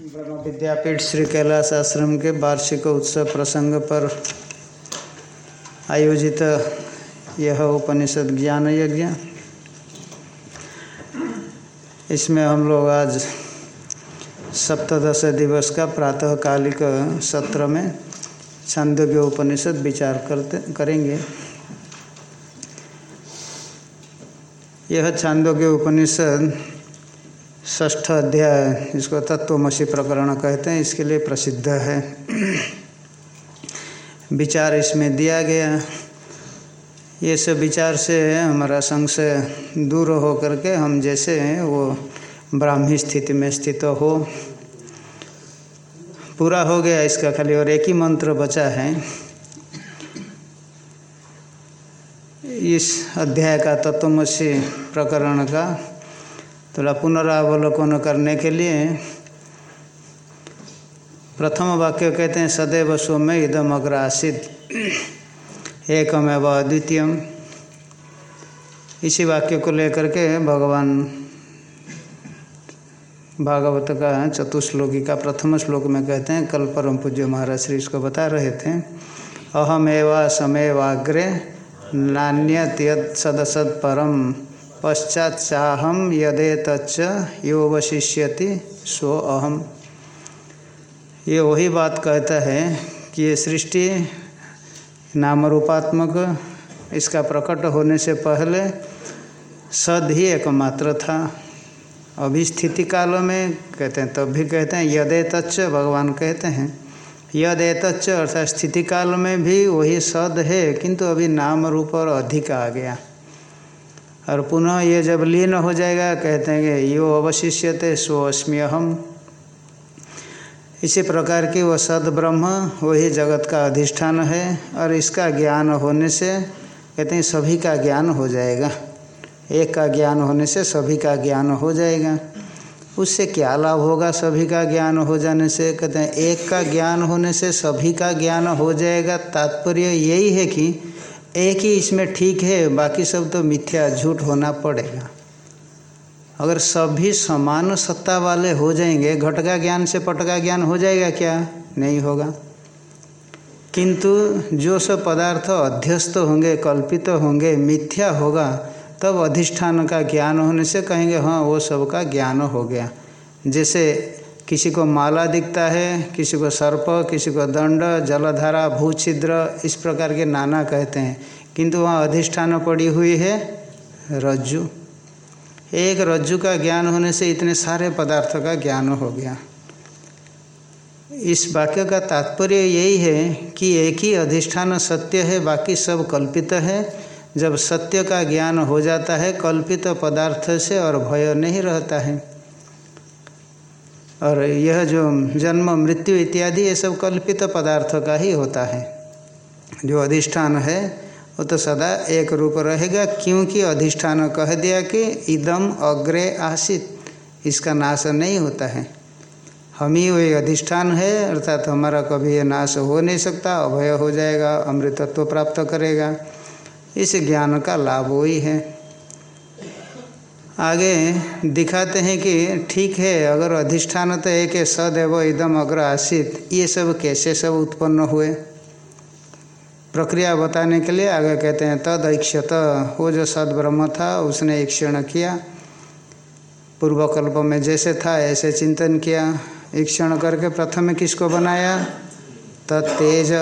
ब्रह्म विद्यापीठ श्री कैलाश आश्रम के वार्षिक उत्सव प्रसंग पर आयोजित यह उपनिषद ज्ञान यज्ञ। इसमें हम लोग आज सप्तदश दिवस का प्रातःकालिक सत्र में छांदोग्य उपनिषद विचार करते करेंगे। यह छांदोग्य उपनिषद ष्ठ अध्याय, इसको तत्वमसी प्रकरण कहते हैं, इसके लिए प्रसिद्ध है। विचार इसमें दिया गया। ये सब विचार से हमारा संशय दूर हो करके हम जैसे वो ब्राह्मी स्थिति में स्थित हो। पूरा हो गया इसका खाली और एक ही मंत्र बचा है। इस अध्याय का तत्वमसी प्रकरण का थोड़ा पुनरावलोकन करने के लिए प्रथम वाक्य कहते हैं, सदैव सौम्य इदम अग्र आसित एकमेव अद्वितीयम। इसी वाक्य को लेकर के भगवान भागवत का चतुश्लोकी का प्रथम श्लोक में कहते हैं कल परम पूज्य महाराज श्री इसको बता रहे थे, अहमेवा समेवाग्रे नान्यत यद सदसद परम पश्चात चाहम यदे तच्च योवशिष्यति सो अहम ये वही बात कहता है कि ये सृष्टि नाम रूपात्मक इसका प्रकट होने से पहले सद ही एकमात्र था। अभी स्थिति काल में कहते हैं, तब भी कहते हैं यदे तच्च भगवान कहते हैं। यद एतच्च अर्थात स्थिति काल में भी वही सद है, किंतु अभी नाम रूप और अधिक आ गया। और पुनः ये जब लीन हो जाएगा, कहते हैं कि यो अवशिष्यते सो अस्मि हम इसी प्रकार की वह सद ब्रह्म, वही जगत का अधिष्ठान है, और इसका ज्ञान होने से, कहते हैं, सभी का ज्ञान हो जाएगा। एक का ज्ञान होने से सभी का ज्ञान हो जाएगा। उससे क्या लाभ होगा? सभी का ज्ञान हो जाने से कहते हैं, एक का ज्ञान होने से सभी का ज्ञान हो जाएगा। तात्पर्य यही है कि एक ही इसमें ठीक है, बाकी सब तो मिथ्या, झूठ होना पड़ेगा। अगर सभी समान सत्ता वाले हो जाएँगे घट का ज्ञान से पट का ज्ञान हो जाएगा क्या? नहीं होगा। किंतु जो सब पदार्थ अध्यस्त होंगे, कल्पित होंगे, मिथ्या होगा तब अधिष्ठान का ज्ञान होने से कहेंगे हाँ वो सब का ज्ञान हो गया। जैसे किसी को माला दिखता है, किसी को सर्प, किसी को दंड, जलधारा, भूछिद्र, इस प्रकार के नाना कहते हैं। किंतु वहाँ अधिष्ठान पड़ी हुई है रज्जु। एक रज्जु का ज्ञान होने से इतने सारे पदार्थ का ज्ञान हो गया। इस वाक्य का तात्पर्य यही है कि एक ही अधिष्ठान सत्य है, बाकी सब कल्पित है। जब सत्य का ज्ञान हो जाता है, कल्पित पदार्थ से और भय नहीं रहता है। और यह जो जन्म, मृत्यु इत्यादि, ये सब कल्पित पदार्थ का ही होता है। जो अधिष्ठान है, वो तो सदा एक रूप रहेगा, क्योंकि अधिष्ठान कह दिया कि इदम अग्रे आसित, इसका नाश नहीं होता है। हम ही वही अधिष्ठान है, अर्थात हमारा कभी ये नाश हो नहीं सकता, अभय हो जाएगा, अमृतत्व प्राप्त करेगा। इस ज्ञान का लाभ वही है। आगे दिखाते हैं कि ठीक है, अगर अधिष्ठान तो एक सदैव इदम अग्र आसित ये सब कैसे सब उत्पन्न हुए? प्रक्रिया बताने के लिए आगे कहते हैं, तद ऐक्षत वो जो सद ब्रह्म था, उसने ईक्षण किया। पूर्वकल्प में जैसे था, ऐसे चिंतन किया। ईक्षण करके प्रथम किसको बनाया? तत्तेज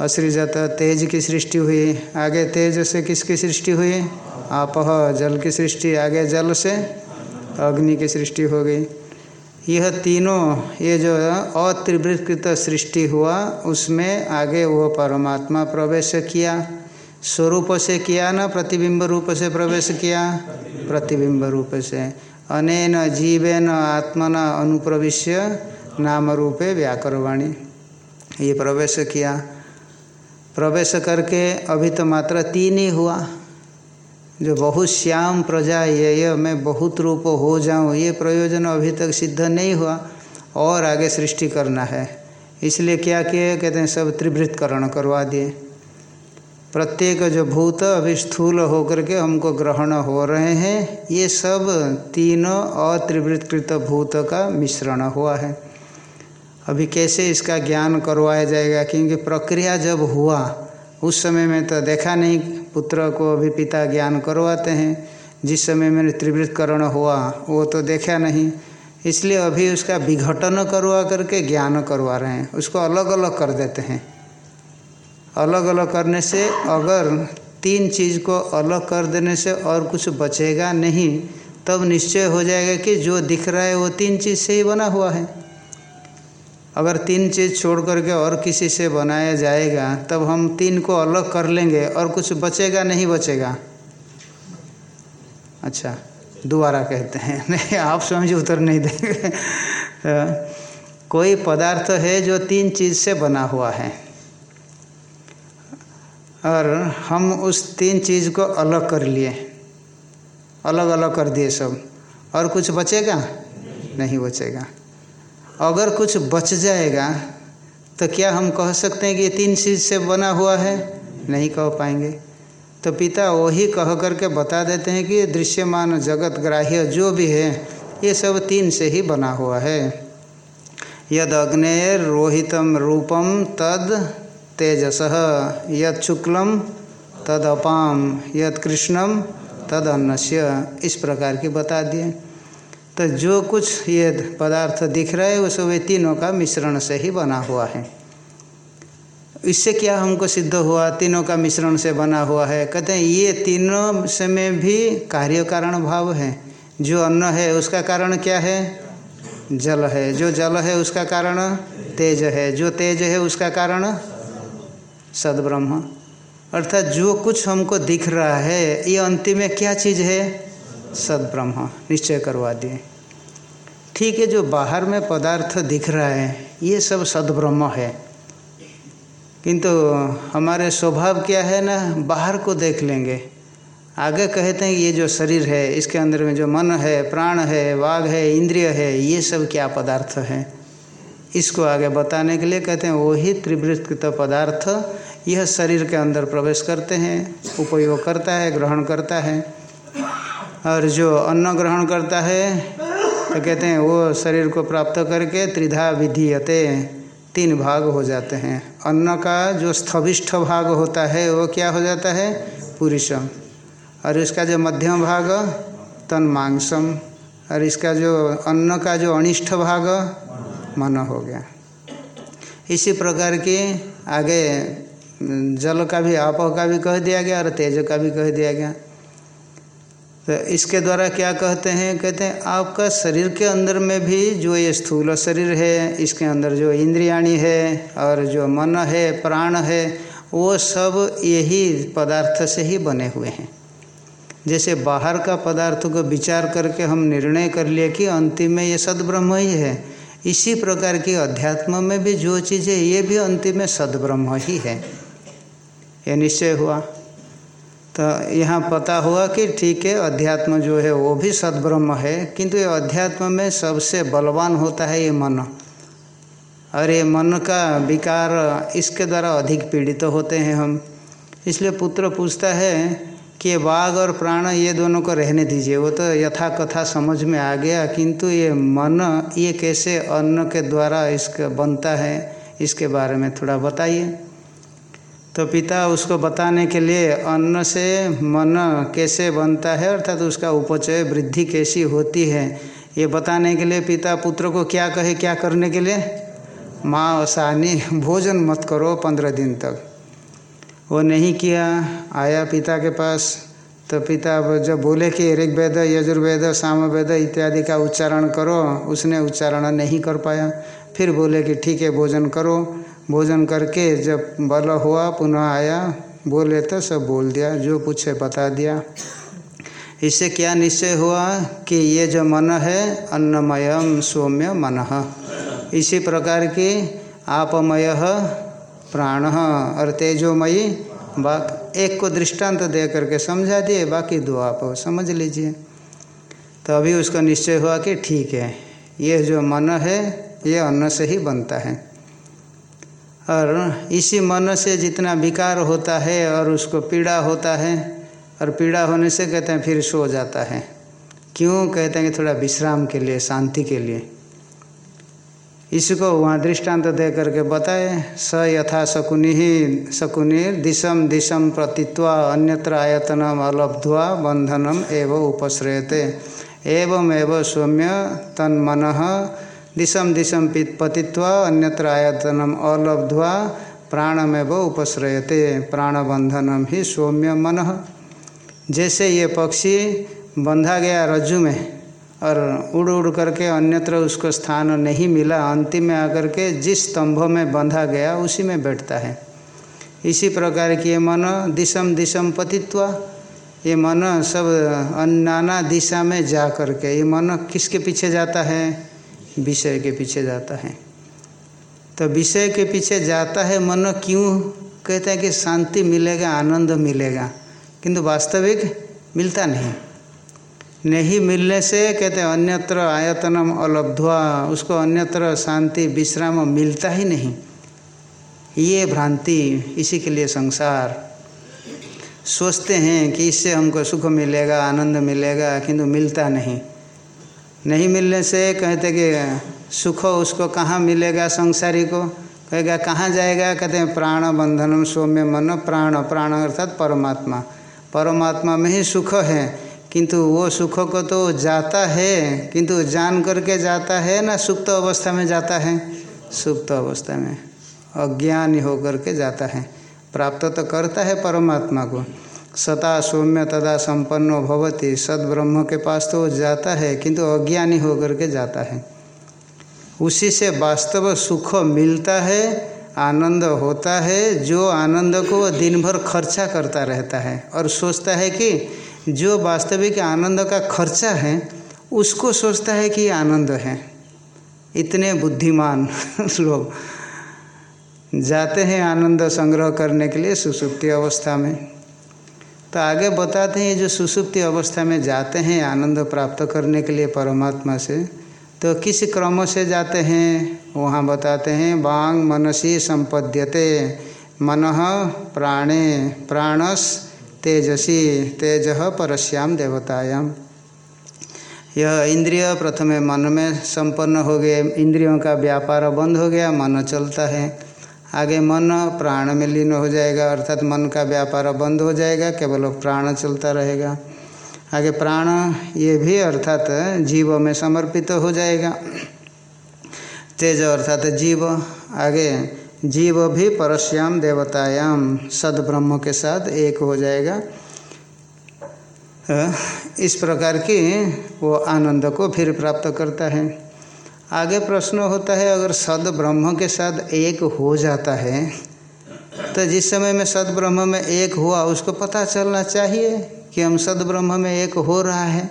असृजत तेज की सृष्टि हुई। आगे तेज से किसकी सृष्टि हुई? आपह जल की सृष्टि। आगे जल से अग्नि की सृष्टि हो गई। यह तीनों, ये जो अत्रिवृत्कृत सृष्टि हुआ, उसमें आगे वो परमात्मा प्रवेश किया। स्वरूप से किया ना, प्रतिबिंब रूप से प्रवेश किया। प्रतिबिंब रूप से। अनेन जीवेन आत्मना अनुप्रविश्य, नाम रूपे व्याकरवाणी। ये प्रवेश किया। प्रवेश करके अभी तो मात्र तीन ही हुआ। जो बहुत श्याम प्रजा ये मैं बहुत रूप हो जाऊँ, ये प्रयोजन अभी तक सिद्ध नहीं हुआ और आगे सृष्टि करना है। इसलिए क्या किए? कहते हैं, सब त्रिवृतकरण करवा दिए। प्रत्येक जो भूत अभी स्थूल होकर के हमको ग्रहण हो रहे हैं, ये सब तीनों अत्रिवृत्कृत भूत का मिश्रण हुआ है। अभी कैसे इसका ज्ञान करवाया जाएगा? क्योंकि प्रक्रिया जब हुआ, उस समय में तो देखा नहीं, पुत्र को अभी पिता ज्ञान करवाते हैं। जिस समय में त्रिवृतकरण हुआ, वो तो देखा नहीं। इसलिए अभी उसका विघटन करवा करके ज्ञान करवा रहे हैं। उसको अलग अलग कर देते हैं। अलग अलग करने से अगर तीन चीज़ को अलग कर देने से और कुछ बचेगा नहीं, तब निश्चय हो जाएगा कि जो दिख रहा है वो तीन चीज़ से ही बना हुआ है। अगर तीन चीज़ छोड़ करके और किसी से बनाया जाएगा, तब हम तीन को अलग कर लेंगे और कुछ बचेगा नहीं बचेगा। अच्छा दोबारा कहते हैं। नहीं, आप समझ उत्तर नहीं देंगे। तो कोई पदार्थ है जो तीन चीज़ से बना हुआ है? और हम उस तीन चीज़ को अलग कर लिए। अलग अलग कर दिए सब। और कुछ बचेगा? नहीं बचेगा। अगर कुछ बच जाएगा तो क्या हम कह सकते हैं कि ये तीन चीज़ से बना हुआ है? नहीं कह पाएँगे। तो पिता वही कह करके बता देते हैं कि दृश्यमान जगत ग्राह्य जो भी है, ये सब तीन से ही बना हुआ है। यद अग्नेय रोहितम रूपम तद तेजस, यद शुक्लम तद अपाम, यद कृष्णम तद अन्नस्य। इस प्रकार की बता दिए। तो जो कुछ ये पदार्थ दिख रहा है वो सब ये तीनों का मिश्रण से ही बना हुआ है। इससे क्या हमको सिद्ध हुआ? तीनों का मिश्रण से बना हुआ है। कहते हैं, ये तीनों से में भी कार्य कारण भाव है। जो अन्न है, उसका कारण क्या है? जल है। जो जल है, उसका कारण तेज है। जो तेज है, उसका कारण सदब्रह्म। अर्थात जो कुछ हमको दिख रहा है, ये अंतिम में क्या चीज़ है? सदब्रह्म निश्चय करवा दिए। ठीक है, जो बाहर में पदार्थ दिख रहा है, ये सब सदब्रह्म है। किंतु हमारे स्वभाव क्या है ना, बाहर को देख लेंगे। आगे कहते हैं, ये जो शरीर है, इसके अंदर में जो मन है, प्राण है वाघ है, इंद्रिय है, ये सब क्या पदार्थ है? इसको आगे बताने के लिए कहते हैं, वही त्रिवृत्त पदार्थ यह शरीर के अंदर प्रवेश करते हैं, उपयोग करता है, ग्रहण करता है। और जो अन्न ग्रहण करता है तो कहते हैं, वो शरीर को प्राप्त करके त्रिधा विधीयते, तीन भाग हो जाते हैं। अन्न का जो स्थविष्ठ भाग होता है, वो क्या हो जाता है? पुरुषम। और इसका जो मध्यम भाग तन मांसम और इसका जो अन्न का जो अनिष्ठ भाग, मन हो गया। इसी प्रकार की आगे, जल का भी आप का भी कह दिया गया और तेज का भी कह दिया गया। तो इसके द्वारा क्या कहते हैं? कहते हैं, आपका शरीर के अंदर में भी जो ये स्थूल शरीर है, इसके अंदर जो इंद्रियाणी है और जो मन है, प्राण है, वो सब यही पदार्थ से ही बने हुए हैं। जैसे बाहर का पदार्थ को विचार करके हम निर्णय कर लिए कि अंतिम में ये सदब्रह्म ही है, इसी प्रकार की अध्यात्म में भी जो चीज़ है ये भी अंतिम में सदब्रह्म ही है। ये निश्चय हुआ। तो यहाँ पता हुआ कि ठीक है, अध्यात्म जो है वो भी सद्ब्रह्म है, किंतु ये अध्यात्म में सबसे बलवान होता है ये मन। और ये मन का विकार इसके द्वारा अधिक पीड़ित तो होते हैं हम। इसलिए पुत्र पूछता है कि बाघ और प्राण ये दोनों को रहने दीजिए। वो तो यथा कथा समझ में आ गया, किंतु ये मन ये कैसे अन्न के द्वारा इसका बनता है, इसके बारे में थोड़ा बताइए। तो पिता उसको बताने के लिए अन्न से मन कैसे बनता है, अर्थात तो उसका उपचय वृद्धि कैसी होती है, ये बताने के लिए पिता पुत्र को क्या कहे, क्या करने के लिए? माँ असानी भोजन मत करो पंद्रह दिन तक। वो नहीं किया, आया पिता के पास। तो पिता जब बोले कि ऋग वेद यजुर्वेद साम वेद इत्यादि का उच्चारण करो, उसने उच्चारण नहीं कर पाया। फिर बोले कि ठीक है, भोजन करो। भोजन करके जब बल हुआ, पुनः आया, बोले तो सब बोल दिया, जो पूछे बता दिया। इससे क्या निश्चय हुआ कि ये जो मन है अन्नमयम सौम्य मन। इसी प्रकार की आपमय प्राण और तेजोमयी बाक एक को दृष्टांत दे करके समझा दिए, बाकी दो आप समझ लीजिए। तो अभी उसका निश्चय हुआ कि ठीक है, ये जो मन है, ये अन्न से ही बनता है। और इसी मन से जितना विकार होता है और उसको पीड़ा होता है, और पीड़ा होने से कहते हैं फिर सो जाता है। क्यों कहते हैं कि थोड़ा विश्राम के लिए, शांति के लिए? इसको वहाँ दृष्टांत दे करके बताए, स यथा शकुनि ही शकुनि दिशम दिशम प्रतित्वा अन्यत्र आयतनम अलब्ध्वा बंधनम एवं उपश्रयते एवं एवं सौम्य तन्मन दिशम दिशम पतित्वा अन्यत्र आयतनम अलब्ध्वा प्राणमेव उपश्रयते। प्राणबंधनम ही सौम्य मन। जैसे ये पक्षी बंधा गया रज्जु में और उड़ उड़ करके अन्यत्र उसको स्थान नहीं मिला, अंतिम में आकर के जिस स्तंभ में बंधा गया, उसी में बैठता है। इसी प्रकार की ये मन दिशम दिशम पतित्वा, ये मन सब नाना दिशा में जा करके ये मन किसके पीछे जाता है? विषय के पीछे जाता है। तो विषय के पीछे जाता है मन क्यों? कहते हैं कि शांति मिलेगा, आनंद मिलेगा। किंतु वास्तविक मिलता नहीं। नहीं मिलने से कहते हैं अन्यत्र आयतनम अलब्ध्वा, उसको अन्यत्र शांति, विश्राम मिलता ही नहीं। ये भ्रांति, इसी के लिए संसार। सोचते हैं कि इससे हमको सुख मिलेगा, आनंद मिलेगा, किंतु मिलता नहीं। नहीं मिलने से कहते कि सुख उसको कहाँ मिलेगा संसारी को? कहेगा, कहाँ जाएगा? कहते हैं, प्राण बंधनम सौम्य मन प्राण प्राण अर्थात परमात्मा। परमात्मा में ही सुख है। किंतु वो सुख को तो जाता है, किंतु जान करके जाता है ना सुप्त अवस्था में जाता है? सुप्त अवस्था में। अज्ञानी होकर के जाता है। प्राप्त तो करता है परमात्मा को। सता सौम्य, तदा संपन्नो भवती। सद्ब्रह्म के पास तो जाता है, किंतु अज्ञानी होकर के जाता है। उसी से वास्तव सुख मिलता है, आनंद होता है, जो आनंद को वह दिन भर खर्चा करता रहता है। और सोचता है कि जो वास्तविक आनंद का खर्चा है, उसको सोचता है कि आनंद है। इतने बुद्धिमान लोग जाते हैं आनंद संग्रह करने के लिए सुसुप्ति अवस्था में। तो आगे बताते हैं जो सुसुप्ति अवस्था में जाते हैं आनंद प्राप्त करने के लिए परमात्मा से तो किस क्रम से जाते हैं? वहाँ बताते हैं बांग मनसी संपद्यते, मन प्राणे, प्राणस तेजसी, तेज परस्याम देवतायाम। यह इंद्रिय प्रथम मन में संपन्न हो गए, इंद्रियों का व्यापार बंद हो गया, मन चलता है। आगे मन, प्राण में लीन हो जाएगा, अर्थात मन का व्यापार बंद हो जाएगा, केवल प्राण चलता रहेगा। आगे प्राण, ये भी अर्थात जीव में समर्पित हो जाएगा। तेज अर्थात जीव, आगे जीव भी परस्याम देवतायाम, सदब्रह्म के साथ एक हो जाएगा। इस प्रकार की वो आनंद को फिर प्राप्त करता है। आगे प्रश्न होता है, अगर सद ब्रह्म के साथ एक हो जाता है तो जिस समय में सद ब्रह्म में एक हुआ, उसको पता चलना चाहिए कि हम सद ब्रह्म में एक हो रहा है।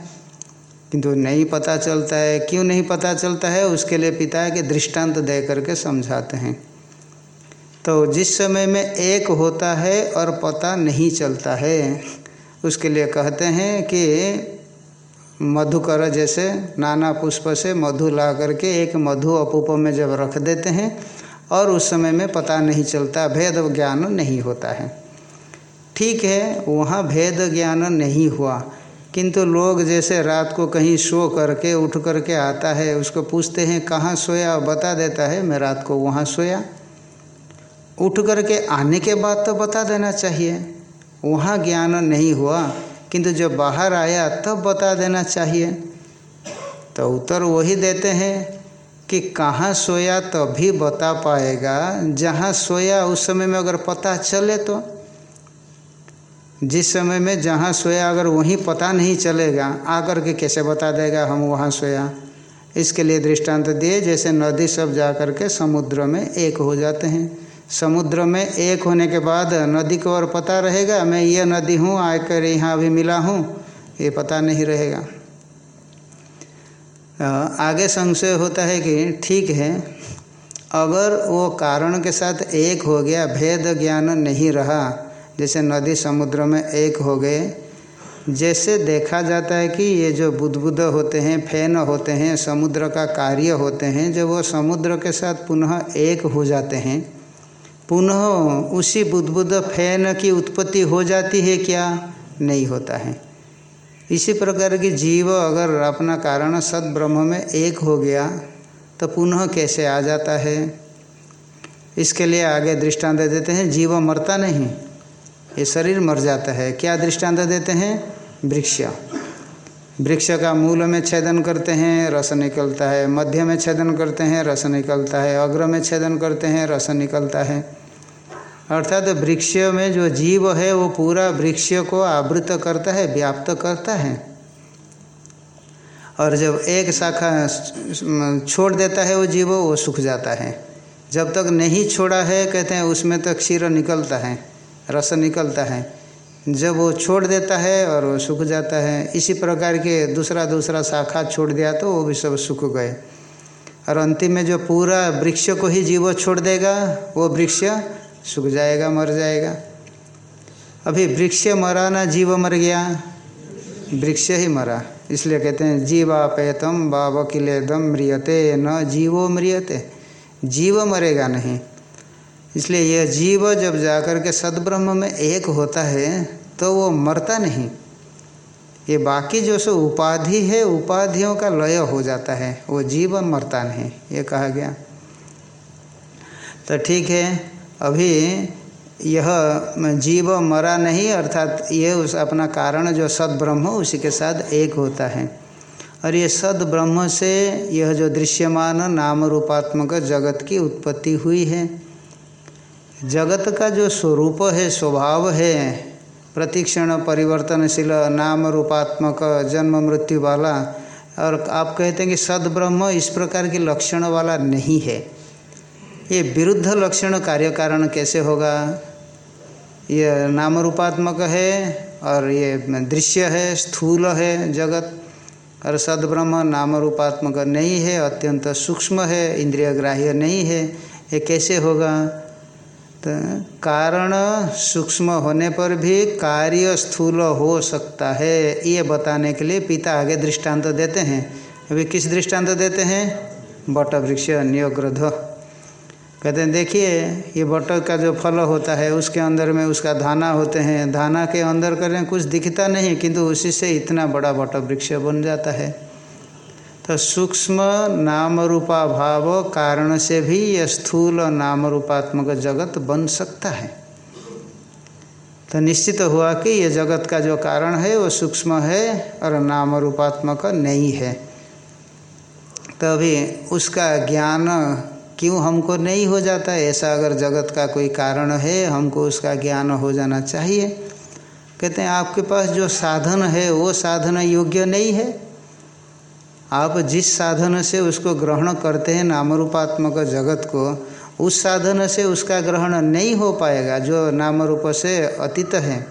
किंतु नहीं पता चलता है, क्यों नहीं पता चलता है, उसके लिए पिता के दृष्टांत दे करके समझाते हैं। तो जिस समय में एक होता है और पता नहीं चलता है, उसके लिए कहते हैं कि मधुकर जैसे नाना पुष्प से मधु ला करके एक मधु अपूप में जब रख देते हैं और उस समय में पता नहीं चलता, भेद ज्ञान नहीं होता है। ठीक है, वहाँ भेद ज्ञान नहीं हुआ, किंतु लोग जैसे रात को कहीं सो करके, उठ करके आता है, उसको पूछते हैं, कहाँ सोया? बता देता है, मैं रात को वहाँ सोया। उठ करके आने के बाद तो बता देना चाहिए। वहाँ ज्ञान नहीं हुआ किंतु जब बाहर आया, तब तो बता देना चाहिए। तो उत्तर वही देते हैं कि कहाँ सोया तभी तो बता पाएगा। जहाँ सोया उस समय में अगर पता चले तो। जिस समय में जहाँ सोया अगर वहीं पता नहीं चलेगा, आकर के कैसे बता देगा हम वहाँ सोया? इसके लिए दृष्टांत दिए, जैसे नदी सब जा कर के समुद्र में एक हो जाते हैं। समुद्र में एक होने के बाद नदी को और पता रहेगा, मैं ये नदी हूँ आकर यहाँ अभी मिला हूँ, ये पता नहीं रहेगा। आगे संशय होता है कि ठीक है, अगर वो कारण के साथ एक हो गया, भेद ज्ञान नहीं रहा, जैसे नदी समुद्र में एक हो गए, जैसे देखा जाता है कि ये जो बुद्ध होते हैं, फ़ैन होते हैं, समुद्र का कार्य होते हैं, जब वो समुद्र के साथ पुनः एक हो जाते हैं पुनः उसी बुद्ध फ़ैन की उत्पत्ति हो जाती है क्या? नहीं होता है। इसी प्रकार की जीव अगर अपना कारण सद ब्रह्म में एक हो गया तो पुनः कैसे आ जाता है? इसके लिए आगे दृष्टांत देते हैं, जीव मरता नहीं, ये शरीर मर जाता है। क्या दृष्टांत देते हैं? वृक्ष। वृक्ष का मूल में छेदन करते हैं, रस निकलता है। मध्य में छेदन करते हैं, रस निकलता है। अग्र में छेदन करते हैं, रस निकलता है। अर्थात वृक्ष में जो जीव है, वो पूरा वृक्ष को आवृत करता है, व्याप्त करता है। और जब एक शाखा छोड़ देता है वो जीव, वो सूख जाता है। जब तक नहीं छोड़ा है, कहते हैं, उसमें तो क्षीर निकलता है, रस निकलता है। जब वो छोड़ देता है और वो सूख जाता है, इसी प्रकार के दूसरा दूसरा शाखा छोड़ दिया तो वो भी सब सूख गए। और अंतिम में जो पूरा वृक्ष को ही जीव छोड़ देगा, वो वृक्ष सूख जाएगा, मर जाएगा। अभी वृक्ष मरा ना जीव मर गया, वृक्ष ही मरा। इसलिए कहते हैं, जीवापेतम बावकिलेदम म्रियते, न जीवो म्रियते। जीव मरेगा नहीं। इसलिए यह जीव जब जाकर के सदब्रह्म में एक होता है तो वो मरता नहीं। ये बाकी जो सो उपाधि है, उपाधियों का लय हो जाता है। वो जीव मरता नहीं, ये कहा गया। तो ठीक है, अभी यह जीव मरा नहीं, अर्थात ये उस अपना कारण जो सद ब्रह्म उसी के साथ एक होता है। और ये सद ब्रह्म से यह जो दृश्यमान नाम रूपात्मक जगत की उत्पत्ति हुई है। जगत का जो स्वरूप है, स्वभाव है प्रतिक्षण परिवर्तनशील नाम रूपात्मक जन्म मृत्यु वाला, और आप कहते हैं कि सद ब्रह्म इस प्रकार के लक्षण वाला नहीं है। ये विरुद्ध लक्षण कार्य कारण कैसे होगा? ये नाम रूपात्मक है, और ये दृश्य है, स्थूल है जगत, और सदब्रह्म नाम रूपात्मक नहीं है, अत्यंत सूक्ष्म है इंद्रिय ग्राह्य नहीं है। ये कैसे होगा? तो कारण सूक्ष्म होने पर भी कार्य स्थूल हो सकता है। ये बताने के लिए पिता आगे दृष्टांत देते हैं। अभी किस दृष्टांत देते हैं? बट वृक्ष न्योग्रध कहते हैं, देखिए, ये बटक का जो फल होता है, उसके अंदर में उसका धाना होते हैं। धाना के अंदर करें, कुछ दिखता नहीं, किंतु उसी से इतना बड़ा बट वृक्ष बन जाता है। तो सूक्ष्म नाम रूपा भाव कारण से भी यह स्थूल नाम रूपात्मक जगत बन सकता है। तो निश्चित हुआ कि यह जगत का जो कारण है, वो सूक्ष्म है और नाम रूपात्मक नहीं है। तो अभी उसका ज्ञान क्यों हमको नहीं हो जाता, ऐसा अगर जगत का कोई कारण है, हमको उसका ज्ञान हो जाना चाहिए। कहते हैं, आपके पास जो साधन है, वो साधन योग्य नहीं है। आप जिस साधन से उसको ग्रहण करते हैं नाम रूपात्मक जगत को, उस साधन से उसका ग्रहण नहीं हो पाएगा, जो नाम रूप से अतीत है।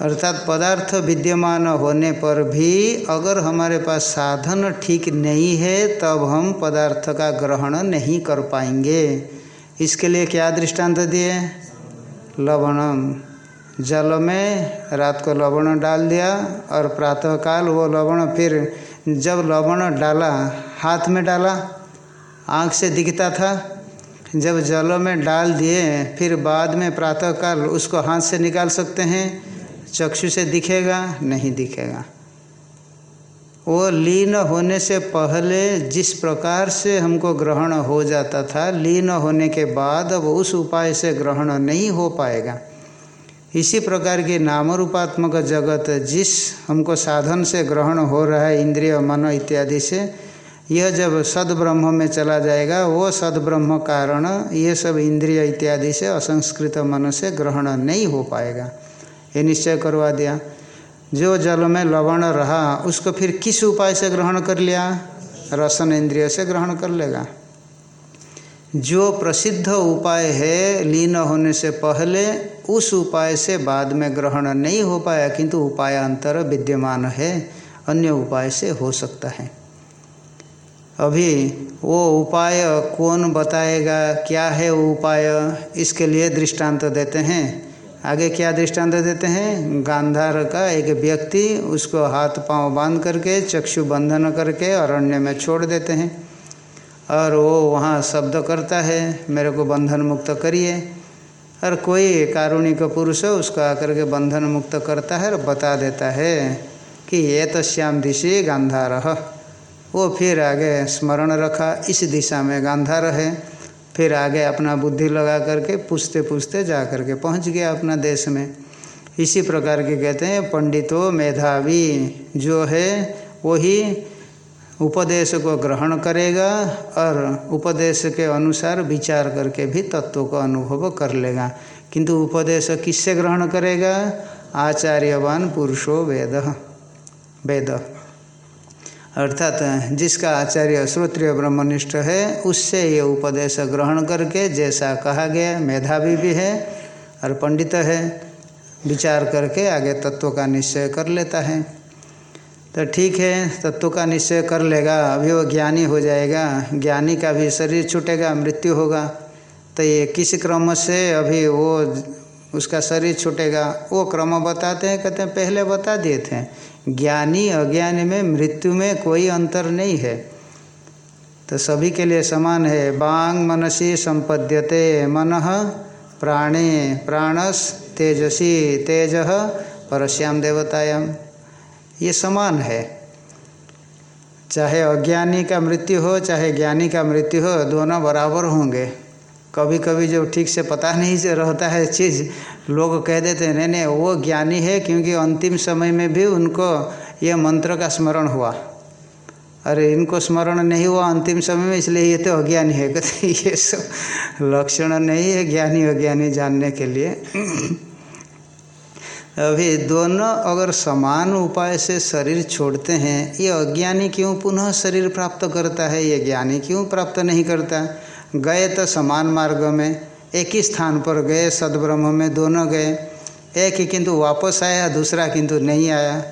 अर्थात पदार्थ विद्यमान होने पर भी अगर हमारे पास साधन ठीक नहीं है, तब हम पदार्थ का ग्रहण नहीं कर पाएँगे। इसके लिए क्या दृष्टांत दिए? लवणम। जल में रात को लवण डाल दिया और प्रातःकाल वो लवण फिर जब लवण डाला, हाथ में डाला, आँख से दिखता था। जब जल में डाल दिए, फिर बाद में प्रातःकाल उसको हाथ से निकाल सकते हैं। चक्षु से दिखेगा, नहीं दिखेगा। वो लीन होने से पहले जिस प्रकार से हमको ग्रहण हो जाता था, लीन होने के बाद अब उस उपाय से ग्रहण नहीं हो पाएगा। इसी प्रकार की नाम रूपात्मक जगत, जिस हमको साधन से ग्रहण हो रहा है, इंद्रिय, मन इत्यादि से, यह जब सद्ब्रह्म में चला जाएगा, वो सदब्रह्म कारण ये सब इंद्रिय इत्यादि से, असंस्कृत मन से ग्रहण नहीं हो पाएगा। ये निश्चय करवा दिया। जो जल में लवण रहा, उसको फिर किस उपाय से ग्रहण कर लिया? रसन इंद्रिय से ग्रहण कर लेगा। जो प्रसिद्ध उपाय है लीन होने से पहले, उस उपाय से बाद में ग्रहण नहीं हो पाया, किंतु उपाय अंतर विद्यमान है, अन्य उपाय से हो सकता है। अभी वो उपाय कौन बताएगा, क्या है वो उपाय, इसके लिए दृष्टांत देते हैं। आगे क्या दृष्टांत देते हैं? गांधार का एक व्यक्ति उसको हाथ पाँव बाँध करके, चक्षु बंधन करके अरण्य में छोड़ देते हैं। और वो वहाँ शब्द करता है, मेरे को बंधन मुक्त करिए। और कोई कारुणिक पुरुष उसको आकर के बंधन मुक्त करता है और बता देता है कि ये तो श्याम दिशी गांधार वो फिर आगे स्मरण रखा, इस दिशा में गांधार है। फिर आगे अपना बुद्धि लगा करके पूछते पूछते जा करके पहुँच गया अपना देश में। इसी प्रकार के कहते हैं, पंडितो मेधावी जो है, वही उपदेश को ग्रहण करेगा और उपदेश के अनुसार विचार करके भी तत्व का अनुभव कर लेगा। किंतु उपदेश किससे ग्रहण करेगा? आचार्यवान पुरुषो वेद। वेद। अर्थात जिसका आचार्य श्रोत्रिय ब्रह्मनिष्ठ है, उससे ये उपदेश ग्रहण करके जैसा कहा गया, मेधावी भी है और पंडित है, विचार करके आगे तत्व का निश्चय कर लेता है। तो ठीक है, तत्व का निश्चय कर लेगा, अभी वो ज्ञानी हो जाएगा। ज्ञानी का भी शरीर छूटेगा, मृत्यु होगा। तो ये किस क्रम से अभी वो उसका शरीर छूटेगा, वो क्रम बताते हैं, कहते हैं, पहले बता दिए थे। ज्ञानी, अज्ञानी में, मृत्यु में कोई अंतर नहीं है। तो सभी के लिए समान है, बांग मनसी संपद्यते मन प्राणे, प्राणस तेजसी तेज, परश्याम देवतायाम। ये समान है। चाहे अज्ञानी का मृत्यु हो, चाहे ज्ञानी का मृत्यु हो, दोनों बराबर होंगे। कभी कभी जो ठीक से पता नहीं से रहता है चीज़, लोग कह देते हैं, नहीं नहीं, वो ज्ञानी है क्योंकि अंतिम समय में भी उनको ये मंत्र का स्मरण हुआ। अरे, इनको स्मरण नहीं हुआ अंतिम समय में, इसलिए ये तो अज्ञानी है। कहते ये सब लक्षण नहीं है ज्ञानी अज्ञानी जानने के लिए। अभी दोनों अगर समान उपाय से शरीर छोड़ते हैं, ये अज्ञानी क्यों पुनः शरीर प्राप्त करता है? ये ज्ञानी क्यों प्राप्त नहीं करता? गए तो समान मार्ग में, एक ही स्थान पर गए, सदब्रह्म में दोनों गए। एक ही किंतु वापस आया, दूसरा किंतु नहीं आया।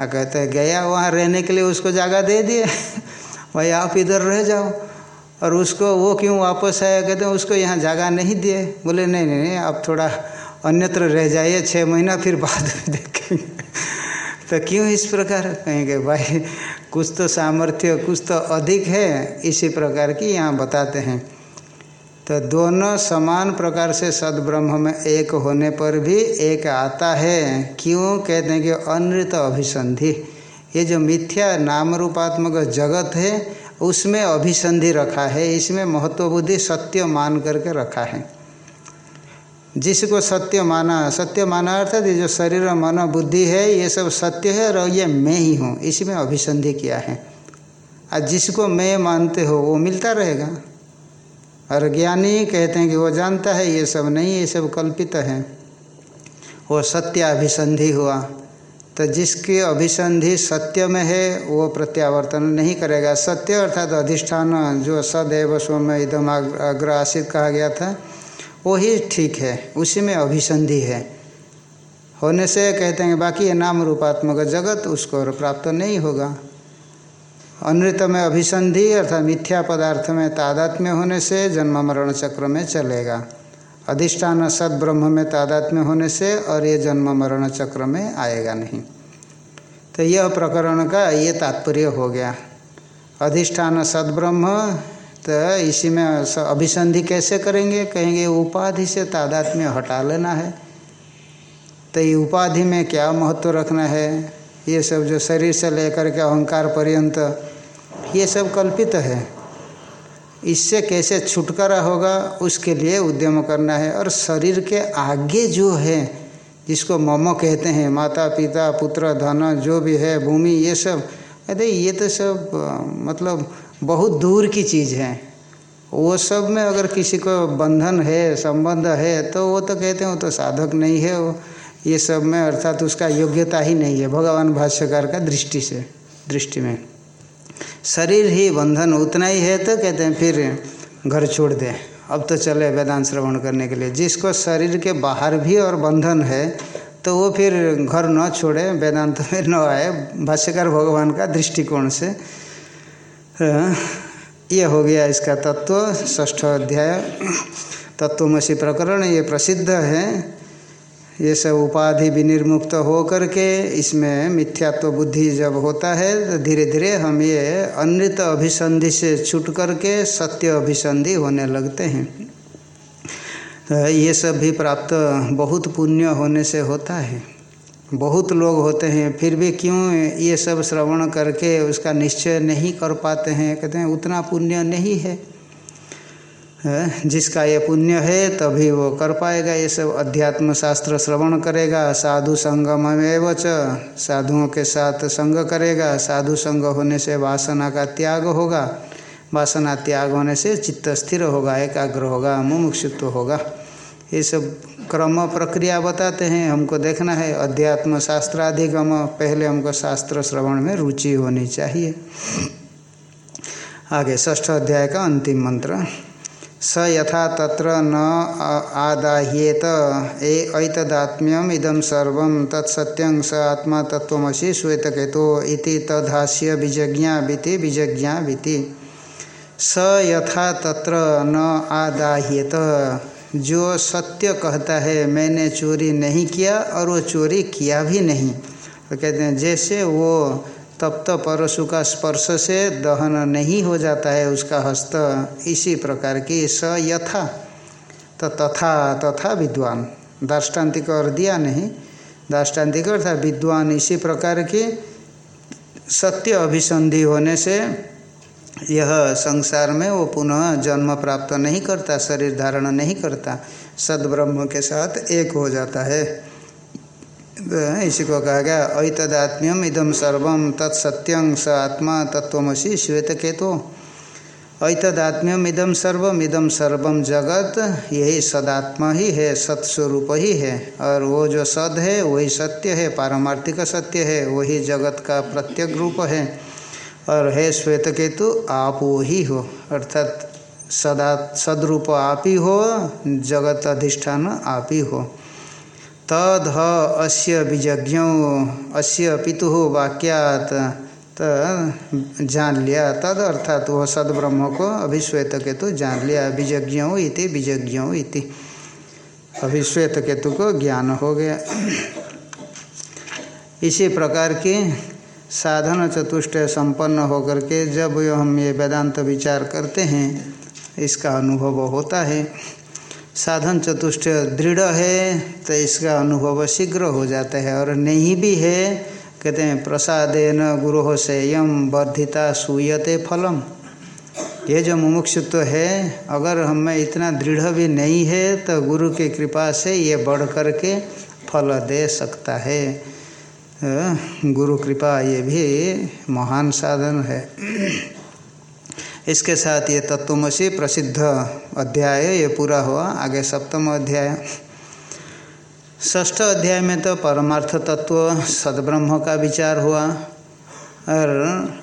आ कहते हैं, गया वहाँ रहने के लिए उसको जगह दे दिए। भाई, आप इधर रह जाओ। और उसको वो क्यों वापस आया? कहते हैं, उसको यहाँ जगह नहीं दिए। बोले, नहीं नहीं नहीं, आप थोड़ा अन्यत्र रह जाइए छः महीना, फिर बाद में देखेंगे। तो क्यों इस प्रकार कहेंगे, भाई, कुछ तो सामर्थ्य, कुछ तो अधिक है, इसी प्रकार की यहाँ बताते हैं। तो दोनों समान प्रकार से सदब्रह्म में एक होने पर भी एक आता है। क्यों? कहते हैं कि अनृत अभिसंधि। ये जो मिथ्या नाम रूपात्मक जगत है, उसमें अभिसंधि रखा है, इसमें महत्व बुद्धि सत्य मान करके रखा है। जिसको सत्य माना सत्य माना अर्थात ये जो शरीर, मन, बुद्धि है, ये सब सत्य है और ये मैं ही हूँ। इसी में अभिसंधि किया है। और जिसको मैं मानते हो, वो मिलता रहेगा। और ज्ञानी कहते हैं कि वो जानता है, ये सब नहीं, ये सब कल्पित है। वो सत्य अभिसंधि हुआ। तो जिसकी अभिसंधि सत्य में है, वो प्रत्यावर्तन नहीं करेगा। सत्य अर्थात अधिष्ठान, जो सदैव स्व इदम अग्र आशित कहा गया था वही ठीक है, उसी में अभिसंधि है। होने से कहते हैं, बाकी ये नाम रूपात्मक जगत, उसको प्राप्त नहीं होगा। अनृत में अभिसंधि अर्थात मिथ्या पदार्थ में तादात्म्य होने से जन्म मरण चक्र में चलेगा। अधिष्ठान सद ब्रह्म में तादात्म्य होने से और ये जन्म मरण चक्र में आएगा नहीं। तो यह प्रकरण का ये तात्पर्य हो गया। अधिष्ठान सद्ब्रह्म तो इसी में अभिसंधि कैसे करेंगे? कहेंगे, उपाधि से तादात्म्य हटा लेना है। तो ये उपाधि में क्या महत्व रखना है? ये सब जो शरीर से लेकर के अहंकार पर्यंत, ये सब कल्पित है। इससे कैसे छुटकारा होगा, उसके लिए उद्यम करना है। और शरीर के आगे जो है, जिसको मम कहते हैं माता पिता पुत्र, धन, जो भी है, भूमि, ये सब, अरे ये तो सब मतलब बहुत दूर की चीज़ है। वो सब में अगर किसी को बंधन है, संबंध है तो वो तो कहते हैं, वो तो साधक नहीं है, वो ये सब में अर्थात उसका योग्यता ही नहीं है। भगवान भाष्यकार का दृष्टि से, दृष्टि में। शरीर ही बंधन उतना ही है तो कहते हैं, फिर घर छोड़ दे। अब तो चले वेदांत श्रवण करने के लिए। जिसको शरीर के बाहर भी और बंधन है तो वो फिर घर न छोड़े, वेदांत में न आए। भाष्यकार भगवान का दृष्टिकोण से ये हो गया इसका तत्व ष्ठ अध्याय। तत्वमसी प्रकरण ये प्रसिद्ध है। ये सब उपाधि विनिर्मुक्त हो करके इसमें मिथ्यात्व बुद्धि जब होता है तो धीरे धीरे हम ये अनृत अभिसंधि से छूट करके सत्य अभिसंधि होने लगते हैं। तो ये सब भी प्राप्त बहुत पुण्य होने से होता है। बहुत लोग होते हैं, फिर भी क्यों ये सब श्रवण करके उसका निश्चय नहीं कर पाते हैं? कहते हैं, उतना पुण्य नहीं है। जिसका ये पुण्य है, तभी वो कर पाएगा ये सब। अध्यात्म शास्त्र श्रवण करेगा, साधु संगम च। साधुओं के साथ संग करेगा, साधु संग होने से वासना का त्याग होगा। वासना त्याग होने से चित्त स्थिर होगा, एकाग्र होगा, मुमुक्षुत्व होगा। ये सब क्रम प्रक्रिया बताते हैं, हमको देखना है। अध्यात्म शास्त्राधिगम पहले हमको शास्त्र श्रवण में रुचि होनी चाहिए। आगे ष्ठ अध्याय का अंतिम मंत्र। स यथा तत्र न आदाह्येत, ए ऐतदात्म्यम इदम सर्व तत्सत्यं स आत्मा तत्वमसि श्वेतकेतो इति विति विजज्ञा विति स यथा तत्र न आदाह्येत जो सत्य कहता है, मैंने चोरी नहीं किया और वो चोरी किया भी नहीं। तो कहते हैं, जैसे वो तप्त परशु का स्पर्श से दहन नहीं हो जाता है, उसका हस्त इसी प्रकार की स यथा तो तथा तथा विद्वान। दाष्टान्तिक और दिया नहीं। दाष्टान्तिक अर्थात विद्वान इसी प्रकार की सत्य अभिसंधि होने से यह संसार में वो पुनः जन्म प्राप्त नहीं करता, शरीर धारण नहीं करता, सद्ब्रह्म के साथ एक हो जाता है। इसी को कहा गया ऐतदात्म्यम इदम सर्वम तत्सत्यं स आत्मा तत्वमसी श्वेत केतु। ऐतदात्म्यम इदम सर्वम इदम सर्वम जगत, यही सदात्मा ही है, सत्स्वरूप ही है। और वो जो सद है, वही सत्य है, पारमार्थिक सत्य है, वही जगत का प्रत्यक रूप है। और हे श्वेत केतु आप वो ही हो। अर्थात सदा सदरूप आप ही हो, जगत अधिष्ठान आप ही हो। तद अस्य विजज्ञ, अस्य पितु वाक्यात, त जान लिया। तद अर्थात वह सदब्रह्म को अभिश्वेत केतु जान लिया। विजज्ञ इति विजज्ञ इति। अभिश्वेत केतु को ज्ञान हो गया। इसी प्रकार की साधन चतुष्ट संपन्न होकर के जब हम ये वेदांत विचार करते हैं, इसका अनुभव होता है। साधन चतुष्ट दृढ़ है तो इसका अनुभव शीघ्र हो जाता है और नहीं भी है, कहते हैं, प्रसादेन गुरु से यम वर्धिता सूयते फलम। ये जो मुमुक्षुत्व है, अगर हमें इतना दृढ़ भी नहीं है तो गुरु की कृपा से ये बढ़ करके फल दे सकता है। गुरु कृपा, ये भी महान साधन है। इसके साथ ये तत्वमसी प्रसिद्ध अध्याय ये पूरा हुआ, आगे सप्तम अध्याय। ष्ठ अध्याय में तो परमार्थ तत्व सदब्रह्म का विचार हुआ, और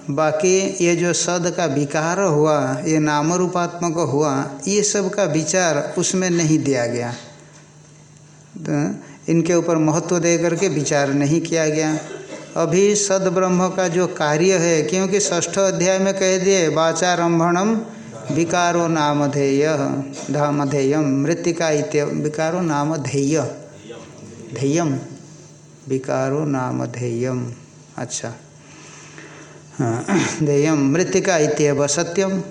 बाकी ये जो सद का विकार हुआ, ये नाम रूपात्मक हुआ, ये सब का विचार उसमें नहीं दिया गया। तो इनके ऊपर महत्व दे करके विचार नहीं किया गया। अभी सदब्रह्म का जो कार्य है, क्योंकि ष्ठ अध्याय में कह दिए, वाचारंभणम विकारो नामधेय धामधेयम मृतिका इत्य विकारो नामधेय धेयम विकारो नामधेयम अच्छा। हाँ धेयम मृतिका इत्यव सत्यम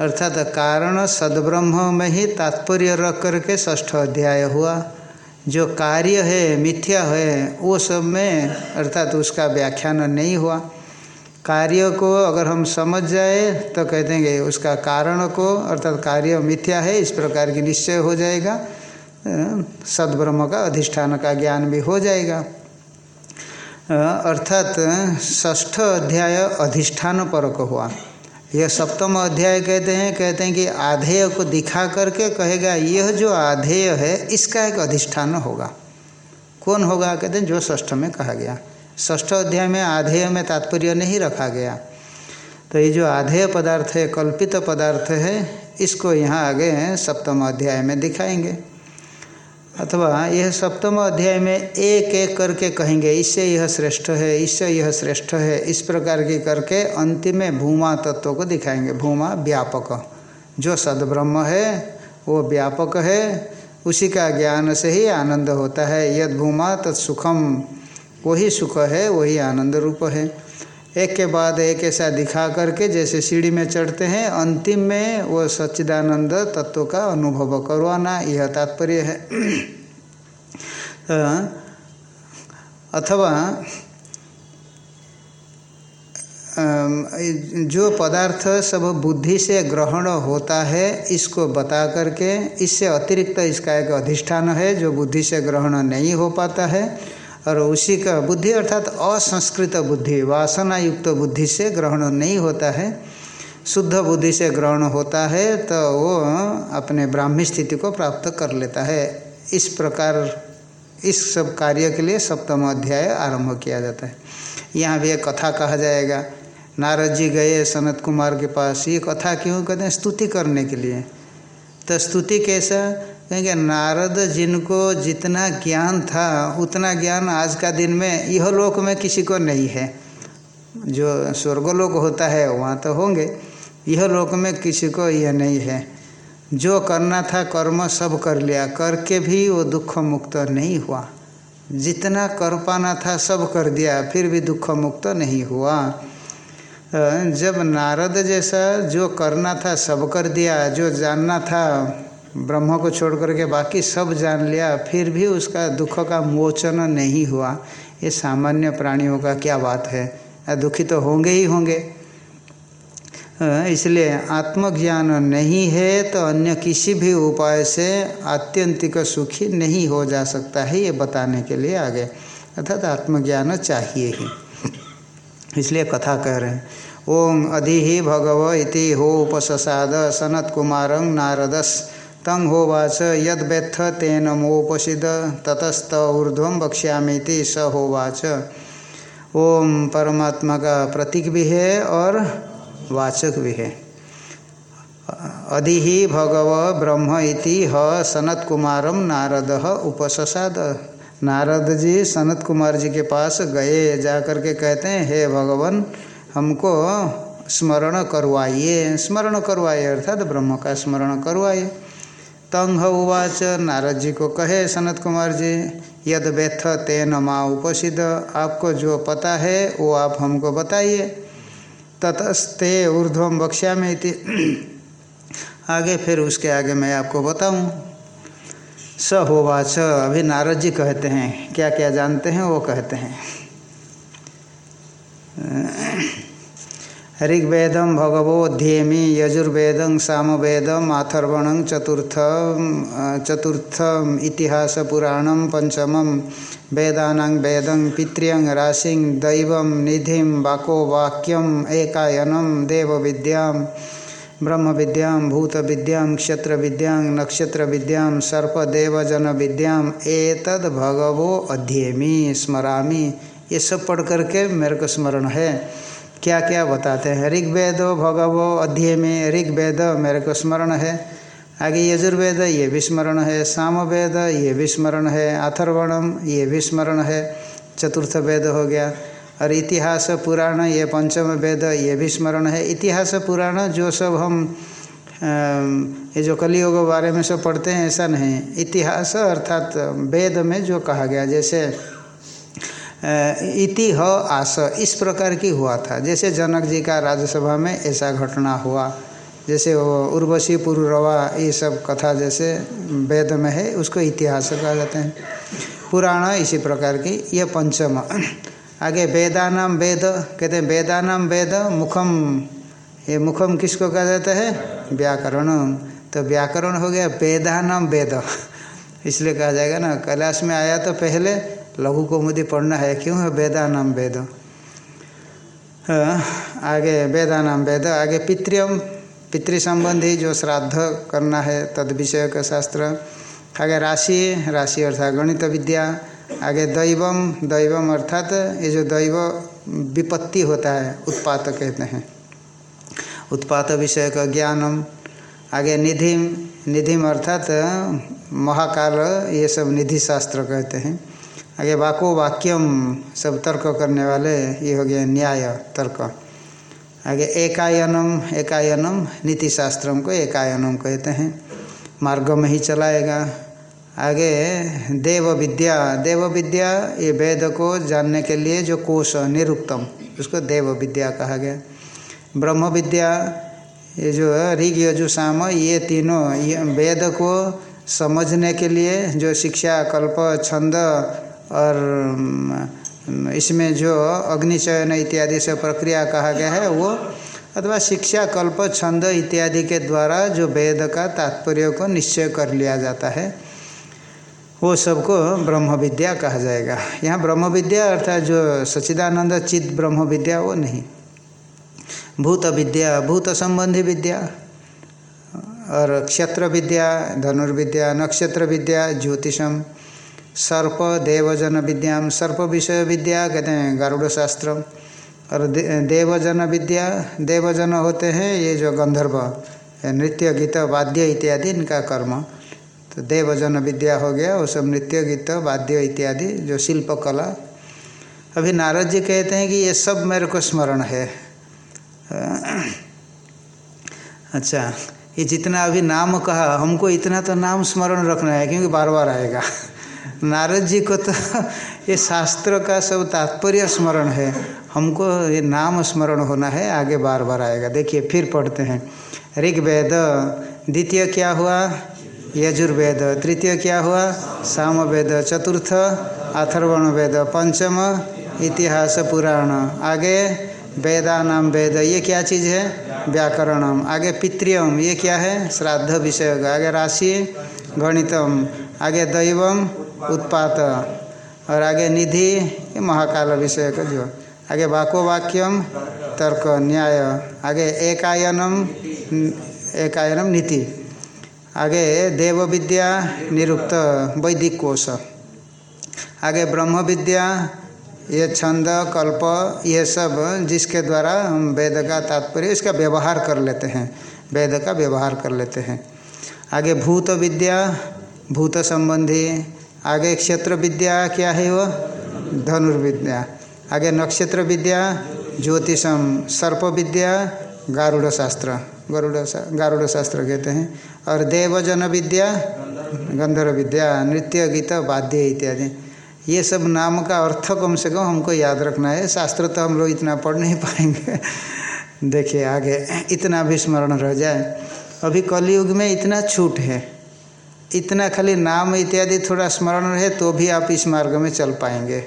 अर्थात कारण सदब्रह्म में ही तात्पर्य रख करके ष्ठ अध्याय हुआ। जो कार्य है, मिथ्या है, वो सब में, अर्थात तो उसका व्याख्यान नहीं हुआ। कार्य को अगर हम समझ जाए तो कह देंगे उसका कारण को, अर्थात कार्य मिथ्या है, इस प्रकार की निश्चय हो जाएगा। सदब्रह्म का अधिष्ठान का ज्ञान भी हो जाएगा। अर्थात ष्ठ अध्याय अधिष्ठान परक हुआ। यह सप्तम अध्याय कहते हैं कहते हैं कि आधेय को दिखा करके कहेगा, यह जो आधेय है, इसका एक अधिष्ठान होगा। कौन होगा? कहते हैं, जो ष्ठ में कहा गया। ष्ठ अध्याय में आधेय में तात्पर्य नहीं रखा गया। तो ये जो आधेय पदार्थ है, कल्पित पदार्थ है, इसको यहाँ आगे सप्तम अध्याय में दिखाएँगे। अथवा यह सप्तम अध्याय में एक एक करके कहेंगे, इससे यह श्रेष्ठ है, इससे यह श्रेष्ठ है, इस प्रकार की करके अंतिम में भूमा तत्व को दिखाएँगे। भूमा व्यापक। जो सदब्रह्म है, वो व्यापक है, उसी का ज्ञान से ही आनंद होता है। यद भूमा तत्सुखम वही सुख है, वही आनंद रूप है। एक के बाद एक ऐसा दिखा करके जैसे सीढ़ी में चढ़ते हैं, अंतिम में वो सच्चिदानंद तत्व का अनुभव करवाना यह तात्पर्य है। अथवा जो पदार्थ सब बुद्धि से ग्रहण होता है, इसको बता करके, इससे अतिरिक्त इसका एक अधिष्ठान है जो बुद्धि से ग्रहण नहीं हो पाता है। और उसी का बुद्धि अर्थात असंस्कृत बुद्धि वासना युक्त बुद्धि से ग्रहण नहीं होता है। शुद्ध बुद्धि से ग्रहण होता है तो वो अपने ब्राह्मी स्थिति को प्राप्त कर लेता है। इस प्रकार, इस सब कार्य के लिए सप्तम अध्याय आरंभ किया जाता है। यहाँ भी एक कथा कहा जाएगा, नारद जी गए सनत कुमार के पास। ये कथा क्यों? कहते हैं स्तुति करने के लिए। तो स्तुति कैसा? कहेंगे नारद जिनको जितना ज्ञान था, उतना ज्ञान आज का दिन में यह लोक में किसी को नहीं है। जो स्वर्गलोक होता है, वहाँ तो होंगे। यह लोक में किसी को यह नहीं है। जो करना था कर्म सब कर लिया। करके भी वो दुख मुक्त नहीं हुआ। जितना कर पाना था सब कर दिया, फिर भी दुख मुक्त नहीं हुआ। जब नारद जैसा जो करना था सब कर दिया, जो जानना था ब्रह्म को छोड़ करके बाकी सब जान लिया, फिर भी उसका दुख का मोचन नहीं हुआ। ये सामान्य प्राणियों का क्या बात है? दुखी तो होंगे ही होंगे। इसलिए आत्मज्ञान नहीं है तो अन्य किसी भी उपाय से आत्यंतिक सुखी नहीं हो जा सकता है, ये बताने के लिए आगे। अर्थात आत्मज्ञान चाहिए ही। इसलिए कथा कह रहे हैं, ओम अधि भगव इति हो उपससाद सनत कुमारं नारदस तं होवाच यद तेन मोपसिद ततस्त ऊर्ध्व बक्ष्यामीति स होवाच। ओम परमात्मा का प्रतीक भी है और वाचक भी है अधि ही भगव ब्रह्म इति ह सनत कुमारम नारद उपससाद। नारद जी सनत कुमार जी के पास गए जा कर के कहते हैं, हे भगवान, हमको स्मरण करवाइए। स्मरण करवाइए, अर्थात ब्रह्म का स्मरण करवाइए। तंग उवाच। नारद जी को कहे, सनत कुमार जी, यद व्यथ तेन माँ उपसिद आपको जो पता है, वो आप हमको बताइए। ततस्ते ऊर्ध्वम बक्ष्या में आगे फिर उसके आगे मैं आपको बताऊँ। स होवाच अभी नारद जी कहते हैं। क्या क्या जानते हैं, वो कहते हैं। ऋग्वेदम भगवोध्येमी यजुर्वेदं सामवेदम अथर्वण चतुर्थ चतुर्थ इतिहास पुराणम पंचम वेदानां वेदं पितृयं राशि दैव निधि वाको वाक्यम एकायनम देव विद्या ब्रह्म विद्या भूत विद्या क्षत्र विद्या नक्षत्र विद्या सर्पदेवजन विद्या एतद भगवो अध्येमी स्मरामी। ये सब पढ़ करके मेरे को स्मरण है। क्या क्या बताते हैं? ऋग्वेद भगवो अध्यय में ऋग्वेद मेरे को स्मरण है। आगे यजुर्वेद, ये भी स्मरण है। सामवेद, ये भी स्मरण है। अथर्वणम, ये भी स्मरण है। चतुर्थ वेद हो गया। और इतिहास पुराण, ये पंचम वेद, ये भी स्मरण है। इतिहास पुराण जो सब हम ये जो कलियोग बारे में सब पढ़ते हैं, ऐसा नहीं। इतिहास अर्थात वेद में जो कहा गया, जैसे इति ह आस। इस प्रकार की हुआ था। जैसे जनक जी का राज्यसभा में ऐसा घटना हुआ। जैसे वो उर्वशी पुरुरवा, ये सब कथा जैसे वेद में है, उसको इतिहास कहा जाते हैं। पुराण इसी प्रकार की यह पंचम। आगे वेदानाम वेद, कहते हैं वेदानाम वेद मुखम। ये मुखम किसको कहा जाता है? व्याकरण। तो व्याकरण हो गया वेदानाम वेद। इसलिए कहा जाएगा ना, कैलाश में आया तो पहले लघु कौमुदी पढ़ना है, क्यों है वेदा? नाम वेद आगे वेदा नाम वेद, आगे पितृम पितृ संबंधी जो श्राद्ध करना है, तद विषय का शास्त्र। आगे राशि राशि अर्थात गणित विद्या। आगे दैवम दैवम अर्थात ये जो दैव विपत्ति होता है, उत्पात कहते हैं। उत्पात विषय का ज्ञानम। आगे निधिम निधिम अर्थात महाकाल, ये सब निधि शास्त्र कहते हैं। आगे वाको वाक्यम सब तर्क करने वाले, ये हो गया न्याय तर्क। आगे एकायनम एकायनम नीति शास्त्रम को एकायनम कहते हैं। मार्ग में ही चलाएगा। आगे देव विद्या देव विद्या ये वेद को जानने के लिए जो कोश निरुक्तम, उसको देव विद्या कहा गया। ब्रह्म विद्या ये जो ऋग, यजु, साम, ये तीनों, ये वेद को समझने के लिए जो शिक्षा, कल्प, छंद और इसमें जो अग्निचयन इत्यादि से प्रक्रिया कहा गया है, वो अथवा शिक्षा कल्प छंद इत्यादि के द्वारा जो वेद का तात्पर्य को निश्चय कर लिया जाता है, वो सबको ब्रह्म विद्या कहा जाएगा। यहाँ ब्रह्म विद्या अर्थात जो सच्चिदानंद चित्त ब्रह्म विद्या वो नहीं। भूत विद्या, भूत संबंधी विद्या, और क्षत्र विद्या धनुर्विद्या नक्षत्र विद्या ज्योतिषम सर्प देवजन विद्या सर्प विषय विद्या कहते हैं गरुड़ शास्त्र और देवजन विद्या देवजन होते हैं ये जो गंधर्व नृत्य, गीत, वाद्य इत्यादि इनका कर्म। तो देवजन विद्या हो गया, वो सब नृत्य, गीत, वाद्य इत्यादि जो शिल्प कला अभी नारद जी कहते हैं कि ये सब मेरे को स्मरण है। अच्छा ये जितना अभी नाम कहा, हमको इतना तो नाम स्मरण रखना है, क्योंकि बार बार आएगा। नारद जी को तो ये शास्त्र का सब तात्पर्य स्मरण है। हमको ये नाम स्मरण होना है, आगे बार बार आएगा। देखिए, फिर पढ़ते हैं। ऋग्वेद, द्वितीय क्या हुआ? यजुर्वेद, तृतीय क्या हुआ? सामवेद, चतुर्थ अथर्वण वेद पंचम, इतिहास, पुराण। आगे, वेदानाम वेद, ये क्या चीज़ है? व्याकरणम। आगे, पितृयम, ये क्या है? श्राद्ध विषय। आगे, राशि, गणितम। आगे, दैवम उत्पात। और आगे निधि, ये महाकाल विषय का जो। आगे वाको वाक्यम, तर्क, न्याय। आगे एकायनम एकायनम नीति। आगे देव विद्या निरुक्त, वैदिक कोश। आगे ब्रह्म विद्या ये छंद, कल्प, ये सब जिसके द्वारा हम वेद का तात्पर्य, इसका व्यवहार कर लेते हैं। वेद का व्यवहार कर लेते हैं। आगे भूत विद्या भूत संबंधी आगे क्षेत्र विद्या क्या है वो? धनुर्विद्या। आगे नक्षत्र विद्या, ज्योतिषम सर्प विद्या, गारुड़ शास्त्र। गरुड़ गारुड़ शास्त्र कहते हैं। और देवजन विद्या, गंधर्व विद्या, नृत्य, गीत, वाद्य इत्यादि। ये सब नाम का अर्थ कम से कम हमको याद रखना है। शास्त्र तो हम लोग इतना पढ़ नहीं पाएँगे। देखिए आगे, इतना भी स्मरण रह जाए। अभी कलयुग में इतना छूट है। इतना खाली नाम इत्यादि थोड़ा स्मरण रहे तो भी आप इस मार्ग में चल पाएँगे।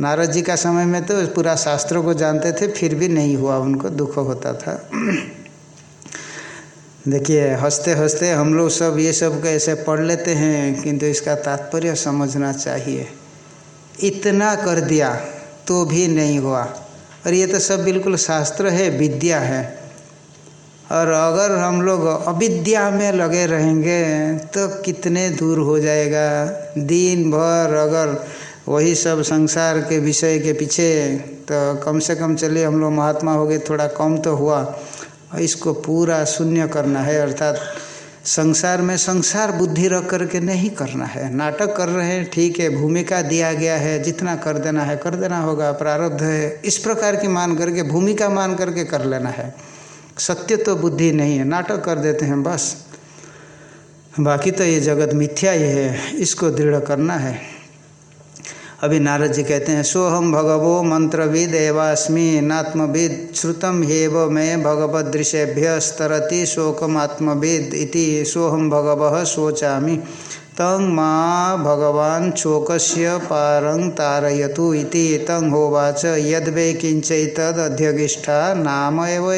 नारद जी का समय में तो पूरा शास्त्रों को जानते थे, फिर भी नहीं हुआ, उनको दुख होता था। देखिए हँसते हँसते हम लोग सब ये सब कैसे पढ़ लेते हैं, किंतु इसका तात्पर्य समझना चाहिए। इतना कर दिया तो भी नहीं हुआ। और ये तो सब बिल्कुल शास्त्र है, विद्या है। और अगर हम लोग अविद्या में लगे रहेंगे तो कितने दूर हो जाएगा? दिन भर अगर वही सब संसार के विषय के पीछे तो कम से कम चलिए, हम लोग महात्मा हो गए, थोड़ा कम तो हुआ। इसको पूरा शून्य करना है, अर्थात संसार में संसार बुद्धि रख करके नहीं करना है। नाटक कर रहे हैं, ठीक है, भूमिका दिया गया है, जितना कर देना है, कर देना होगा, प्रारब्ध है। इस प्रकार की मान करके, भूमिका मान करके कर लेना है। सत्य तो बुद्धि नहीं है, नाटक कर देते हैं बस। बाकी तो ये जगत मिथ्या ही है, इसको दृढ़ करना है। अभी नारद जी कहते हैं सोहम भगवो मंत्रविद एवास्मी नात्मविद श्रुतम हेव में भगवदृशेभ्य स्तरति शोकम आत्मविद इति सोहम भगव शोचामी। तंग माँ भगवान शोकस्य पारं तारयतु इति तं होवाच, यद्वे किंचितद्यगिष्ठा नाम एव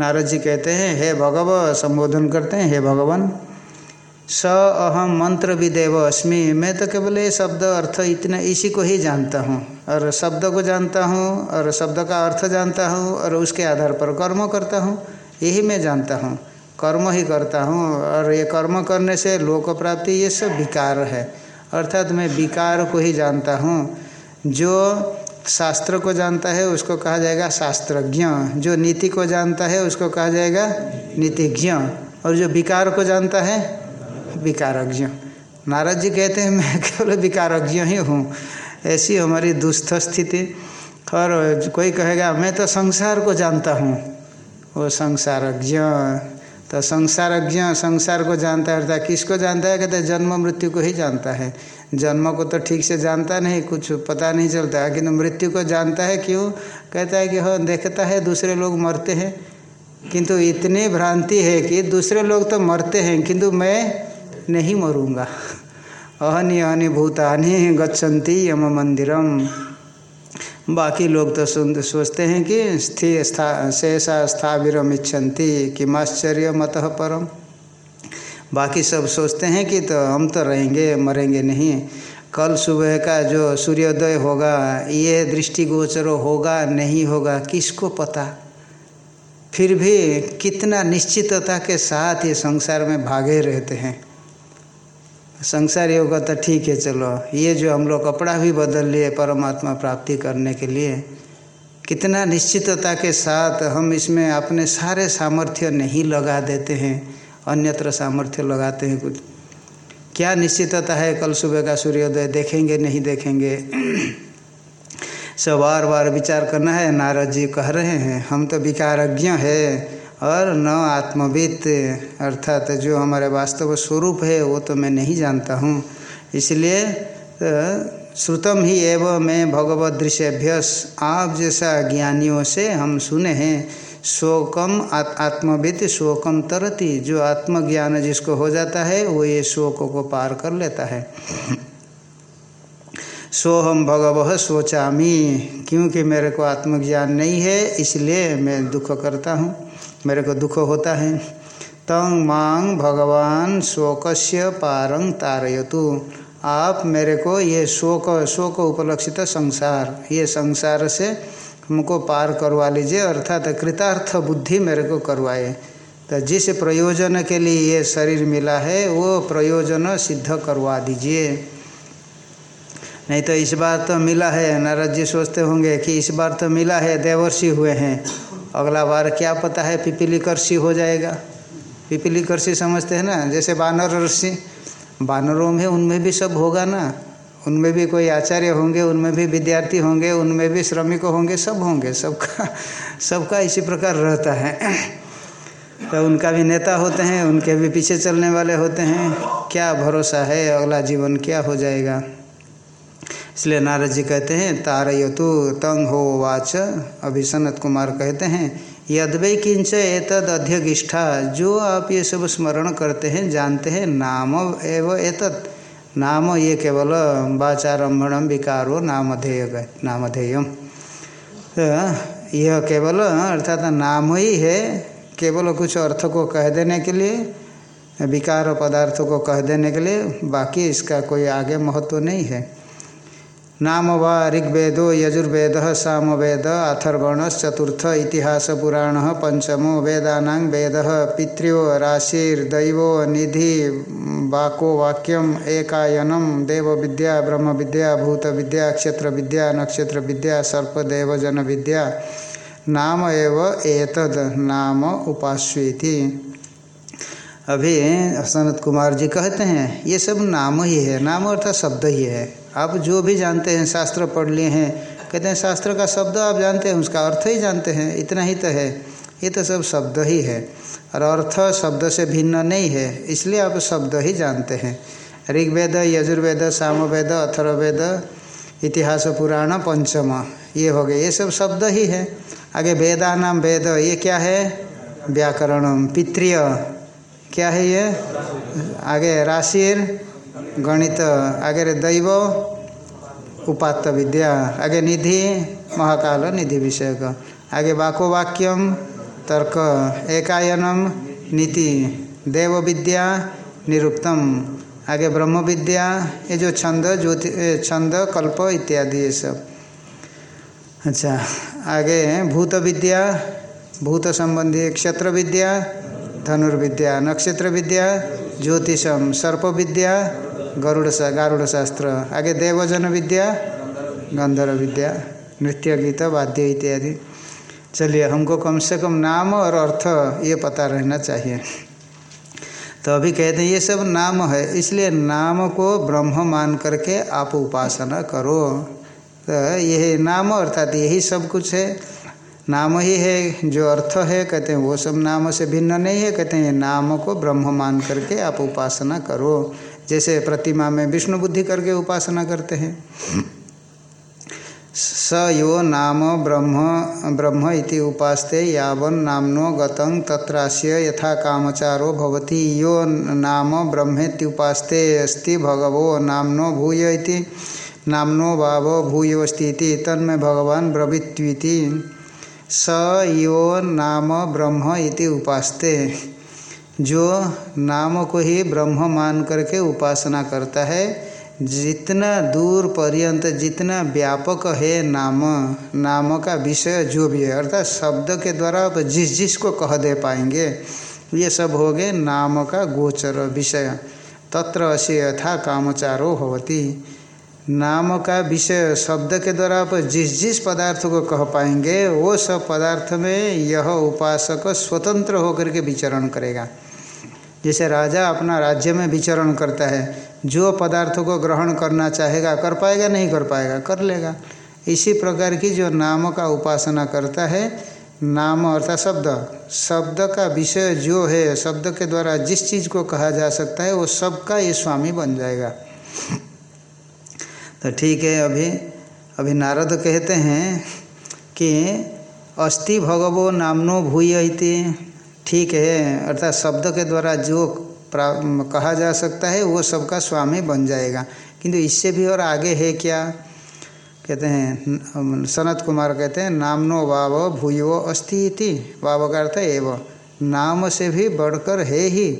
नारद जी कहते हैं, हे भगव, संबोधन करते हैं, हे भगवान। स अहम मंत्र विदेव अस्मि। मैं तो केवल ये शब्द अर्थ इतना इसी को ही जानता हूँ। और शब्द को जानता हूँ, और शब्द का अर्थ जानता हूँ, और उसके आधार पर कर्म करता हूँ, यही मैं जानता हूँ। कर्म ही करता हूँ, और ये कर्म करने से लोक प्राप्ति ये सब विकार है। अर्थात मैं विकार को ही जानता हूँ। जो शास्त्र को जानता है, उसको कहा जाएगा शास्त्रज्ञ। जो नीति को जानता है, उसको कहा जाएगा नीतिज्ञ। और जो विकार को जानता है, विकारज्ञ। नारद जी कहते हैं, मैं केवल विकारज्ञ ही हूँ। ऐसी हमारी दुस्थ स्थिति। और कोई कहेगा, मैं तो संसार को जानता हूँ। वो संसारज्ञ। तो संसारज्ञ, संसार को जानता है, अर्थात किसको जानता है? कहते जन्म मृत्यु को ही जानता है। जन्म को तो ठीक से जानता नहीं, कुछ पता नहीं चलता। है किंतु मृत्यु को जानता है क्यों? कहता है कि हाँ देखता है, दूसरे लोग मरते हैं। किंतु इतनी भ्रांति है कि दूसरे लोग तो मरते हैं, किंतु मैं नहीं मरूँगा। अहनि अहनि भूतानि गच्छन्ति यम मंदिरम। बाकी लोग तो सुन, सोचते हैं कि स्थिर स्था, शेषा स्थाविरम इच्छन्ति किमाश्चर्य मत परम। बाकी सब सोचते हैं कि तो हम तो रहेंगे, मरेंगे नहीं। कल सुबह का जो सूर्योदय होगा, ये दृष्टिगोचर होगा, नहीं होगा, किसको पता? फिर भी कितना निश्चितता के साथ ये संसार में भागे रहते हैं। संसार योग तो ठीक है, चलो। ये जो हम लोग कपड़ा भी बदल लिए परमात्मा प्राप्ति करने के लिए, कितना निश्चितता के साथ हम इसमें अपने सारे सामर्थ्य नहीं लगा देते हैं। अन्यत्र सामर्थ्य लगाते हैं कुछ। क्या निश्चितता है कल सुबह का सूर्योदय? देखेंगे, नहीं देखेंगे। सब बार बार विचार करना है, नारद जी कह रहे हैं, हम तो विकारज्ञ है और न आत्मविद अर्थात जो हमारे वास्तव स्वरूप है, वो तो मैं नहीं जानता हूँ। इसलिए श्रुतम ही एवं मैं भगवत दृश्यभ्यस आप जैसा ज्ञानियों से हम सुने हैं। शोकम आत्मविद शोकम तरती। जो आत्मज्ञान जिसको हो जाता है, वो ये शोक को पार कर लेता है। सोहम भगव सोचामी क्योंकि मेरे को आत्मज्ञान नहीं है, इसलिए मैं दुख करता हूँ। मेरे को दुख होता है। तंग मांग भगवान शोकस्य पारंग तारयतु। आप मेरे को ये शोक शोक उपलक्षित संसार, ये संसार से हमको पार करवा लीजिए, अर्थात कृतार्थ बुद्धि मेरे को करवाए। तो जिस प्रयोजन के लिए ये शरीर मिला है, वो प्रयोजन सिद्ध करवा दीजिए। नहीं तो इस बार तो मिला है, नारद जी सोचते होंगे कि इस बार तो मिला है, देवर्षि हुए हैं। अगला बार क्या पता है पिपीली कर्षि हो जाएगा। पिपीली कर्षि समझते हैं ना, जैसे बानर ऋषि। बानरों में उनमें भी सब होगा ना। उनमें भी कोई आचार्य होंगे, उनमें भी विद्यार्थी होंगे, उनमें भी श्रमिक होंगे, सब होंगे, सबका सबका इसी प्रकार रहता है। तो उनका भी नेता होते हैं, उनके भी पीछे चलने वाले होते हैं। क्या भरोसा है? अगला जीवन क्या हो जाएगा? इसलिए नारद जी कहते हैं, तारयतु तंग हो वाच। अभी सनत कुमार कहते हैं, यदवै किंच एतद अध्यगिष्ठा। जो आप ये सब स्मरण करते हैं, जानते हैं, नाम एवं एतद नाम ये केवल वाचारम्भण विकारो नामधेय। नामधेयम तो यह केवल, अर्थात नाम ही है, केवल कुछ अर्थ को कह देने के लिए, विकार पदार्थ को कह देने के लिए, बाकी इसका कोई आगे महत्व नहीं है। नाम व ऋग्वेदो यजुर्वेद सामवेद अथर्वणश्चतुर्थ इतिहास पुराण पंचमो वेदानां वेद पितृो राशिर्दैवो निधि वाको वाक्यम एकायनम देव विद्या ब्रह्म विद्या भूत विद्या क्षेत्र विद्या नक्षत्र विद्या सर्पदेव जन विद्या नाम एव एतद नाम उपास्वीति अभी सनत कुमार जी कहते हैं, ये सब नाम ही है। नाम अर्थात शब्द ही है। आप जो भी जानते हैं, शास्त्र पढ़ लिए हैं, कहते हैं, शास्त्र का शब्द आप जानते हैं, उसका अर्थ ही जानते हैं, इतना ही तो है। ये तो सब शब्द ही है और अर्थ शब्द से भिन्न नहीं है, इसलिए आप शब्द ही जानते हैं। ऋग्वेद, यजुर्वेद, सामवेद अथर्वेद इतिहास, पुराण, पंचम, ये हो गए, ये सब शब्द ही है। आगे वेदानाम वेद, ये क्या है? व्याकरणम, पित्रीय। क्या है ये? आगे राशिर गणित, आगे दैव, उपात्त विद्या, आगे निधि, महाकाल निधि विषय का आगे वाको वाक्यम, तर्क, एकायनम, नीति, देव विद्या, निरुक्तम। आगे ब्रह्म विद्या, ये जो छंद, ज्योति छंद, कल्प इत्यादि ये सब। अच्छा आगे भूत विद्या, भूत संबंधी क्षेत्र विद्या, धनुर्विद्या, नक्षत्र विद्या ज्योतिषम सर्प विद्या गरुड़ गारुड़ शास्त्र आगे देवजन विद्या गंधर्व विद्या नृत्य गीत वाद्य इत्यादि। चलिए, हमको कम से कम नाम और अर्थ ये पता रहना चाहिए। तो अभी कहते हैं, ये सब नाम है, इसलिए नाम को ब्रह्म मान करके आप उपासना करो। तो यही नाम अर्थात यही सब कुछ है। नाम ही है, जो अर्थ है, कहते हैं, वो सब नाम से भिन्न नहीं है, कहते हैं नाम को ब्रह्म मान करके आप उपासना करो। जैसे प्रतिमा में विष्णु बुद्धि करके उपासना करते हैं। स यो नाम ब्रह्म ब्रह्म इति उपास्ते यावन नामनो गतं तत्रास्य यथा कामचारो भवति। यो नाम ब्रह्मेत्युपास्ते अस्ति भगवो नामनो भूय इति, नामनो भाव भूयोस्ति इति, तन्मे भगवान ब्रवीत्वीति। स यो नाम ब्रह्म इति उपास्ते। जो नाम को ही ब्रह्म मान करके उपासना करता है, जितना दूर पर्यंत जितना व्यापक है नाम नाम का विषय जो भी है, अर्थात शब्द के द्वारा आप जिस जिस को कह दे पाएँगे, ये सब हो गए नाम का गोचर विषय। तत्र असे यथा कामचारो होती नाम का विषय शब्द के द्वारा आप जिस जिस पदार्थ को कह पाएँगे, वो सब पदार्थ में यह उपासक स्वतंत्र होकर के विचरण करेगा। जैसे राजा अपना राज्य में विचरण करता है, जो पदार्थों को ग्रहण करना चाहेगा, कर पाएगा, नहीं कर पाएगा, कर लेगा। इसी प्रकार की जो नाम का उपासना करता है, नाम अर्थात शब्द शब्द का विषय जो है शब्द के द्वारा जिस चीज़ को कहा जा सकता है, वो सबका ये स्वामी बन जाएगा। तो ठीक है, अभी अभी नारद कहते हैं कि अस्थि भगवो नामनो भूय इति। ठीक है, अर्थात शब्द के द्वारा जो कहा जा सकता है, वो सबका स्वामी बन जाएगा। किंतु इससे भी और आगे है क्या? कहते हैं सनत कुमार कहते हैं, नामनो वाव भूयो अस्थि इति। वाव का अर्थ एव। नाम से भी बढ़कर है ही।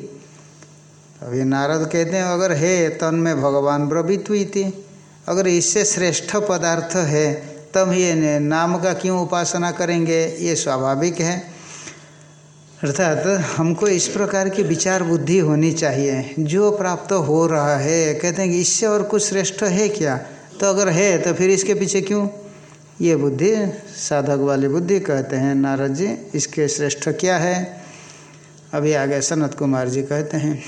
अभी नारद कहते हैं, अगर है तन में भगवान ब्रवित्व इति। अगर इससे श्रेष्ठ पदार्थ है, तब ये नाम का क्यों उपासना करेंगे? ये स्वाभाविक है। अर्थात हमको इस प्रकार की विचार बुद्धि होनी चाहिए। जो प्राप्त हो रहा है, कहते हैं कि इससे और कुछ श्रेष्ठ है क्या? तो अगर है तो फिर इसके पीछे क्यों? ये बुद्धि, साधक वाली बुद्धि कहते हैं, नारद जी, इसके श्रेष्ठ क्या है? अभी आगे सनत कुमार जी कहते हैं।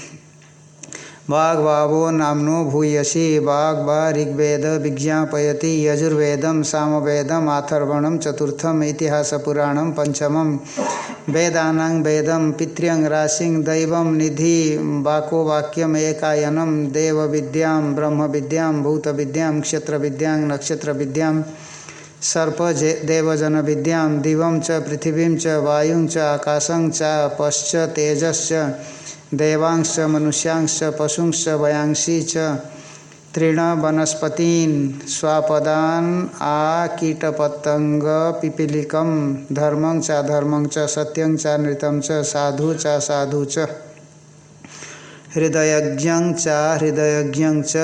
वाग वावो नामनो भूयसी वाग ऋग्वेद विज्ञापयति यजुर्वेदम सामवेदम आथर्वणम चतुर्थम इतिहास पुराणम पंचमम वेदानां वेदम पितृंग राशिंग दैव निधि वाको वाक्यम एकायनम देव विद्यां ब्रह्म विद्यां भूत विद्यां क्षेत्र विद्यां नक्षत्र विद्यां सर्प देवजन विद्यां दिवं च, पृथिवीं च, वायुं च, आकाशं च, पश्च, तेजश्च देवांश मनुष्यांश पशुंश वयांशी च तृण वनस्पतीन स्वापदान आ कीटपतंग पिपीलिकम धर्मं च धर्मं च सत्यं च नृतं च साधु च साधु च। हृदयज्ञं च हृदयज्ञं च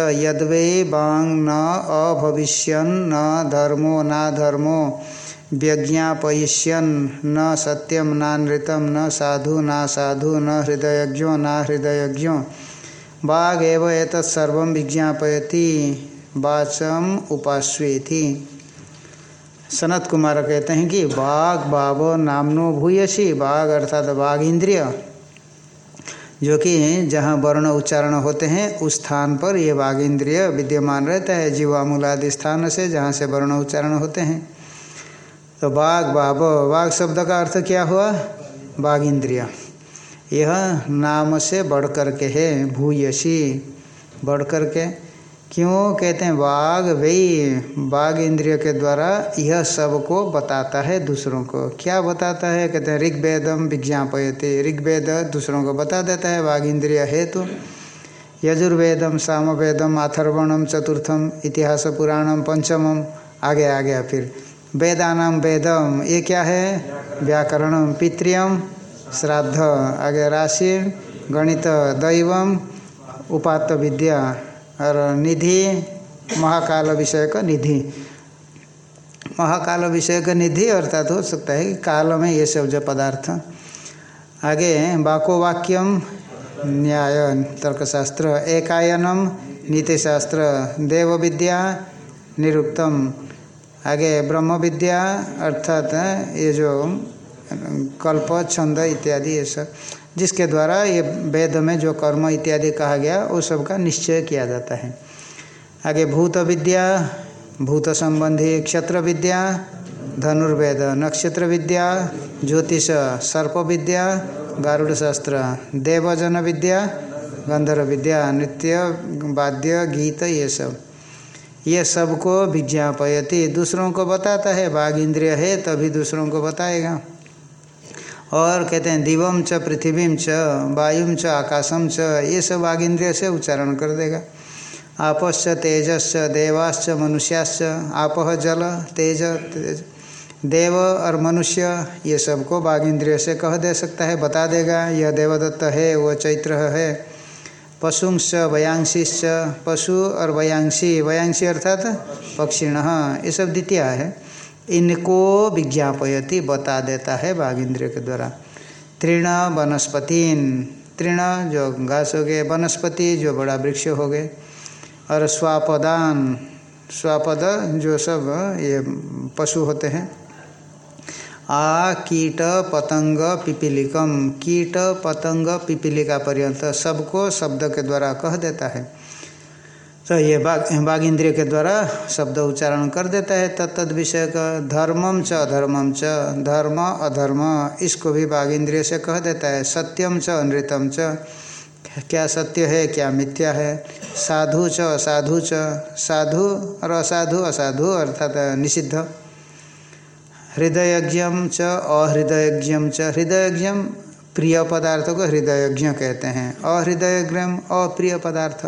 वांग न अभविष्यन् न धर्मो न धर्मो। व्यज्ञापयिष्यन न सत्यम न नृतम न साधु न साधु, न हृदयज्ञो न हृदयज्ञो। बाघ एव एतत्सर्व विज्ञापयति, वाचम उपास्वेति सनत कुमार कहते हैं कि बाघ बाब नामनो भूयसी बाघ अर्थात बाघ इंद्रिय, जो कि जहाँ वर्ण उच्चारण होते हैं, उस स्थान पर ये बाघ इंद्रिय विद्यमान रहता है, जीवामूलादि स्थान से जहाँ से वर्ण उच्चारण होते हैं। तो बाघ बाब बाघ शब्द का अर्थ क्या हुआ? बाघ इंद्रिय। यह नाम से बढ़ कर के है, भूयसी। बढ़ कर के? क्यों कहते हैं बाघ वही बाघ इंद्रिय के द्वारा यह सबको बताता है दूसरों को। क्या बताता है? कहते हैं ऋग्वेदम विज्ञापयते। ऋग्वेद दूसरों को बता देता है बाघ इंद्रिय है तो। यजुर्वेदम सामवेदम अथर्वणम चतुर्थम इतिहास पुराणम पंचमम आगे आ गया फिर। वेदानाम वेदम। ये क्या है? व्याकरणम पितृयम श्राद्ध, आगे राशि, गणित, दैवम, उपात्त विद्या, और निधि, महाकाल विषय का निधि। महाकाल विषय का निधि अर्थात हो सकता है कि काल में ये सब जो पदार्थ। आगे वाको वाक्यम न्याय तर्कशास्त्र, एकायनम, नीतिशास्त्र देव विद्या निरुक्तम आगे ब्रह्म विद्या अर्थात ये जो कल्प, छंद इत्यादि, ये सब, जिसके द्वारा ये वेद में जो कर्म इत्यादि कहा गया, वो सब का निश्चय किया जाता है। आगे भूत विद्या, भूत संबंधी क्षत्र विद्या, धनुर्वेद नक्षत्र विद्या, ज्योतिष सर्प विद्या, गारुड़ शास्त्र देवजन विद्या, गंधर्व विद्या, नृत्य, वाद्य, गीत, ये सब। ये सबको विज्ञापयति। दूसरों को बताता है बाघ इंद्रिय है, तभी दूसरों को बताएगा। और कहते हैं दिवम च पृथ्वीम च वायुम च आकाशम च, ये सब बाघ इंद्रिय से उच्चारण कर देगा। आपश्च तेजश्च, देवाश्च, मनुष्याश्च, आप जल, तेज तेज। देव और मनुष्य, ये सबको बाघ इंद्रिय से कह दे सकता है, बता देगा, यह देवदत्त है वह चैत्र है। पशुंश्च वयांशीश्च पशु और वयांशी वयांशी अर्थात पक्षिण ये सब द्वितीय है। इनको विज्ञापयति, बता देता है बाघ इंद्रिय के द्वारा। तृण वनस्पतिन, तृण जो घास हो गए, वनस्पति जो बड़ा वृक्ष हो गए, और स्वापदान, स्वापद जो सब, ये पशु होते हैं आ कीट पतंग पिपीलिकम। कीट पतंग पिपीलिका पर्यंत सबको शब्द के द्वारा कह देता है। तो ये बाघ बाघ इंद्रिय के द्वारा शब्द उच्चारण कर देता है। तत्त विषय का धर्मम च अधर्मम च, धर्म अधर्म, इसको भी बाघ इंद्रिय से कह देता है। सत्यम च अनृतम च, क्या सत्य है, क्या मिथ्या है। साधु च, असाधु च, साधु और असाधु असाधु अर्थात निषिद्ध। हृदयज्ञम च अहृदयज्ञम च। हृदयज्ञम प्रिय पदार्थ को हृदयज्ञ कहते हैं। अहृदयज्ञम अप्रिय पदार्थ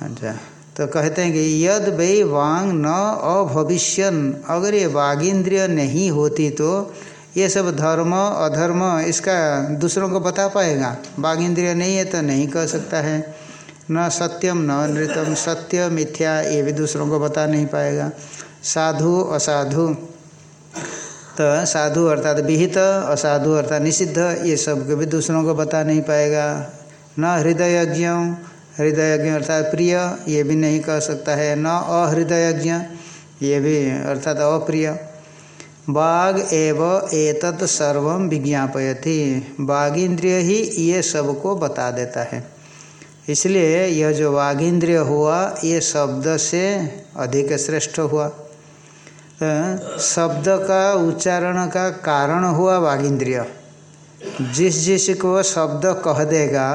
अच्छा तो कहते हैं कि यद वे वांग न अभविष्यन, अगर ये वागिंद्रिय नहीं होती तो ये सब धर्म, अधर्म, इसका दूसरों को बता पाएगा। वागिंद्रिय नहीं है तो नहीं कह सकता है। न सत्यम न नृतम सत्य मिथ्या, ये भी दूसरों को बता नहीं पाएगा। साधु, असाधु। तो साधु अर्थात विहित, असाधु अर्थात निषिद्ध, ये सबको भी दूसरों को बता नहीं पाएगा। न हृदयज्ञ हृदयज्ञ अर्थात प्रिय, ये भी नहीं कह सकता है। न अहृदयज्ञ, ये भी अर्थात अप्रिय। बाघ एव एतत् सर्व विज्ञापयति। बाघ इंद्रिय ही ये सबको बता देता है। इसलिए यह जो वाघ इंद्रिय हुआ, ये शब्द से अधिक श्रेष्ठ हुआ। शब्द का उच्चारण का कारण हुआ वागिंद्रिय जिस जिस को शब्द कह देगा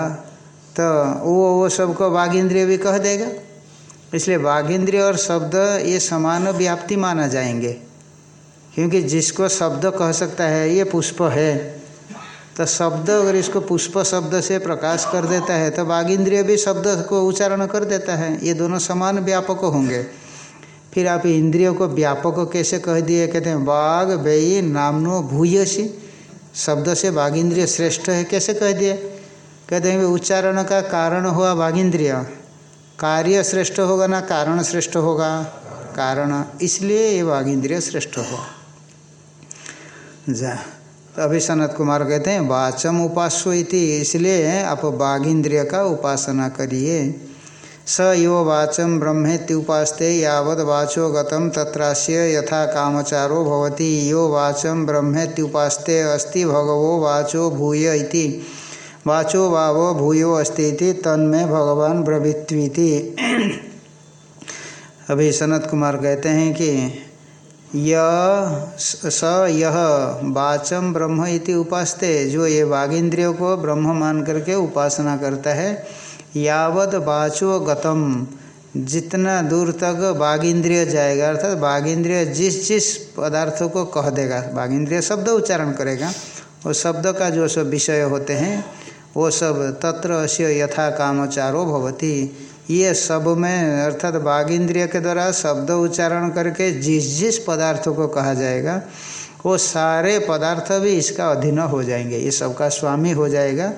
तो वो वो सबको वागिंद्रिय भी कह देगा। इसलिए वागिंद्रिय और शब्द ये समान व्याप्ति माना जाएँगे। क्योंकि जिसको शब्द कह सकता है, ये पुष्प है। तो शब्द अगर इसको पुष्प शब्द से प्रकाश कर देता है तो वागिंद्रिय भी शब्द को उच्चारण कर देता है। ये दोनों समान व्यापक होंगे। फिर आप इंद्रियों को व्यापक कैसे कह दिए? कहते हैं बाघ बेई नामनो भूयसी। शब्द से बाघ इंद्रिय श्रेष्ठ है, कैसे कह दिए? कहते हैं, उच्चारण का कारण हुआ बाघ इंद्रिय कार्य श्रेष्ठ होगा ना कारण श्रेष्ठ होगा? कारण। इसलिए ये बाघ इंद्रिय श्रेष्ठ हो जा तो अभी सनत कुमार कहते हैं, वाचम उपास्व इति। इसलिए आप बाघ इंद्रिय का उपासना करिए। स यो वाचम ब्रह्मेत्युपास्ते यावद वाचो गतम तत्रास्य यथा कामचारो भवति। यो वाचम ब्रह्मेत्युपास्ते अस्ति भगवो वाचो भूय इति। वाचो वावो भूयो अस्ति तन्मे भगवान ब्रवीत्वीति। अभी सनत कुमार कहते हैं कि यह स यह वाचम ब्रह्म इति उपास्ते, जो ये वागिंद्रियों को ब्रह्म मान करके उपासना करता है यावत बाचो गतम। जितना दूर तक बाघ इंद्रिय जाएगा, अर्थात बाघ इंद्रिय जिस जिस पदार्थों को कह देगा बाघ इंद्रिय शब्द उच्चारण करेगा, वो शब्द का जो सब विषय होते हैं, वो सब तत्र अश्य यथा कामचारो भवती। ये सब में, अर्थात बाघ इंद्रिय के द्वारा शब्द उच्चारण करके जिस जिस पदार्थों को कहा जाएगा, वो सारे पदार्थ भी इसका अधीन हो जाएँगे। ये सबका स्वामी हो जाएगा।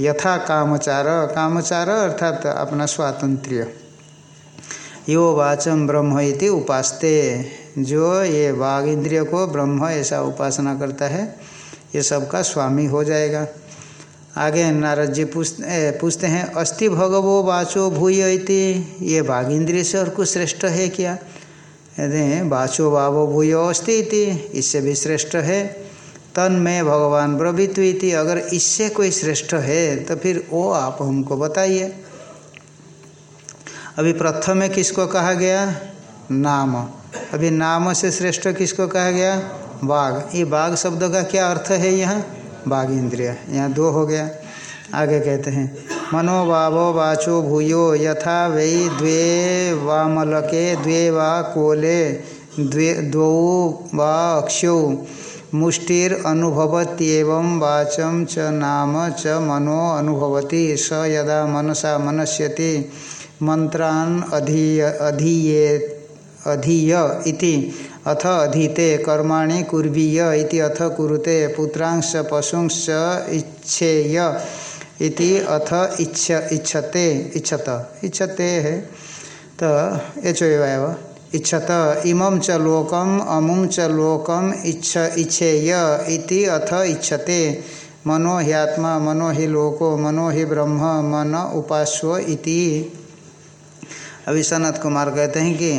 यथा कामचार कामचार अर्थात अपना स्वातंत्र्य। यो वाचम ब्रह्म इति उपासते। जो ये बाघ इंद्रिय को ब्रह्म ऐसा उपासना करता है, ये सबका स्वामी हो जाएगा। आगे नारद जी पूछते पूछते हैं अस्थि भगवो वाचो भूय इति? ये बाघ इंद्रिय से और कुछ श्रेष्ठ है क्या? कहते वाचो बाबो भूय अस्थि इति। इससे भी श्रेष्ठ है। तन में भगवान ब्रवित्वीति अगर इससे कोई श्रेष्ठ है तो फिर वो आप हमको बताइए। अभी प्रथम में किसको कहा गया? नाम। अभी नाम से श्रेष्ठ किसको कहा गया? बाघ। ये बाघ शब्द का क्या अर्थ है यहाँ? बाघ इंद्रिय। यहाँ दो हो गया। आगे कहते हैं, मनोभावो वाचो भूयो यथा वै द्वे वामलके द्वे वा कोले, द्वे, द्वौ वा अक्षौ। मुष्टिर अनुभवत्यव वाचम च नाम च मनो अनुभवती स यदा मनसा मनस्यति मंत्रान अधीय अधीये अधीय इति। अथ अधीते कर्माणि कुर्वीय इति अथ कुरुते पुत्रांश पशुंश्च इच्छेय इति अथ इच्छ इच्छते इच्छत। इच्छते है। तो एच एव। इच्छत, इमं च लोकम अमुं च लोकम इच्छ, इच्छेय इति अथ इच्छते। मनो ह्यात्मा मनो ही लोको, मनो ही ब्रह्म, मन उपास्व इति। अभी सनत कुमार कहते हैं कि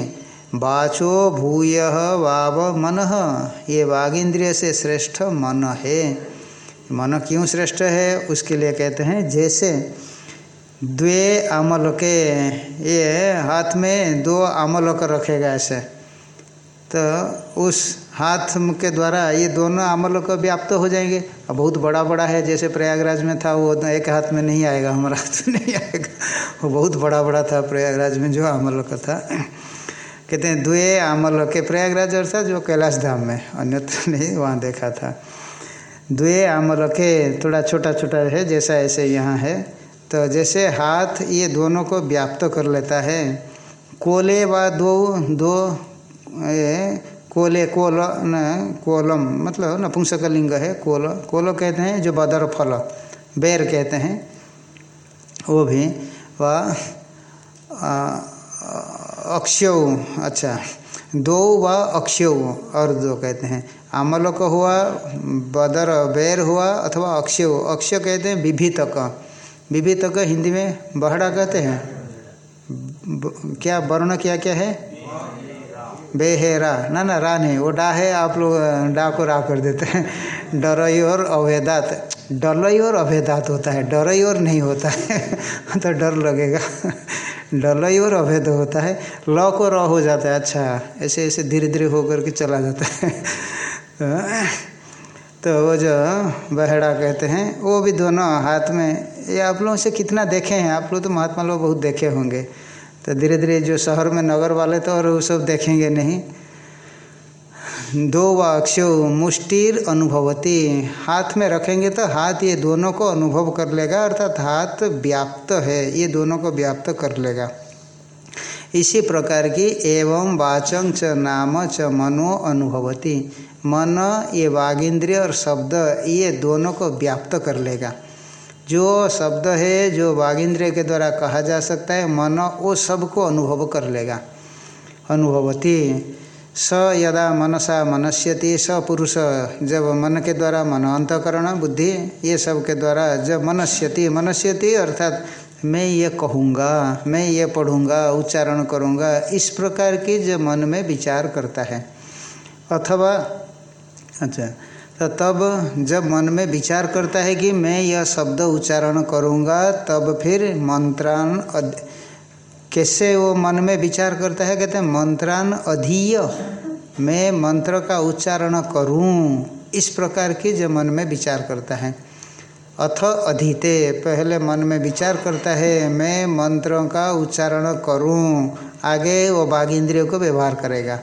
वाचो भूय वाव मन, ये वाग इंद्रिय से श्रेष्ठ मन है। मन क्यों श्रेष्ठ है? उसके लिए कहते हैं, जैसे द्वे आमलोके ये हाथ में दो आमलोक रखेगा ऐसे। तो उस हाथ के द्वारा ये दोनों आमलोक व्याप्त तो हो जाएँगे। अब बहुत बड़ा बड़ा है, जैसे प्रयागराज में था, वो एक हाथ में नहीं आएगा, हमारा हाथ में नहीं आएगा। वो बहुत बड़ा बड़ा था, प्रयागराज में जो आमलोक था। कहते हैं द्वे आमलोके प्रयागराज अर्थात जो कैलाश धाम में अन्यत्र नहीं, वहाँ देखा था। द्वे आमलोके थोड़ा छोटा छोटा है, जैसा ऐसे यहाँ है। तो जैसे हाथ ये दोनों को व्याप्त कर लेता है कोले व दो दो ए, कोले कोल न कोलम मतलब नपुंसकलिंग है कोल कोल कहते हैं जो बदर फल बैर कहते हैं वो भी व अक्षय अच्छा दो व अक्षय और दो कहते हैं आमलक हुआ बदर बैर हुआ अथवा अक्षय अक्षय कहते हैं विभितक विभित का हिंदी में बहड़ा कहते हैं। क्या वर्ण क्या क्या है? बेहेरा। ना ना, रा नहीं। वो डा है, आप लोग डा को रा कर देते हैं। डरई और अवेदात डलई और अभेदात होता है। डरई और नहीं होता है। तो डर लगेगा। डलई और अभेद होता है। ल को र हो जाता है। अच्छा ऐसे ऐसे धीरे धीरे होकर के चला जाता है। तो वो जो बहड़ा कहते हैं, वो भी दोनों हाथ में ये आप लोगों से कितना देखे हैं? आप लोग तो महात्मा लोग बहुत देखे होंगे। तो धीरे धीरे जो शहर में नगर वाले तो और वो सब देखेंगे नहीं। दो वाक्षो मुष्टिर अनुभवती। हाथ में रखेंगे तो हाथ ये दोनों को अनुभव कर लेगा, अर्थात हाथ व्याप्त है, ये दोनों को व्याप्त कर लेगा। इसी प्रकार की एवं वाचन च नाम च मनो अनुभवती। मन, ये वागिंद्रिय और शब्द, ये दोनों को व्याप्त कर लेगा। जो शब्द है, जो वागिंद्रिय के द्वारा कहा जा सकता है, मन वो सबको अनुभव कर लेगा। अनुभवती स यदा मनसा मनस्यति स पुरुष। जब मन के द्वारा मन अंतकरण, बुद्धि, ये सब के द्वारा जब मनस्यति मनस्यति अर्थात मैं ये कहूँगा, मैं ये पढ़ूँगा, उच्चारण करूँगा, इस प्रकार की जो मन में विचार करता है। अथवा अच्छा तो तब जब मन में विचार करता है कि मैं यह शब्द उच्चारण करूँगा, तब फिर मंत्रान कैसे वो मन में विचार करता है? कहते हैं, मंत्रान अधीय। मैं मंत्र का उच्चारण करूँ। इस प्रकार की जब मन में विचार करता है। अथ अधीते, पहले मन में विचार करता है, मैं मंत्रों का उच्चारण करूँ, आगे वो बाघ इंद्रियों को व्यवहार करेगा।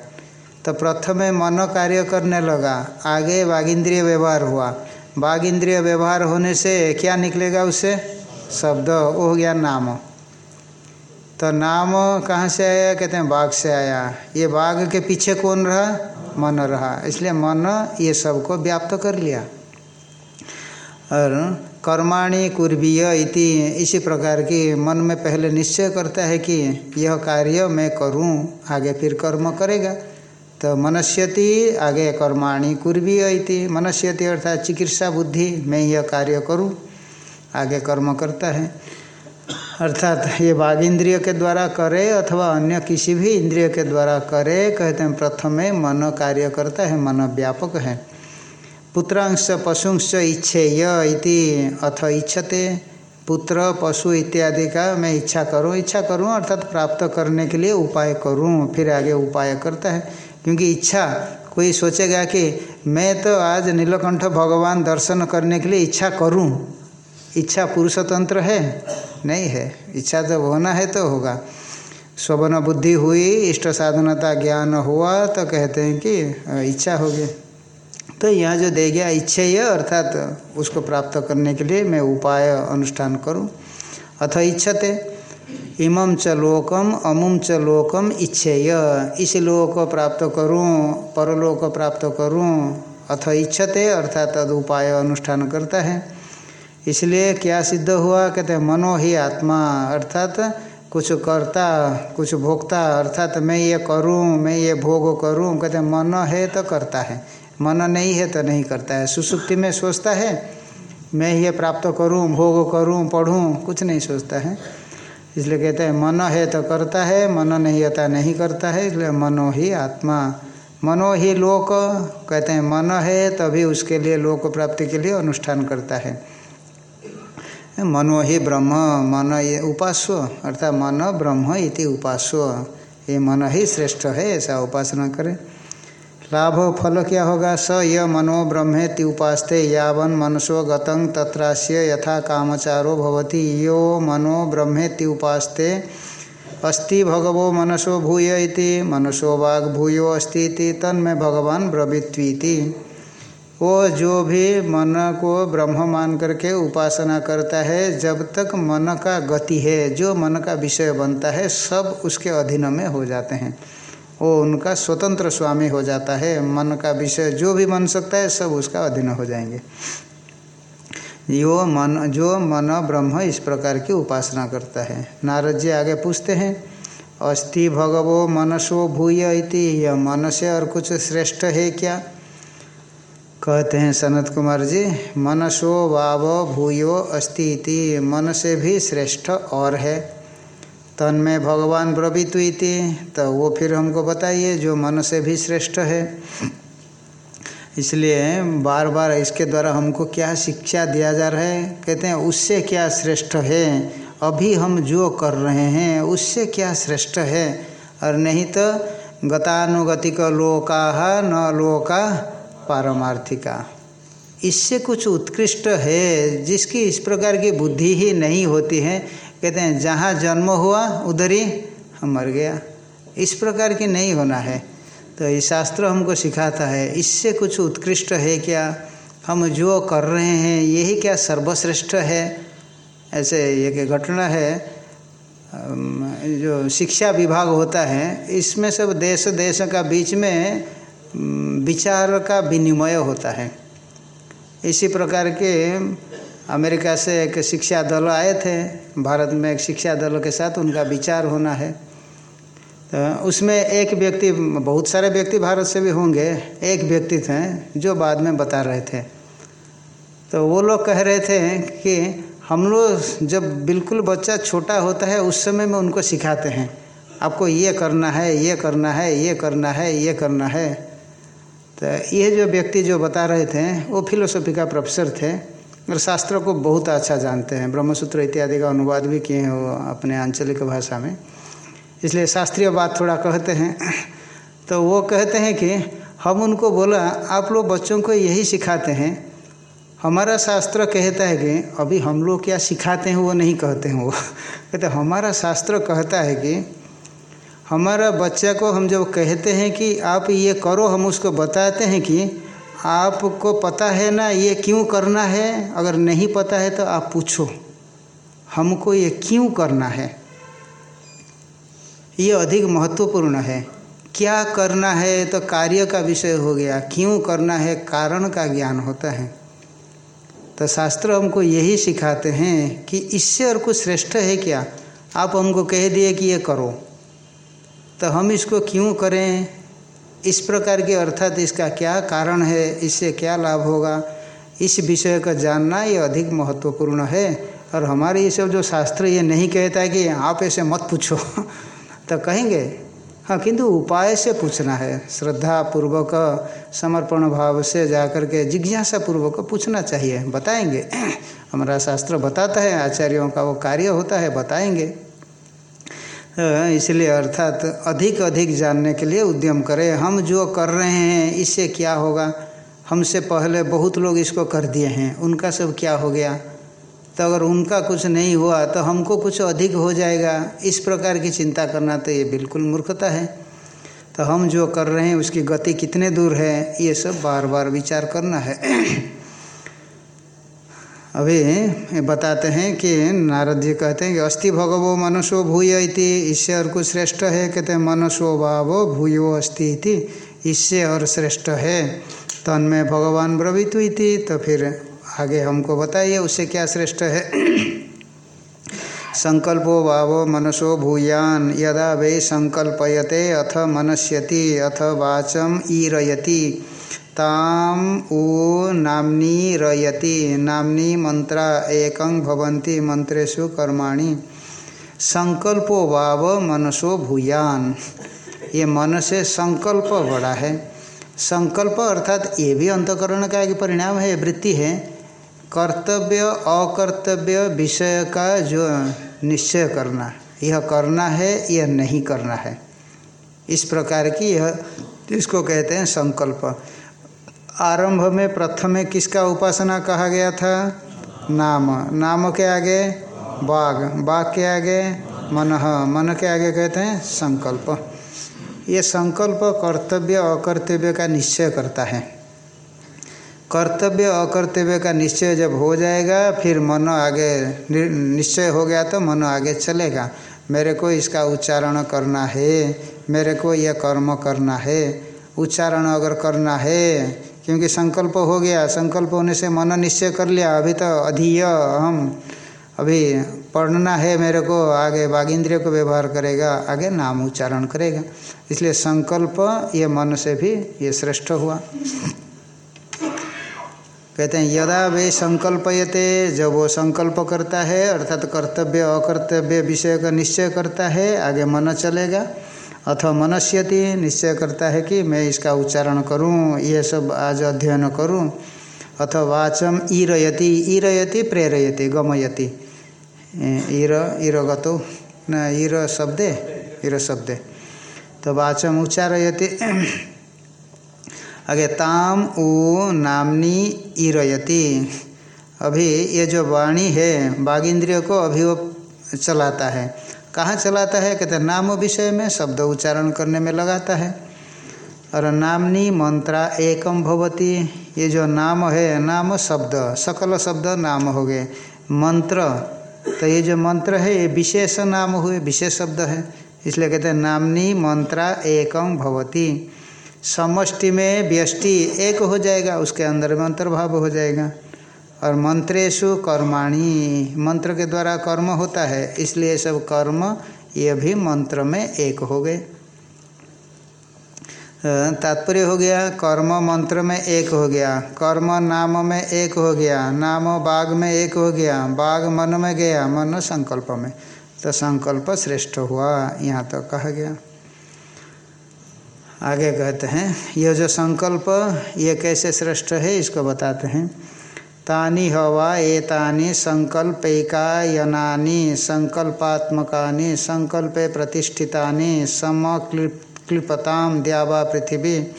तो प्रथम मन कार्य करने लगा। आगे बाघ इंद्रिय व्यवहार हुआ। बाघ इंद्रिय व्यवहार होने से क्या निकलेगा उससे शब्द वो हो गया नाम। तो नाम कहाँ से आया? कहते हैं, बाघ से आया। ये बाघ के पीछे कौन रहा? मन रहा। इसलिए मन ये सबको व्याप्त कर लिया। और कर्माणी कुर्बीय इति, इसी प्रकार की मन में पहले निश्चय करता है कि यह कार्य मैं करूँ, आगे फिर कर्म करेगा। तो मनस्यति, आगे कर्माणी कुर्बीय इति। मनस्यति अर्थात चिकित्सा बुद्धि, मैं यह कार्य करूँ, आगे कर्म करता है। अर्थात ये बाघ इंद्रिय के द्वारा करे अथवा अन्य किसी भी इंद्रिय के द्वारा करे, कहते हैं प्रथम मन कार्य करता है, मन व्यापक है। पुत्रांश पशुंश इच्छेय इति अथ इच्छते। पुत्र, पशु इत्यादि का मैं इच्छा करूँ इच्छा करूँ, अर्थात प्राप्त करने के लिए उपाय करूँ, फिर आगे उपाय करता है। क्योंकि इच्छा, कोई सोचेगा कि मैं तो आज नीलकंठ भगवान दर्शन करने के लिए इच्छा करूँ। इच्छा पुरुष तंत्र है? नहीं है। इच्छा जब होना है तो होगा। स्ववन बुद्धि हुई, इष्ट साधनता ज्ञान हुआ तो कहते हैं कि इच्छा हो गई तो यहाँ जो दे गया इच्छा इच्छेय, अर्थात तो उसको प्राप्त करने के लिए मैं उपाय अनुष्ठान करूँ। अथ इच्छते। इमं च लोकम अमुम च लोकम इच्छेय। इस लोक को प्राप्त करूँ, परलोक प्राप्त करूँ, अथ इच्छते, अर्थात तद उपाय अनुष्ठान करता है। इसलिए क्या सिद्ध हुआ? कहते हैं, मनो ही आत्मा, अर्थात कुछ करता, कुछ भोगता अर्थात मैं ये करूँ, मैं ये भोग करूँ, कहते मन है तो करता है। मन नहीं है तो नहीं करता है। सुसुप्ति में सोचता है, मैं ये प्राप्त करूँ, भोग करूँ, पढ़ूं, कुछ नहीं सोचता है। इसलिए कहते हैं, मन है तो करता है, मन नहीं होता नहीं करता है, इसलिए मनो ही आत्मा। मनो ही लोक, कहते हैं, मन है तभी उसके लिए लोक प्राप्ति के लिए अनुष्ठान करता है। मनो ही ब्रह्म, मन ये उपास्व, अर्थात मन ब्रह्म इति उपास्व। ये मन ही श्रेष्ठ है, ऐसा उपासना करें। लाभ फल क्या होगा? स य मनो ब्रह्मेति उपास्ते यावन मनसो गतंग तत्रास्य यथा कामचारो भवति। यो मनो ब्रह्मेति उपास्ते। अस्ति भगवो मनसो भूय इति। मनसो वाग भूयो अस्ति इति। तन्मे भगवान ब्रवीत्वीति। वो जो भी मन को ब्रह्म मान करके उपासना करता है, जब तक मन का गति है, जो मन का विषय बनता है, सब उसके अधीन में हो जाते हैं। वो उनका स्वतंत्र स्वामी हो जाता है, मन का विषय जो भी बन सकता है, सब उसका अधीन हो जाएँगे। यो मन, जो मन ब्रह्म इस प्रकार की उपासना करता है। नारद जी आगे पूछते हैं अस्थि भगवो मनसो भूय इति, यह मन से और कुछ श्रेष्ठ है क्या? कहते हैं सनत कुमार जी, मनसो वाव भूयो अस्ति इति मन से भी श्रेष्ठ और है। तन्मय भगवान ब्रवीतु इति तो वो फिर हमको बताइए, जो मन से भी श्रेष्ठ है। इसलिए बार बार इसके द्वारा हमको क्या शिक्षा दिया जा रहा है? कहते हैं, उससे क्या श्रेष्ठ है? अभी हम जो कर रहे हैं, उससे क्या श्रेष्ठ है? और नहीं तो गतानुगतिक लोका न लोका पारमार्थिका। इससे कुछ उत्कृष्ट है, जिसकी इस प्रकार की बुद्धि ही नहीं होती है। कहते हैं, जहाँ जन्म हुआ, उधर ही हम मर गया। इस प्रकार की नहीं होना है। तो ये शास्त्र हमको सिखाता है, इससे कुछ उत्कृष्ट है क्या? हम जो कर रहे हैं, यही क्या सर्वश्रेष्ठ है? ऐसे एक घटना है जो शिक्षा विभाग होता है, इसमें सब देश देश का बीच में विचार का विनिमय होता है। इसी प्रकार के अमेरिका से एक शिक्षा दल आए थे, भारत में एक शिक्षा दल के साथ उनका विचार होना है। तो उसमें एक व्यक्ति, बहुत सारे व्यक्ति भारत से भी होंगे, एक व्यक्ति थे जो बाद में बता रहे थे। तो वो लोग कह रहे थे कि हम लोग जब बिल्कुल बच्चा छोटा होता है, उस समय में उनको सिखाते हैं। आपको ये करना है, ये करना है, ये करना है, ये करना है। तो ये जो व्यक्ति जो बता रहे थे, वो फिलोसफी का प्रोफेसर थे। और शास्त्र को बहुत अच्छा जानते हैं। ब्रह्मसूत्र इत्यादि का अनुवाद भी किए हैं वो अपने आंचलिक भाषा में। इसलिए शास्त्रीय बात थोड़ा कहते हैं। तो वो कहते हैं कि हम उनको बोला, आप लोग बच्चों को यही सिखाते हैं। हमारा शास्त्र कहता है कि अभी हम लोग क्या सिखाते हैं वो नहीं कहते हैं वो। कहते हमारा शास्त्र कहता है कि हमारा बच्चा को हम जब कहते हैं कि आप ये करो, हम उसको बताते हैं कि आपको पता है ना ये क्यों करना है? अगर नहीं पता है तो आप पूछो। हमको ये क्यों करना है? ये अधिक महत्वपूर्ण है। क्या करना है तो कार्य का विषय हो गया। क्यों करना है? कारण का ज्ञान होता है। तो शास्त्र हमको यही सिखाते हैं कि इससे और कुछ श्रेष्ठ है क्या? आप हमको कह दिए कि ये करो। तो हम इसको क्यों करें? इस प्रकार के अर्थात इसका क्या कारण है, इससे क्या लाभ होगा, इस विषय का जानना ये अधिक महत्वपूर्ण है। और हमारे ये सब जो शास्त्र ये नहीं कहता है कि आप ऐसे मत पूछो तो कहेंगे हाँ किंतु उपाय से पूछना है। श्रद्धा पूर्वक समर्पण भाव से जाकर के जिज्ञासा पूर्वक पूछना चाहिए। बताएँगे। हमारा शास्त्र बताता है, आचार्यों का वो कार्य होता है, बताएँगे। इसलिए अर्थात अधिक अधिक जानने के लिए उद्यम करें। हम जो कर रहे हैं, इससे क्या होगा? हमसे पहले बहुत लोग इसको कर दिए हैं। उनका सब क्या हो गया? तो अगर उनका कुछ नहीं हुआ तो हमको कुछ अधिक हो जाएगा। इस प्रकार की चिंता करना तो ये बिल्कुल मूर्खता है। तो हम जो कर रहे हैं, उसकी गति कितने दूर है, ये सब बार बार विचार करना है। अभी बताते हैं कि नारद जी कहते हैं कि अस्थि भगवो मनुष्यो भूय इति, इससे और कुछ श्रेष्ठ है? कहते हैं मनसो भावो भूयो अस्थि इति, इससे और श्रेष्ठ है। तन्मय भगवान ब्रवितु इति तो फिर आगे हमको बताइए, उससे क्या श्रेष्ठ है? संकल्पो भावो मनसो भूयान, यदा वे संकल्पयते अथ मनस्यति, अथ वाचम ईरयति। ताम उ नामनी रयति। नामनी मंत्रा एकं भवन्ति मंत्रेषु कर्माणि। संकल्पो भाव मनसो भूयान। ये मन से संकल्प बड़ा है। संकल्प अर्थात ये भी अंतकरण का एक परिणाम है वृत्ति है। कर्तव्य, अकर्तव्य विषय का जो निश्चय करना, यह करना है, यह नहीं करना है। इस प्रकार की यह इसको कहते हैं संकल्प। आरंभ में प्रथम किसका उपासना कहा गया था? नाम। नाम के आगे बाघ बाघ के आगे मन। मन के आगे कहते हैं संकल्प। ये संकल्प कर्तव्य अकर्तव्य का निश्चय करता है। कर्तव्य अकर्तव्य का निश्चय जब हो जाएगा, फिर मन आगे निश्चय हो गया तो मन आगे चलेगा। मेरे को इसका उच्चारण करना है। मेरे को यह कर्म करना है। उच्चारण अगर करना है क्योंकि संकल्प हो गया। संकल्प होने से मन निश्चय कर लिया। अभी तो अधीय हम अभी पढ़ना है मेरे को, आगे बाघ इंद्रिय को व्यवहार करेगा, आगे नाम उच्चारण करेगा। इसलिए संकल्प ये मन से भी ये श्रेष्ठ हुआ। कहते हैं, यदा वे संकल्पयते, जब वो संकल्प करता है, अर्थात कर्तव्य, अकर्तव्य, विषय का निश्चय करता है, आगे मन चलेगा। अथवा मनस्यति निश्चय करता है कि मैं इसका उच्चारण करूँ, ये सब आज अध्ययन करूँ। अथवा वाचम ईरयति ईरयति प्रेरयति, गमयति। ईर, ईरगतो, न, ईर शब्दे ईर शब्दे। तो वाचम उच्चारयति। आगे ताम, उ, नामनी, ईरयति। अभी ये जो वाणी है बाघ इंद्रिय को अभी वो चलाता है। कहाँ चलाता है? कहते नाम विषय में शब्द उच्चारण करने में लगाता है। और नामनी मंत्रा एकम भवती। ये जो नाम है, नाम शब्द, सकल शब्द नाम हो गए। मंत्र तो ये जो मंत्र है, ये विशेष नाम हुए, विशेष शब्द है। इसलिए कहते हैं, नामनी मंत्रा एकम भवती। समष्टि में व्यष्टि एक हो जाएगा, उसके अंदर में अंतर्भाव हो जाएगा। और मंत्रेशु कर्माणी, मंत्र के द्वारा कर्म होता है, इसलिए सब कर्म ये भी मंत्र में एक हो गए। तात्पर्य हो गया, कर्म मंत्र में एक हो गया, कर्म नाम में एक हो गया, नाम बाघ में एक हो गया बाघ मन में गया, मन संकल्प में। तो संकल्प श्रेष्ठ हुआ, यहाँ तक तो कहा गया। आगे कहते हैं यह जो संकल्प, ये कैसे श्रेष्ठ है, इसको बताते हैं। तानि हवा, एतानि संकल्पैकायनानि, संकल्पात्मकानि, संकल्पे प्रतिष्ठितानि समक्लिपतां द्यावा पृथिवी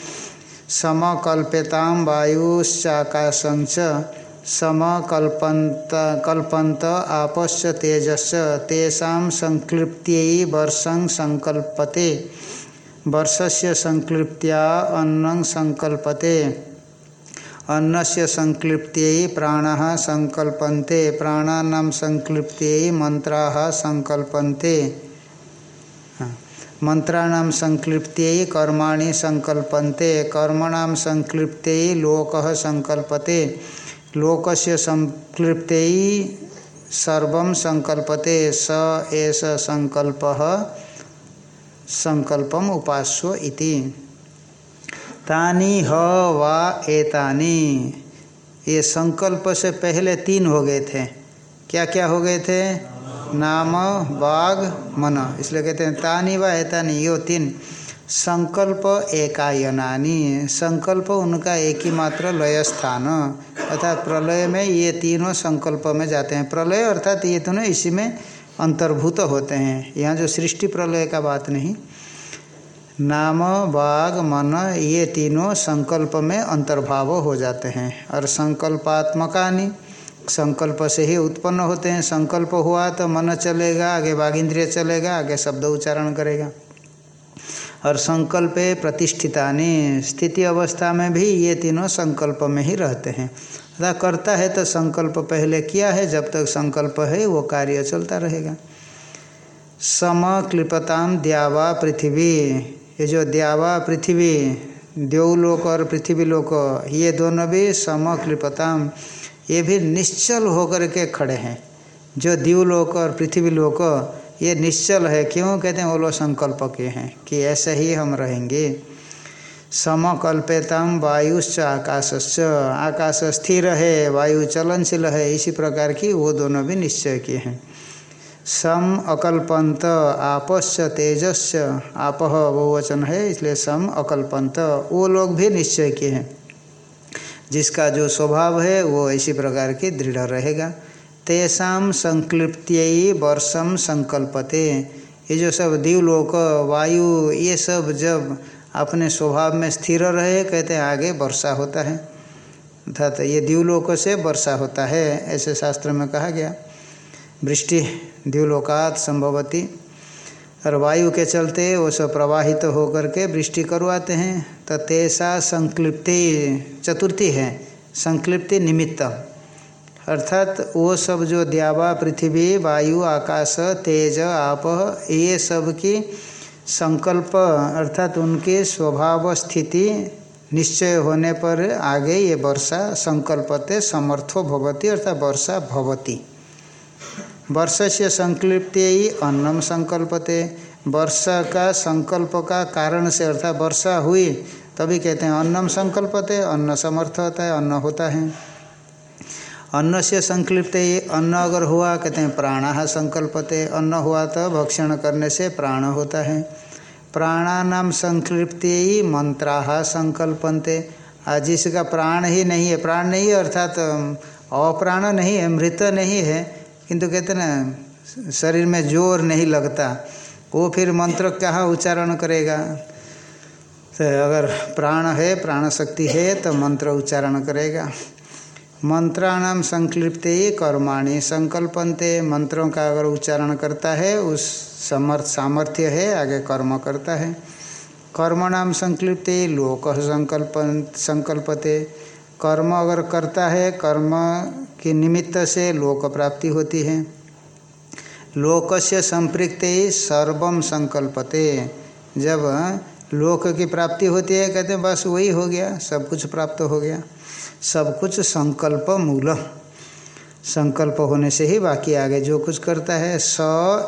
समकल्प्यतां वायुश्चाकाशंच समकल्पन्त, कल्पन्त आपश्च तेजस् तेषां संक्लिप्त्यै वर्षं संकल्पते, वर्षस्य संक्लिप्त्या अन्नं संकल्पते। अन्न से संक्लिप्त प्राण संकल्पन्ते प्राणानाम संक्लिप्त मंत्रा संकल्पन्ते। हाँ। मंत्राणाम संक्लिप्त कर्माणि संकल्पन्ते कर्मणाम संक्लिप्त लोक संकल्पते। लोक से संक्लिप्त सर्व संकल्पते, स एष संकल्प संकल्पम उपास्व इति। तानी ह वा एतानी। ये संकल्प से पहले तीन हो गए थे। क्या क्या हो गए थे? नाम बाघ मन। इसलिए कहते हैं तानी व एतानी, यो तीन। संकल्प एकायनानी। संकल्प उनका एक ही मात्र लय स्थान अर्थात प्रलय में ये तीनों संकल्प में जाते हैं। प्रलय अर्थात ये तीनों इसी में अंतर्भूत होते हैं। यहाँ जो सृष्टि प्रलय का बात नहीं। नाम बाघ मन ये तीनों संकल्प में अंतर्भाव हो जाते हैं। और संकल्पात्मकानी, संकल्प से ही उत्पन्न होते हैं। संकल्प हुआ तो मन चलेगा, आगे बाघ इंद्रिय चलेगा, आगे शब्द उच्चारण करेगा। और संकल्प प्रतिष्ठितानी, स्थिति अवस्था में भी ये तीनों संकल्प में ही रहते हैं। अर्थात करता है तो संकल्प पहले किया है, जब तक संकल्प है, वो कार्य चलता रहेगा। समक्लिपताम द्यावा पृथ्वी। ये जो द्यावा पृथ्वी, देवलोक और पृथ्वी लोक, ये दोनों भी समकृपताम ये भी निश्चल होकर के खड़े हैं। जो दीवलोक और पृथ्वी लोक, ये निश्चल है। क्यों? कहते हैं, वो लोग संकल्प के हैं कि ऐसे ही हम रहेंगे। समकल्पेतम वायुश्च आकाशस्य आकाश स्थिर है, वायु चलनशील है। इसी प्रकार की वो दोनों भी निश्चय किए हैं। सम अकल्पंत आपस्य तेजस्य आप बहुवचन है, इसलिए सम अकल्पंत वो लोग भी निश्चय किए हैं। जिसका जो स्वभाव है, वो इसी प्रकार की दृढ़ रहेगा। तेषाम संक्लिप्त्य वर्षम संकल्पते। ये जो सब दिवलोक, वायु, ये सब जब अपने स्वभाव में स्थिर रहे, कहते हैं, आगे वर्षा होता है। अर्थात ये दिवलोक से वर्षा होता है, ऐसे शास्त्र में कहा गया। वृष्टि दिवलोकात संभवती। और वायु के चलते वो सब प्रवाहित तो होकर के वृष्टि करवाते हैं। तो तेसा संक्लिप्ति चतुर्थी है, संक्लिप्ति निमित्त अर्थात वो सब जो द्यावा, पृथ्वी, वायु, आकाश, तेज, आप, ये सब की संकल्प, अर्थात उनके स्वभाव, स्थिति निश्चय होने पर आगे ये वर्षा संकल्पते समर्थो भवती, अर्थात वर्षा भवती। वर्ष से संकल्पते ही अन्नम संकल्पते। वर्षा का संकल्प का कारण से अर्थात वर्षा हुई, तभी कहते हैं अन्नम संकल्पते, अन्न समर्थ होता है, अन्न होता है। अन्न से संकल्प अन्न अगर हुआ, कहते हैं प्राण संकल्पते। अन्न हुआ तो भक्षण करने से प्राण होता है। प्राणानाम संकल्प्ति मंत्रा संकल्पनते। आज जिसका प्राण ही नहीं है, प्राण नहीं है, अर्थात अप्राण नहीं है, मृत नहीं है किंतु कहते ना, शरीर में ज़ोर नहीं लगता, वो फिर मंत्र कहाँ उच्चारण करेगा? तो अगर प्राण है, प्राण शक्ति है तो मंत्र उच्चारण करेगा। मंत्राणाम संक्लिप्त कर्माणी संकल्पनते, मंत्रों का अगर उच्चारण करता है, उस समर्थ, सामर्थ्य है, आगे कर्म करता है। कर्मणाम संक्लिप्त, लोक संकल्पन संकल्पते कर्म अगर करता है, कर्म के निमित्त से लोक प्राप्ति होती है। लोक से संपृक्त सर्वम संकल्पते। जब लोक की प्राप्ति होती है, कहते हैं, बस वही हो गया, सब कुछ प्राप्त हो गया। सब कुछ संकल्प मूल। संकल्प होने से ही बाकी आगे जो कुछ करता है, स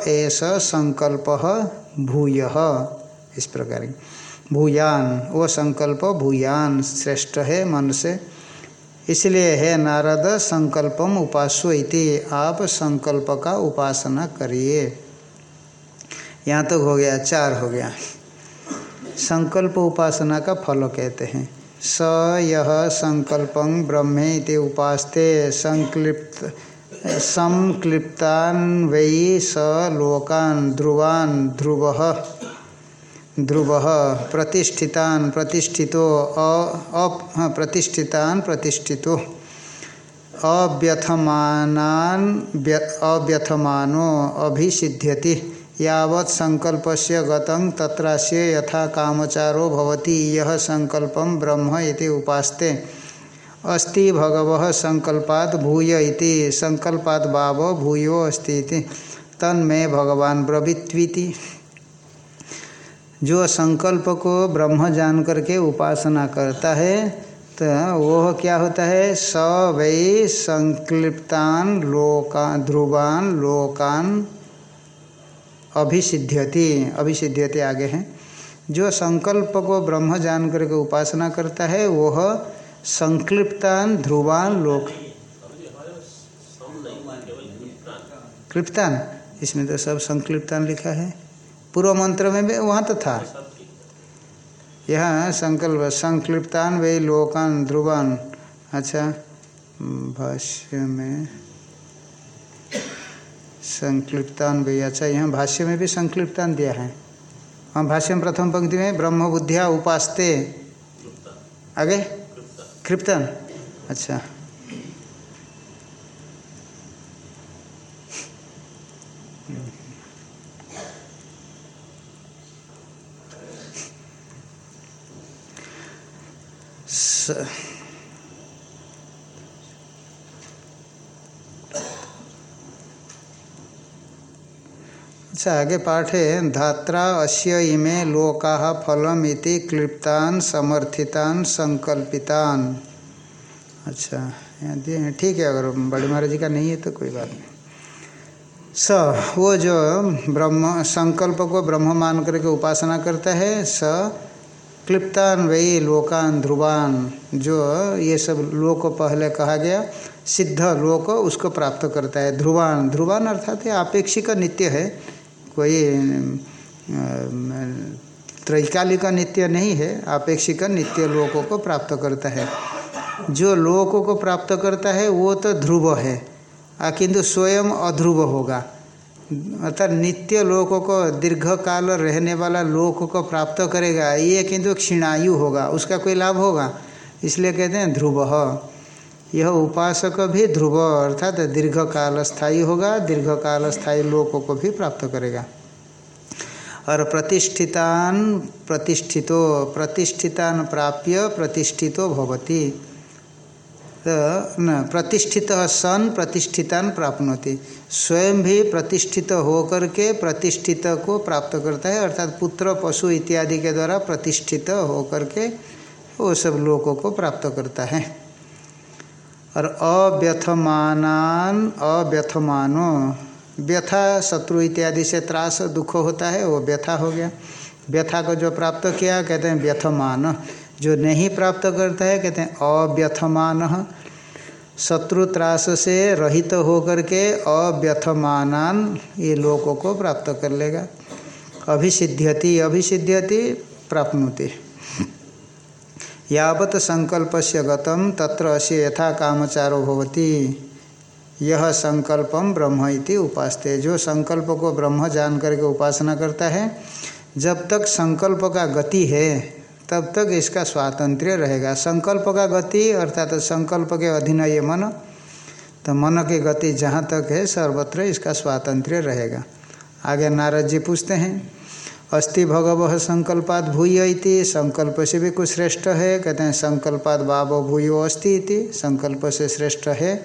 एस संकल्प भूय। इस प्रकार। भूयान, वो संकल्प भूयान श्रेष्ठ है मन से। इसलिए, है नारद, संकल्पम उपासो इति, आप संकल्प का उपासना करिए। यहाँ तक तो हो गया, चार हो गया। संकल्प उपासना का फल कहते हैं। स यह संकल्प ब्रह्मेति उपास्ते, संक्लिप्त, संक्लिप्तान वै स लोकान ध्रुवान ध्रुव। ध्रुव प्रतिष्ठितान प्रतिष्ठितो हाँ, प्रतिष्ठितान प्रतिष्ठितो। अव्यथमानान अव्यथमानो अभिसिध्यति। यावत् संकल्प से गतं तत्रास्य यथा कामचारो भवति यह संकल्प ब्रह्म इति उपास्ते। अस्ति भगव संकल्पात भूय इति संकल्पात भाव भूयो अस्ति तन्मे भगवान ब्रवित्वीति। जो संकल्प को ब्रह्म जान करके उपासना करता है तो वह क्या होता है? स वै संक्लिप्तान लोकान ध्रुवान लोकान अभिसिद्ध्यति अभिसिद्ध्यति आगे हैं। जो संकल्प को ब्रह्म जान करके उपासना करता है, वह संक्लिप्तान ध्रुवान लोक क्लिप्तान, इसमें तो सब संक्लिप्तान लिखा है। पूर्व मंत्र में भी वहाँ तो था। यहाँ संकल्प, संक्लिप्तान वे लोकान ध्रुवान। अच्छा भाष्य में संक्लिप्तान भी अच्छा यहाँ भाष्य में भी संक्लिप्तान दिया है। हम भाष्य में प्रथम पंक्ति में ब्रह्म बुद्धिया उपासते। आगे? कृप्तन अच्छा। अच्छा आगे पाठ है। धात्रा अश्य इमे लोका फलम इति क्लिप्तान, समर्थितान, संकल्पितान। अच्छा ठीक है, अगर बड़े महाराज जी का नहीं है तो कोई बात नहीं। स, वो जो ब्रह्म, संकल्प को ब्रह्म मान करके उपासना करता है, स क्लिप्तान वही लोकान, ध्रुवान, जो ये सब लोक पहले कहा गया, सिद्ध लोक उसको प्राप्त करता है। ध्रुवान ध्रुवान अर्थात आपेक्षिक नित्य है, कोई त्रैकालिक नित्य नहीं है, आपेक्षिक नित्य लोकों को प्राप्त करता है। जो लोकों को प्राप्त करता है, वो तो ध्रुव है किंतु स्वयं अध्रुव होगा। अर्थात नित्य लोकों को दीर्घ काल रहने वाला लोक को प्राप्त करेगा। ये किंतु क्षीणायु होगा, उसका कोई लाभ होगा? इसलिए कहते हैं ध्रुव। यह उपासक भी ध्रुव, अर्थात दीर्घ काल स्थायी होगा दीर्घ काल स्थायी लोकों को भी प्राप्त करेगा। और प्रतिष्ठितान प्रतिष्ठितो, प्रतिष्ठितान प्राप्य प्रतिष्ठितो भवती। तो न, प्रतिष्ठित सन, प्रतिष्ठितान प्राप्नोति। स्वयं भी प्रतिष्ठित होकर के प्रतिष्ठित को प्राप्त करता है, अर्थात पुत्र, पशु इत्यादि के द्वारा प्रतिष्ठित होकर के वो सब लोगों को प्राप्त करता है। और अव्यथमानान, अव्यथमानो, व्यथा, शत्रु इत्यादि से त्रास, दुख होता है, वो व्यथा हो गया। व्यथा को जो प्राप्त किया, कहते हैं व्यथमान। जो नहीं प्राप्त करता है, कहते हैं, अव्यथमान। शत्रु त्रास से रहित होकर के अव्यथमानान ये लोगों को प्राप्त कर लेगा। अभिसिद्ध्यति अभिसिद्ध्यति प्राप्नुति। यावत संकल्प से गतम, तत्र अस्य यथा कामचारो होती यह संकल्पम ब्रह्म इति उपासते। जो संकल्प को ब्रह्म जान करके उपासना करता है, जब तक संकल्प का गति है तब तक इसका स्वातंत्र्य रहेगा। संकल्प का गति, अर्थात तो संकल्प के अधीन ये मन तो मन की गति जहाँ तक है, सर्वत्र इसका स्वातंत्र्य रहेगा। आगे नारद जी पूछते हैं, अस्ति भगव संकल्पात भूय इति? संकल्प से भी कुछ श्रेष्ठ है? कहते हैं, संकल्पात बाबो भूयो अस्ति इति? संकल्प से श्रेष्ठ है?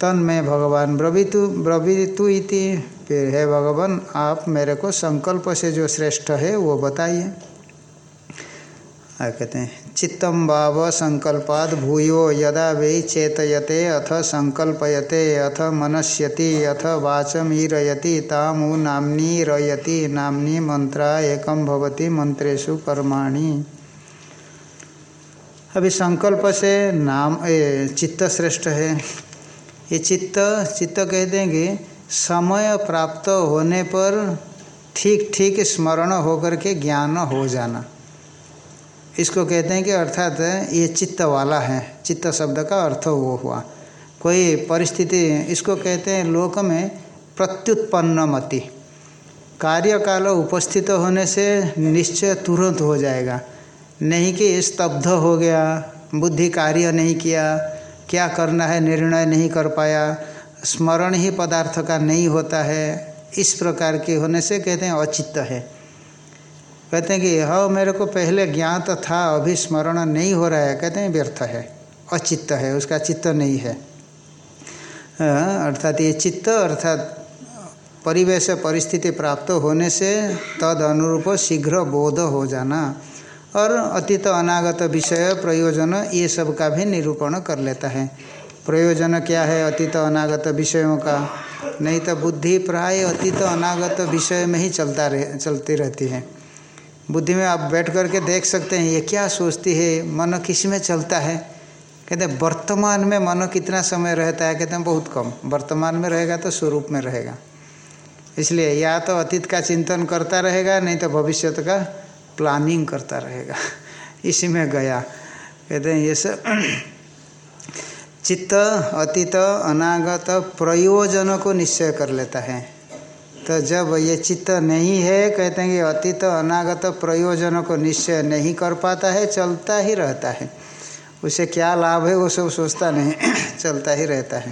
तन में भगवान ब्रवितु ब्रवितु इति? फिर, हे भगवान, आप मेरे को संकल्प से जो श्रेष्ठ है, वो बताइए। कहते हैं चित्तम भाव संकल्पाद भूयो यदा वे चेतयते अथ संकल्पयते अथ मनस्यति अथ वाचम ईरयति तामु नामनी रयति नामनी मंत्रा एकम भवति मंत्रेशु कर्माणि। अभी संकल्प से नाम ए, चित्त श्रेष्ठ है। ये चित्त चित्त कहते हैं कि समय प्राप्त होने पर ठीक ठीक स्मरण होकर के ज्ञान हो जाना। इसको कहते हैं कि अर्थात ये चित्त वाला है, चित्त शब्द का अर्थ वो हुआ। कोई परिस्थिति, इसको कहते हैं लोक में प्रत्युत्पन्न मति कार्य काल उपस्थित होने से निश्चय तुरंत हो जाएगा। नहीं कि स्तब्ध हो गया, बुद्धि कार्य नहीं किया, क्या करना है, निर्णय नहीं कर पाया, स्मरण ही पदार्थ का नहीं होता है, इस प्रकार के होने से कहते हैं अचित्त है। कहते हैं कि हाँ मेरे को पहले ज्ञात था, अभी स्मरण नहीं हो रहा है। कहते हैं व्यर्थ है, अचित्त है, उसका चित्त नहीं है। अर्थात ये चित्त, अर्थात परिवेश, परिस्थिति प्राप्त होने से तद अनुरूप शीघ्र बोध हो जाना और अतीत अनागत विषय प्रयोजन, ये सब का भी निरूपण कर लेता है। प्रयोजन क्या है अतीत अनागत विषयों का? नहीं तो बुद्धि प्राय अतीत अनागत विषय में ही चलता रह, चलती रहती है। बुद्धि में आप बैठ करके देख सकते हैं, ये क्या सोचती है, मन किसमें चलता है? कहते हैं, वर्तमान में मन कितना समय रहता है? कहते हैं, बहुत कम। वर्तमान में रहेगा तो स्वरूप में रहेगा। इसलिए या तो अतीत का चिंतन करता रहेगा, नहीं तो भविष्य का प्लानिंग करता रहेगा। इसी में गया। कहते हैं, ये सब चित्त, अतीत, अनागत प्रयोजनों को निश्चय कर लेता है। तो जब ये चित्त नहीं है, कहते हैं कि अतीत अनागत प्रयोजन को निश्चय नहीं कर पाता है, चलता ही रहता है। उसे क्या लाभ है, वो सब सोचता नहीं, चलता ही रहता है।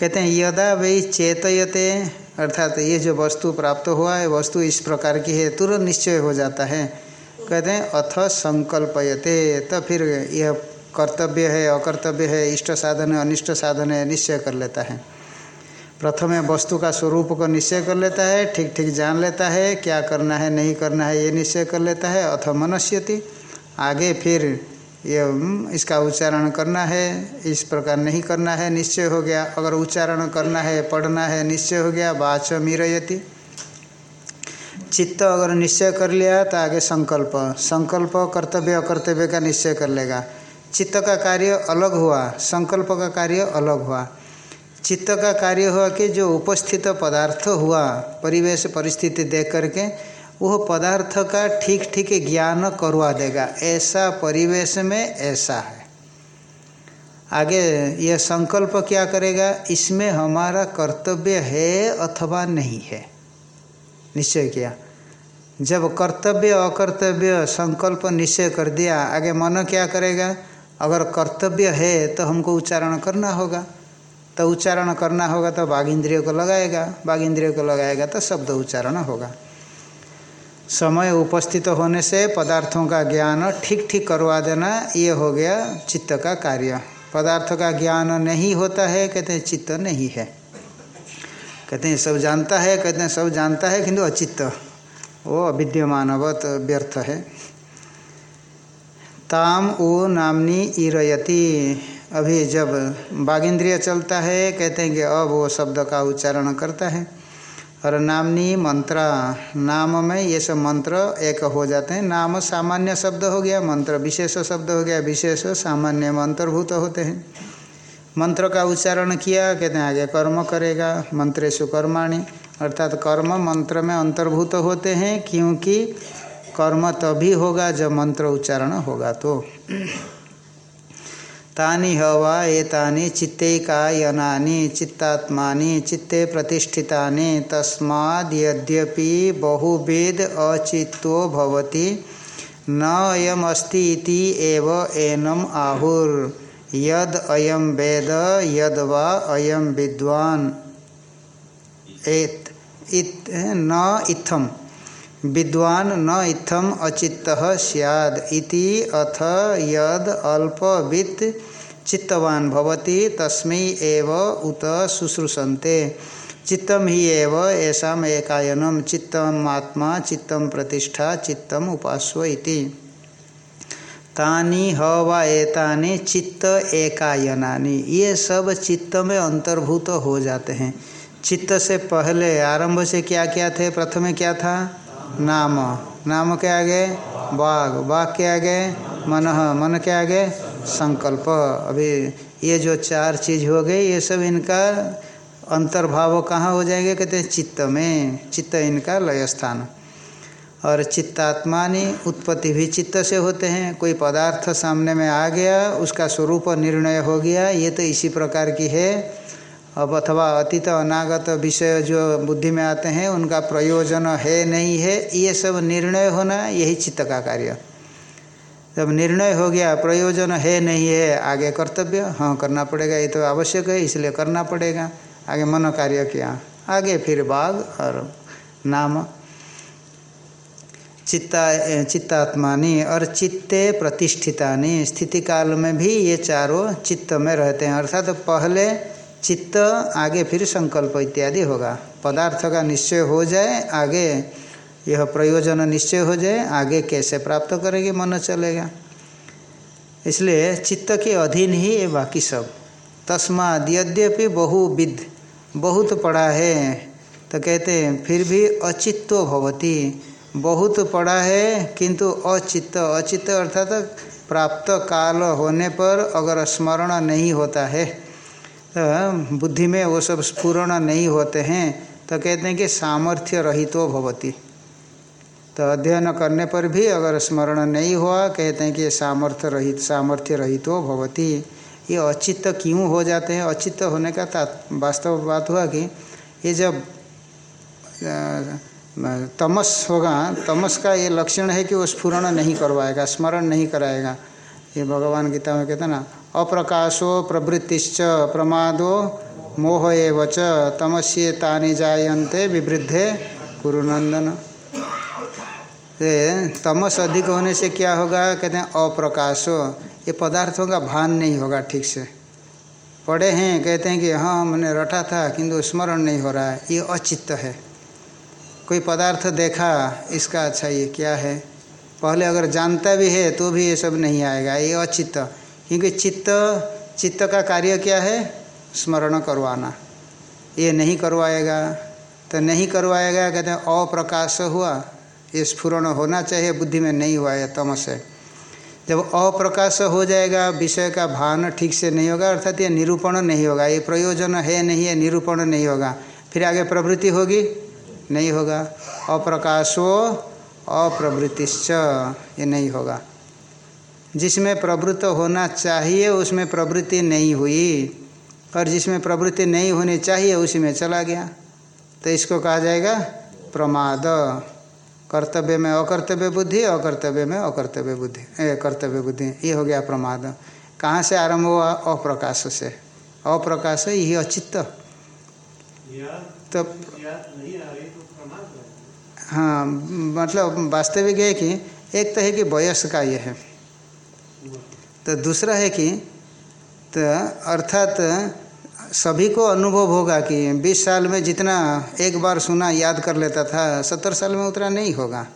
कहते हैं, यदा वही चेतयते, अर्थात ये जो वस्तु प्राप्त हुआ है, वस्तु इस प्रकार की है, तुरंत निश्चय हो जाता है। कहते हैं, अथ संकल्पयते तो फिर यह कर्तव्य है, अकर्तव्य है, इष्ट साधन है अनिष्ट साधन है, निश्चय कर लेता है। प्रथम वस्तु का स्वरूप को निश्चय कर लेता है, ठीक ठीक जान लेता है, क्या करना है, नहीं करना है, ये निश्चय कर लेता है अथ मनस्यति आगे फिर ये इसका उच्चारण करना है, इस प्रकार नहीं करना है, निश्चय हो गया। अगर उच्चारण करना है, पढ़ना है, निश्चय हो गया वाच मीरयति चित्त अगर निश्चय कर लिया तो आगे संकल्प। संकल्प कर्तव्य अकर्तव्य का निश्चय कर लेगा। चित्त का कार्य अलग हुआ, संकल्प का कार्य अलग हुआ। चित्त का कार्य हुआ कि जो उपस्थित पदार्थ हुआ, परिवेश परिस्थिति देख करके, वह पदार्थ का ठीक ठीक ज्ञान करवा देगा। ऐसा परिवेश में ऐसा है। आगे यह संकल्प क्या करेगा? इसमें हमारा कर्तव्य है अथवा नहीं है? निश्चय किया। जब कर्तव्य, अकर्तव्य संकल्प निश्चय कर दिया, आगे मन क्या करेगा? अगर कर्तव्य है तो हमको उच्चारण करना होगा। तो उच्चारण करना होगा तो बाघ इंद्रिय को लगाएगा बाघ इंद्रिय को लगाएगा तो शब्द उच्चारण होगा। समय उपस्थित होने से पदार्थों का ज्ञान ठीक ठीक करवा देना, ये हो गया चित्त का कार्य। पदार्थ का ज्ञान नहीं होता है, कहते हैं चित्त नहीं है। कहते हैं सब जानता है, कहते हैं सब जानता है, किंतु अचित्त। वो अविद्यमानवत व्यर्थ है। ताम ओ नामनी ईरयति अभी जब बागिंद्रिय चलता है, कहते हैं कि अब वो शब्द का उच्चारण करता है। और नामनी मंत्र, नाम में ये सब मंत्र एक हो जाते हैं। नाम सामान्य शब्द हो गया, मंत्र विशेष शब्द हो गया, विशेष सामान्य में अंतर्भूत होते हैं। मंत्र का उच्चारण किया, कहते हैं, आगे कर्म करेगा मंत्रेशु कर्माणी। अर्थात कर्म मंत्र में अंतर्भूत होते हैं, क्योंकि कर्म तभी होगा जब मंत्र उच्चारण होगा तो। तानि हवा एतानि चित्तैकायनानि चित्तात्मानि, चित्ते प्रतिष्ठितानि तस्माद् यद्यपि बहुवेद अचित्तो भवति। न अयमस्ति इति एव एनम आहुर। यद अयम वेद, यद वा अयम विद्वान। एत, इत, न इत्थम। विद्वान न इत्थम अचित्त सियाद इति अथ यद अल्पवित चित्तवान भवति, तस्मै एव उत शुश्रूषन्ते। चित्तम ही एव ऐसा एकायनम चित्तम आत्मा, चित्तम प्रतिष्ठा, चित्तम उपास्व इति। तानी ह व एतानि चित्त एकायनानि, ये सब चित्त में अंतर्भूत हो जाते हैं। चित्त से पहले, आरंभ से क्या क्या थे? प्रथम क्या था? नाम। नाम के आगे बाघ बाघ के आगे मन। मन के आगे संकल्प। अभी ये जो चार चीज़ हो गई, ये सब इनका अंतर्भाव कहाँ हो जाएँगे? कहते हैं चित्त में। चित्त इनका लय स्थान और चित्तात्मानी उत्पत्ति भी चित्त से होते हैं। कोई पदार्थ सामने में आ गया, उसका स्वरूप निर्णय हो गया। ये तो इसी प्रकार की है। अब अथवा अतीत अनागत विषय जो बुद्धि में आते हैं, उनका प्रयोजन है नहीं है, ये सब निर्णय होना यही चित्त का कार्य। जब निर्णय हो गया, प्रयोजन है नहीं है, आगे कर्तव्य हाँ करना पड़ेगा, ये तो आवश्यक है, इसलिए करना पड़ेगा। आगे मन कार्य किया, आगे फिर बाघ और नाम। चित्ता चित्तात्मानी और चित्ते प्रतिष्ठितानी। स्थिति काल में भी ये चारों चित्त में रहते हैं। अर्थात तो पहले चित्त, आगे फिर संकल्प इत्यादि होगा। पदार्थ का निश्चय हो जाए, आगे यह प्रयोजन निश्चय हो जाए, आगे कैसे प्राप्त करेंगे, मन चलेगा। इसलिए चित्त के अधीन ही ये बाकी सब। तस्माद, यद्यपि बहुविद, बहुत पढ़ा है तो कहते हैं, फिर भी अचित्तो भवती। बहुत पढ़ा है, किंतु अचित्त अचित्त अर्थात प्राप्त काल होने पर अगर स्मरण नहीं होता है। तो बुद्धि में वो सब स्फुरण नहीं होते हैं तो कहते हैं कि सामर्थ्य रहित रहितो भवती। तो अध्ययन करने पर भी अगर स्मरण नहीं हुआ, कहते हैं कि सामर्थ्य रहित, सामर्थ्य रहितो भवती। ये अचित्त क्यों हो जाते हैं? अचित्त होने का वास्तव बात हुआ कि ये जब तमस होगा, तमस का ये लक्षण है कि वो स्फुरण नहीं करवाएगा, स्मरण नहीं कराएगा। ये भगवान गीता में कहते ना अप्रकाशो प्रवृत्तिश्च प्रमादो मोह एव च तमस्ये तानि जायन्ते विवृद्धे कुरुनंदन। तमस अधिक होने से क्या होगा? कहते हैं अप्रकाशो। ये पदार्थों का भान नहीं होगा ठीक से। पढ़े हैं, कहते हैं कि हाँ मैंने रटा था, किंतु स्मरण नहीं हो रहा है। ये अचित्त है। कोई पदार्थ देखा, इसका अच्छा ये क्या है? पहले अगर जानता भी है तो भी ये सब नहीं आएगा। ये अचित्त। क्योंकि चित्त चित्त का कार्य क्या है? स्मरण करवाना। ये नहीं करवाएगा तो नहीं करवाएगा, कहते हैं, अप्रकाश हुआ, ये स्फुरण होना चाहिए, बुद्धि में नहीं हुआ है तमस है। जब अप्रकाश हो जाएगा, विषय का भान ठीक से नहीं होगा, अर्थात ये निरूपण नहीं होगा, ये प्रयोजन है नहीं है निरूपण नहीं होगा, फिर आगे प्रवृत्ति होगी? नहीं होगा। अप्रकाशो अप्रवृत्तिश्च, ये नहीं होगा। जिसमें प्रवृत्त होना चाहिए, उसमें प्रवृत्ति नहीं हुई। और जिसमें प्रवृत्ति नहीं होनी चाहिए, उसी में चला गया। तो इसको कहा जाएगा प्रमाद। कर्तव्य में अकर्तव्य बुद्धि, अकर्तव्य में अकर्तव्य बुद्धि। कर्तव्य बुद्धि, ये हो गया प्रमाद। कहाँ से आरंभ हुआ? अप्रकाश से। अप्रकाश यही अचित्त। तो हाँ मतलब वास्तविक है कि एक तो है कि वयस का ये है। तो दूसरा है कि तो अर्थात सभी को अनुभव होगा कि 20 साल में जितना एक बार सुना, याद कर लेता था, सत्तर साल में उतना नहीं होगा।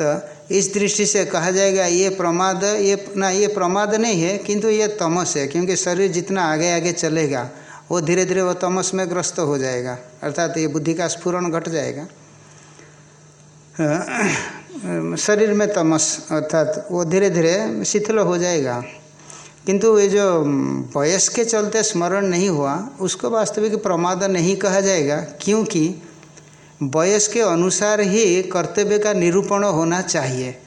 तो इस दृष्टि से कहा जाएगा, ये प्रमाद, ये, ना, ये प्रमाद नहीं है, किंतु ये तमस है, क्योंकि शरीर जितना आगे आगे चलेगा, वो धीरे धीरे वो तमस में ग्रस्त हो जाएगा। अर्थात ये बुद्धि का स्फुरन घट जाएगा। शरीर में तमस, अर्थात वो धीरे धीरे शिथिल हो जाएगा। किंतु ये जो वयस के चलते स्मरण नहीं हुआ, उसको वास्तविक प्रमाद नहीं कहा जाएगा, क्योंकि वयस के अनुसार ही कर्तव्य का निरूपण होना चाहिए।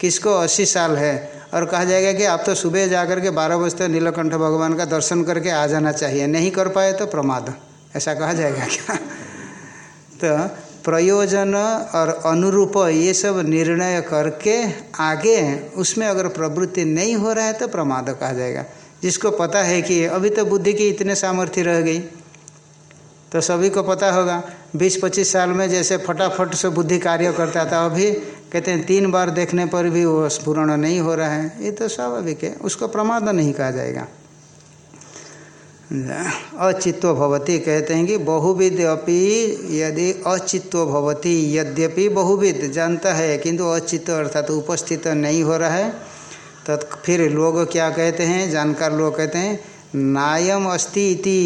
किसको अस्सी साल है? और कहा जाएगा कि आप तो सुबह जाकर के बारह बजे नीलकंठ भगवान का दर्शन करके आ जाना चाहिए। नहीं कर पाए तो प्रमाद। ऐसा कहा जाएगा क्या? तो प्रयोजन और अनुरूप ये सब निर्णय करके आगे उसमें अगर प्रवृत्ति नहीं हो रहा है तो प्रमाद कहा जाएगा। जिसको पता है कि अभी तो बुद्धि की इतने सामर्थ्य रह गई तो सभी को पता होगा। 20-25 साल में जैसे फटाफट से बुद्धि कार्य करता था, अभी कहते हैं तीन बार देखने पर भी वो स्पूर्ण नहीं हो रहा है। ये तो स्वाभाविक है, उसको प्रमाद नहीं कहा जाएगा। अचित्व भवती, कहते हैं कि बहुविध अपि यदि अचित्व भवती, यद्यपि बहुविध जानता है किंतु अचित्व अर्थात तो उपस्थित नहीं हो रहा है। तो फिर लोग क्या कहते हैं, जानकार लोग कहते हैं, नायम अस्ति इति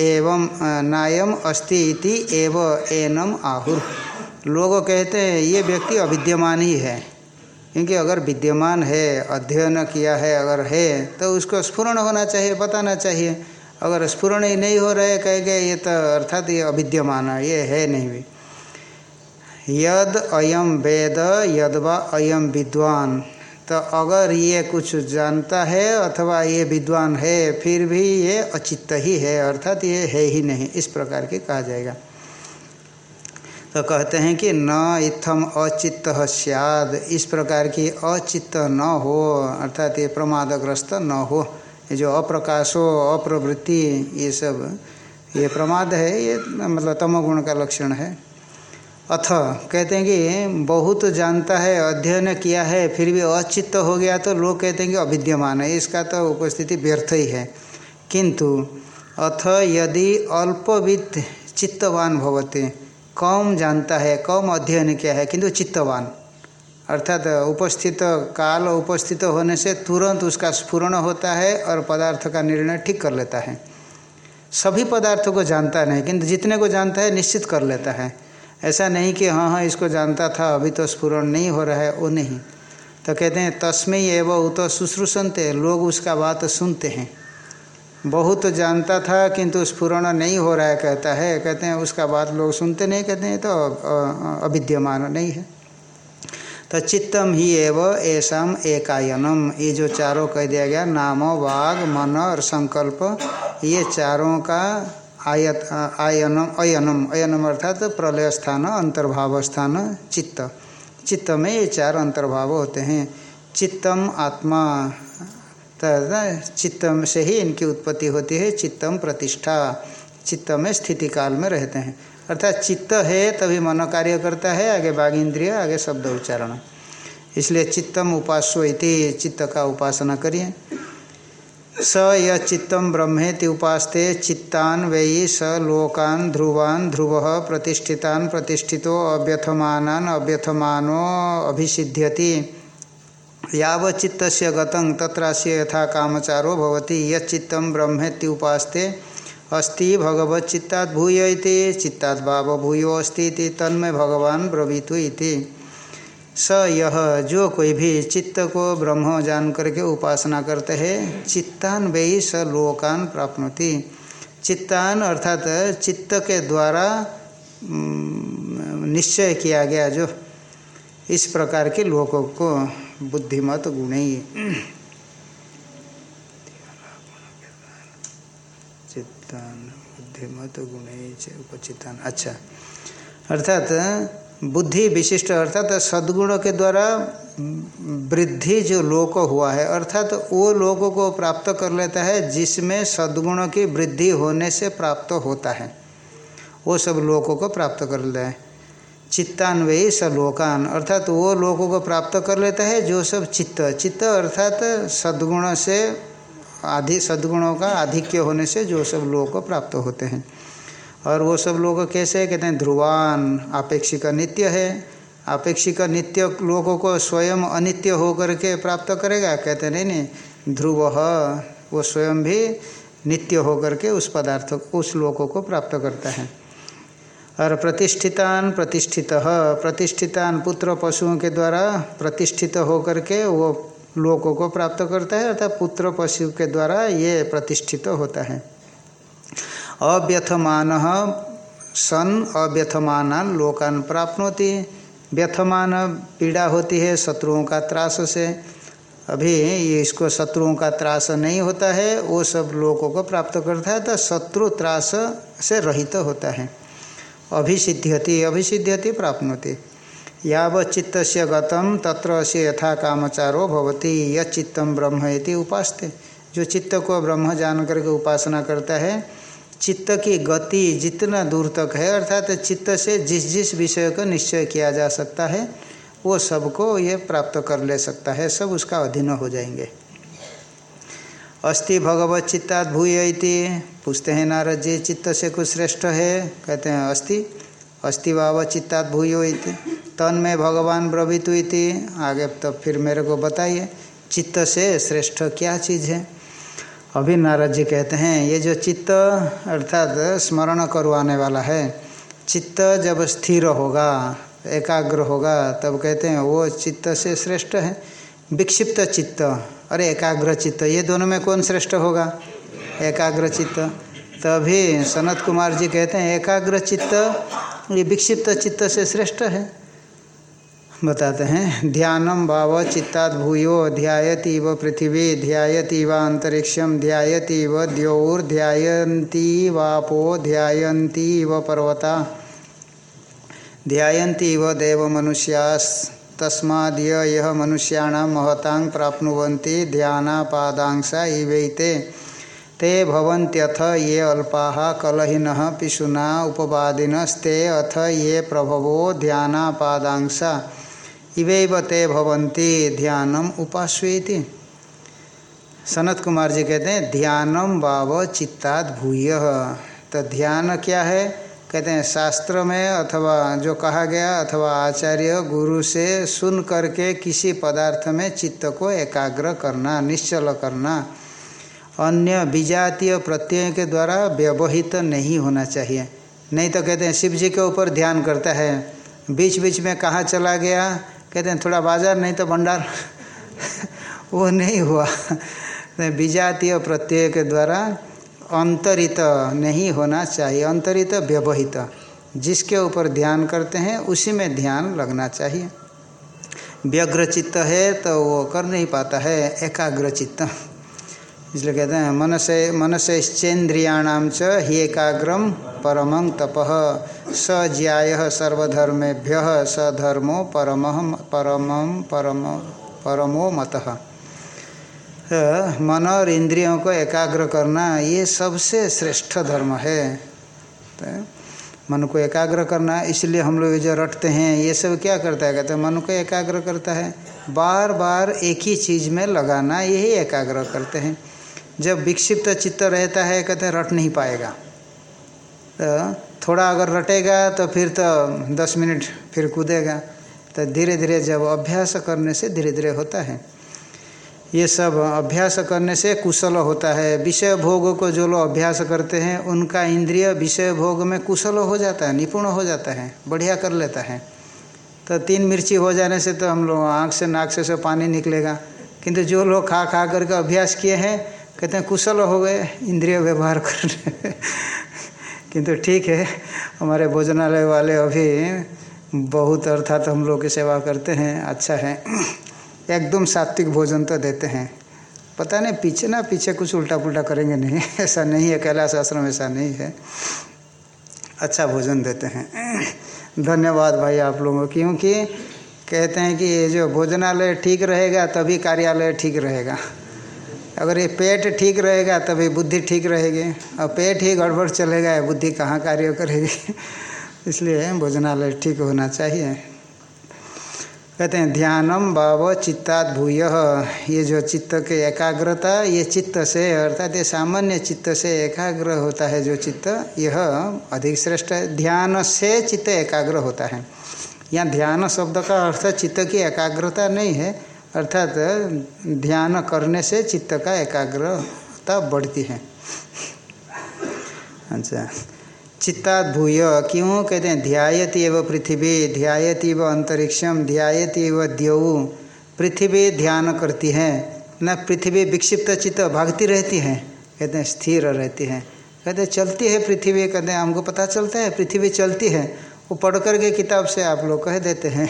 एवं नायम अस्ति इति एव एनम आहुर लोग कहते हैं, ये व्यक्ति अविद्यमान ही है। क्योंकि अगर विद्यमान है, अध्ययन किया है, अगर है तो उसको स्फुरण होना चाहिए, बताना चाहिए। अगर स्फुरण ही नहीं हो रहे, कह गए ये तो अर्थात ये अविद्यमान ये है नहीं भी। यद अयम वेद यदवा अयम विद्वान। तो अगर ये कुछ जानता है अथवा ये विद्वान है, फिर भी ये अचित्त ही है, अर्थात ये है ही नहीं, इस प्रकार के कहा जाएगा। तो कहते हैं कि न इत्थम अचित्त सियाद, इस प्रकार की अचित्त न हो, अर्थात ये प्रमादग्रस्त न हो। ये जो अप्रकाशो, अप्रवृत्ति, ये सब, ये प्रमाद है, ये मतलब तमोगुण का लक्षण है। अथ, कहते हैं कि बहुत जानता है, अध्ययन किया है, फिर भी अचित्त हो गया तो लोग कहते हैं कि अविद्यमान है। इसका तो उपस्थिति व्यर्थ ही है। किंतु, अथ, यदि अल्पविद चित्तवान भवते कम जानता है कम अध्ययन किया है, किंतु चित्तवान। अर्थात उपस्थित काल उपस्थित होने से तुरंत उसका स्फुरण होता है और पदार्थ का निर्णय ठीक कर लेता है। सभी पदार्थों को जानता नहीं, किंतु जितने को जानता है निश्चित कर लेता है। ऐसा नहीं कि हाँ हाँ इसको जानता था, अभी तो स्फुरण नहीं हो रहा है, वो नहीं। तो कहते हैं तस्मय एवं तो शुश्रूषनते, लोग उसका बात सुनते हैं। बहुत जानता था, किंतु स्फुरण नहीं हो रहा है, कहता है। कहते हैं, उसका बात लोग सुनते नहीं, कहते हैं तो अविद्यमान नहीं है। तो चित्तम ही एव ऐसा एकायनम। ये जो चारों कह दिया गया, नाम वाग, मन और संकल्प, ये चारों का आयत आयनम, अयनम। अयनम अर्थात प्रलय स्थान, अंतर्भाव स्थान, चित्त। चित्त में ये चार अंतर्भाव होते हैं। चित्तम आत्मा चित्त से ही इनकी उत्पत्ति होती है, चित्तम प्रतिष्ठा। चित्त में स्थिति काल में रहते हैं। अर्थात चित्त है, तभी मन कार्य करता है, आगे बाघ इंद्रिय आगे शब्द उच्चारण। इसलिए चित्तम उपासो इति, चित्त का उपासना करिए। स य चित्तम ब्रह्मेति उपास्ते, चित्तान वै स लोकान ध्रुवान ध्रुव प्रतिष्ठितान प्रतिष्ठितो अव्यथमान अव्यथमानो अभिसिध्यति। याव चित्त गतं तत्रास्य यथा कामचारो भवति। यच्चित्तं ब्रह्मेति उपास्ते अस्ति भगवत चित्तात् भूय इति, चित्तात् भाव भूयो अस्ति तन्मय भगवान ब्रवीतु इति। स यह जो कोई भी चित्त को ब्रह्म जान करके उपासना करते हैं, चित्तान वे स लोकान प्राप्नोति। चित्तान अर्थात चित्त के द्वारा निश्चय किया गया जो इस प्रकार के लोकों को बुद्धिमत गुण चित्तान बुद्धिमत गुण उपचितान। अच्छा अर्थात बुद्धि विशिष्ट, अर्थात सद्गुण के द्वारा वृद्धि जो लोक हुआ है, अर्थात वो लोगों को प्राप्त कर लेता है जिसमें सद्गुण की वृद्धि होने से प्राप्त होता है। वो सब लोगों को प्राप्त कर लेता है चित्तान्वयी सलोकान अर्थात वो लोगों को प्राप्त कर लेता है जो सब चित्त। चित्त अर्थात सद्गुण से आधि सद्गुणों का आधिक्य होने से जो सब लोगों को प्राप्त होते हैं। और वो सब लोग कैसे कहते हैं, ध्रुवान, आपेक्षिक नित्य है। आपेक्षिक नित्य लोगों को स्वयं अनित्य होकर के प्राप्त करेगा? कहते नहीं नहीं, ध्रुव, वो स्वयं भी नित्य होकर के उस पदार्थ, उस लोगों को प्राप्त करता है। और प्रतिष्ठितान, प्रतिष्ठित, प्रतिष्ठितान पुत्र पशुओं के द्वारा प्रतिष्ठित होकर के वो लोगों को प्राप्त करता है अर्थात पुत्र पशु के द्वारा ये प्रतिष्ठित होता है। अव्यथमान सन अव्यथमान लोकान प्राप्नोति। व्यथमान पीड़ा होती है, शत्रुओं का त्रास से। अभी ये इसको शत्रुओं का त्रास नहीं होता है, वो सब लोगों को प्राप्त करता है तो शत्रु त्रास से रहित तो होता है। अभिसिद्ध्यति अभिसिद्ध्यति प्राप्नोति। याव चित्त से गतम तत्र से यथा कामचारो भवती यच्चित्तम ब्रह्म इति उपासते। जो चित्त को ब्रह्म जान करके उपासना करता है, चित्त की गति जितना दूर तक है, अर्थात चित्त से जिस जिस विषय का निश्चय किया जा सकता है, वो सबको ये प्राप्त कर ले सकता है, सब उसका अधीन हो जाएँगे। अस्ति भगवत चित्तात भूय पूछते हैं नारद जी, चित्त से कुछ श्रेष्ठ है? कहते हैं, अस्ति। अस्ति वाव चित्तात भूयो इति। तन में भगवान ब्रवितु इति। आगे तब फिर मेरे को बताइए, चित्त से श्रेष्ठ क्या चीज़ है? अभी नारद जी कहते हैं, ये जो चित्त, अर्थात स्मरण करवाने वाला है, चित्त जब स्थिर होगा, एकाग्र होगा, तब कहते हैं, वो चित्त से श्रेष्ठ है। विक्षिप्त चित्त, अरे एकाग्र चित्त, ये दोनों में कौन श्रेष्ठ होगा? एकाग्र चित्त। तभी सनत कुमार जी कहते हैं, एकाग्र चित्त ये विक्षिप्त चित्त से श्रेष्ठ है। बताते हैं, ध्यानम भाव चित्तात् भूयो ध्यायती व पृथ्वी ध्यायती व अंतरिक्षम ध्यायती व द्यौर्ध्यायती वापो ध्यायती व पर्वता। ध्यायती व देव मनुष्यास, तस्माद्य यह मनुष्याण महतांग प्राप्नुवन्ति, ध्यानापादांसा इवैते। ते भवन्त्यथ ये अल्पा कलहिन पिशुना उपवादिनस्ते अथ ये प्रभवो ध्यानापादांसा। इवेव ते भवंती ध्यानम उपास्वेति सनत कुमार जी कहते हैं, ध्यानम वाव चित्ताद भूय। तो ध्यान क्या है? कहते हैं शास्त्र में अथवा जो कहा गया, अथवा आचार्य, गुरु से सुन करके किसी पदार्थ में चित्त को एकाग्र करना, निश्चल करना। अन्य विजातीय प्रत्यय के द्वारा व्यवहित नहीं होना चाहिए। नहीं तो कहते हैं, शिव जी के ऊपर ध्यान करता है। बीच बीच में कहाँ चला गया? कहते हैं, थोड़ा बाज़ार, नहीं तो भंडार। वो नहीं हुआ। विजातीय प्रत्यय के द्वारा अंतरित नहीं होना चाहिए। अंतरित व्यवहित। जिसके ऊपर ध्यान करते हैं, उसी में ध्यान लगना चाहिए। व्यग्रचित्त है तो वो कर नहीं पाता है एकाग्र चित्त इसलिए कहते हैं मन से मन से चेन्द्रियाणाम च ही एकाग्रम परम तप। स ज्याय सर्वधर्मेभ्य, स धर्मो परम परम परम, परमो मत। मन और इंद्रियों को एकाग्र करना ये सबसे श्रेष्ठ धर्म है। तो मन को एकाग्र करना, इसलिए हम लोग जो रटते हैं, ये सब क्या करता है? कहते हैं, मन को एकाग्र करता है। बार बार एक ही चीज़ में लगाना, यही एकाग्र करते हैं। जब विक्षिप्त चित्त रहता है, कहते हैं, रट नहीं पाएगा। तो थोड़ा अगर रटेगा तो फिर तो दस मिनट फिर कूदेगा। तो धीरे धीरे जब अभ्यास करने से धीरे धीरे होता है। ये सब अभ्यास करने से कुशल होता है। विषय भोग को जो लोग अभ्यास करते हैं, उनका इंद्रिय विषय भोग में कुशल हो जाता है, निपुण हो जाता है, बढ़िया कर लेता है। तो तीन मिर्ची हो जाने से तो हम लोग आँख से नाक से सब पानी निकलेगा। किंतु जो लोग खा खा करके अभ्यास किए हैं कहते हैं, कुशल हो गए, इंद्रिय व्यवहार करने किंतु ठीक है, हमारे भोजनालय वाले अभी बहुत अर्थात हम लोग की सेवा करते हैं अच्छा है। एकदम सात्विक भोजन तो देते हैं। पता नहीं, पीछे ना पीछे कुछ उल्टा पुल्टा करेंगे नहीं, ऐसा नहीं है, कैलाश आश्रम ऐसा नहीं है। अच्छा भोजन देते हैं। धन्यवाद भाई आप लोगों क्योंकि कहते हैं कि ये जो भोजनालय ठीक रहेगा, तभी कार्यालय ठीक रहेगा। अगर ये पेट ठीक रहेगा, तभी बुद्धि ठीक रहेगी। और पेट ही गड़बड़ चलेगा, बुद्धि कहाँ कार्य करेगी? इसलिए भोजनालय ठीक होना चाहिए। कहते हैं, ध्यानम भाव चित्तात भूय। ये जो चित्त के एकाग्रता, ये चित्त से, अर्थात ये सामान्य चित्त से एकाग्र होता है, जो चित्त, यह अधिक श्रेष्ठ ध्यान से चित्त एकाग्र होता है। यहाँ ध्यान शब्द का अर्थ चित्त की एकाग्रता नहीं है। अर्थात ध्यान करने से चित्त का एकाग्रता बढ़ती है। अच्छा। चित्तात भूय क्यों? कहते हैं ध्यायती एवं पृथ्वी ध्यायती व अंतरिक्षम ध्यायती व द्यऊ पृथ्वी ध्यान करती है, न पृथ्वी विक्षिप्त चित्त भागती रहती है, कहते हैं, स्थिर रहती है। कहते चलती है पृथ्वी, कहते हैं, हमको पता चलता है, पृथ्वी चलती है। वो पढ़ करके किताब से आप लोग कह देते हैं।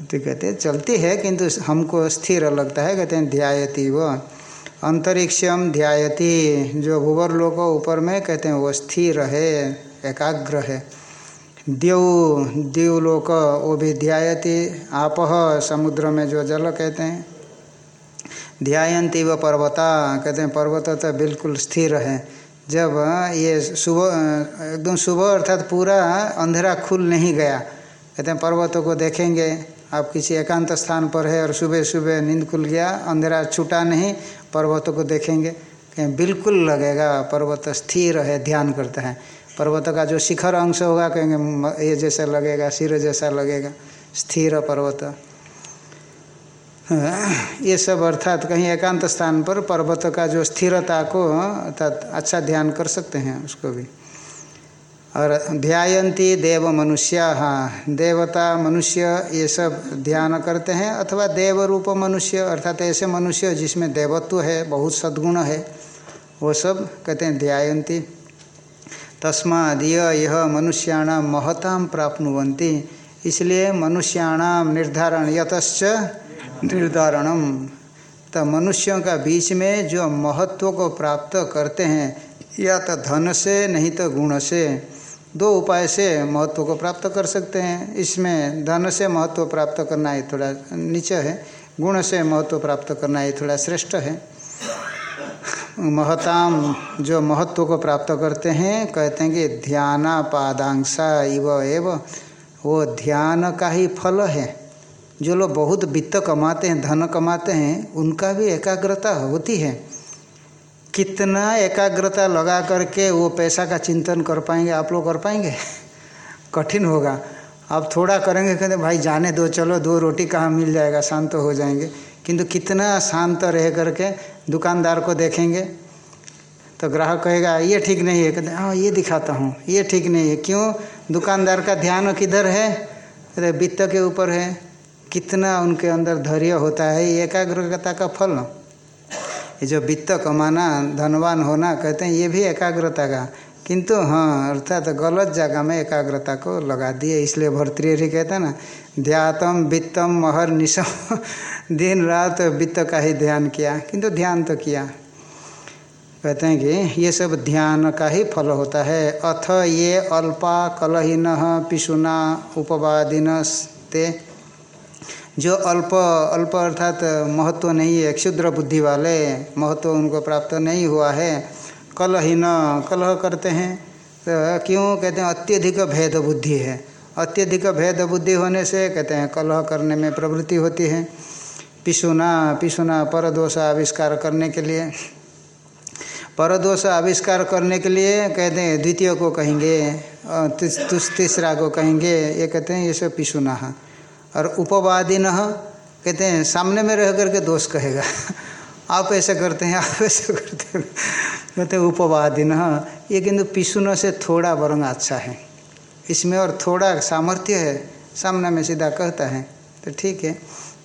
तो कहते हैं, चलती है, किंतु हमको स्थिर लगता है, कहते हैं, ध्यायती व। अंतरिक्षम ध्यायती, जो भूवर लोक ऊपर में, कहते हैं, वो स्थिर है, एकाग्र है। देव देवलोक वो भी ध्यायती, आप, समुद्र में जो जल, कहते हैं ध्यायंती व पर्वता, कहते हैं, पर्वत तो बिल्कुल स्थिर है। जब ये सुबह, एकदम सुबह, अर्थात पूरा अंधेरा खुल नहीं गया, कहते हैं, पर्वतों को देखेंगे आप किसी एकांत स्थान पर है और सुबह सुबह नींद खुल गया, अंधेरा छूटा नहीं, पर्वतों को देखेंगे, कहीं, बिल्कुल लगेगा, पर्वत स्थिर है, ध्यान करता है। पर्वत का जो शिखर अंश होगा, कहेंगे ये जैसा लगेगा, सिर जैसा लगेगा, स्थिर पर्वत। ये सब अर्थात कहीं एकांत स्थान पर पर्वत का जो स्थिरता को, अर्थात अच्छा ध्यान कर सकते हैं उसको भी। और ध्यायंती देव मनुष्य। देवता, मनुष्य, ये सब ध्यान करते हैं, अथवा देव रूप मनुष्य, अर्थात ऐसे मनुष्य जिसमें देवत्व है, बहुत सद्गुण है, वो सब कहते हैं ध्यायंती तस्मादीय यह मनुष्याणाम महताम प्राप्नुवंती इसलिए मनुष्याणाम निर्धारण यतश्च निर्धारणम। तो मनुष्यों का बीच में जो महत्व को प्राप्त करते हैं, या तो धन से, नहीं तो गुण से। दो उपाय से महत्व को प्राप्त कर सकते हैं। इसमें धन से महत्व प्राप्त करना ये थोड़ा नीचे है। गुण से महत्व प्राप्त करना ये थोड़ा श्रेष्ठ है। महताम जो महत्व को प्राप्त करते हैं, कहते हैं कि ध्यानापादांसा इव एव। वो ध्यान का ही फल है। जो लोग बहुत वित्त कमाते हैं, धन कमाते हैं, उनका भी एकाग्रता होती है। कितना एकाग्रता लगा करके वो पैसा का चिंतन कर पाएँगे? आप लोग कर पाएँगे? कठिन होगा। आप थोड़ा करेंगे कहते भाई, जाने दो, चलो, दो रोटी कहाँ मिल जाएगा? शांत हो जाएँगे। किंतु कितना शांत रह करके दुकानदार को देखेंगे तो ग्राहक कहेगा, ये ठीक नहीं है। कहते हाँ ये दिखाता हूँ। ये ठीक नहीं है। क्यों? दुकानदार का ध्यान किधर है? कहते वित्त के ऊपर है। कितना उनके अंदर धैर्य होता है, एकाग्रता का फल। जो वित्त कमाना, धनवान होना कहते हैं, ये भी एकाग्रता का। किंतु हाँ अर्थात तो गलत जगह में एकाग्रता को लगा दिए, इसलिए भर्तृहरि कहते हैं ना, ध्यातम वित्तम महर निशम। दिन रात वित्त का ही ध्यान किया, किंतु ध्यान तो किया। कहते हैं कि ये सब ध्यान का ही फल होता है। अथ ये अल्पा कलहीन पिशुना उपवादिन ते जो अल्प अल्प अर्थात महत्व नहीं है, क्षुद्र बुद्धि वाले, महत्व उनको प्राप्त नहीं हुआ है। कलहीन कलह करते हैं। तो क्यों? कहते हैं, अत्यधिक भेद बुद्धि है। अत्यधिक भेद बुद्धि होने से, कहते हैं, कलह करने में प्रवृत्ति होती है। पिशुना पिशुना पर दोष आविष्कार करने के लिए। परदोष आविष्कार करने के लिए, कहते हैं, द्वितीय को कहेंगे तीसरा को कहेंगे। ये कहते हैं, ये सब पिशुना और उपवादिन कहते हैं सामने में रह करके दोष कहेगा। आप ऐसा करते हैं आप ऐसा करते हैं। कहते हैं उपवादिन। ये किंतु पिशुन से थोड़ा वरंग अच्छा है। इसमें और थोड़ा सामर्थ्य है सामने में सीधा कहता है। तो ठीक है।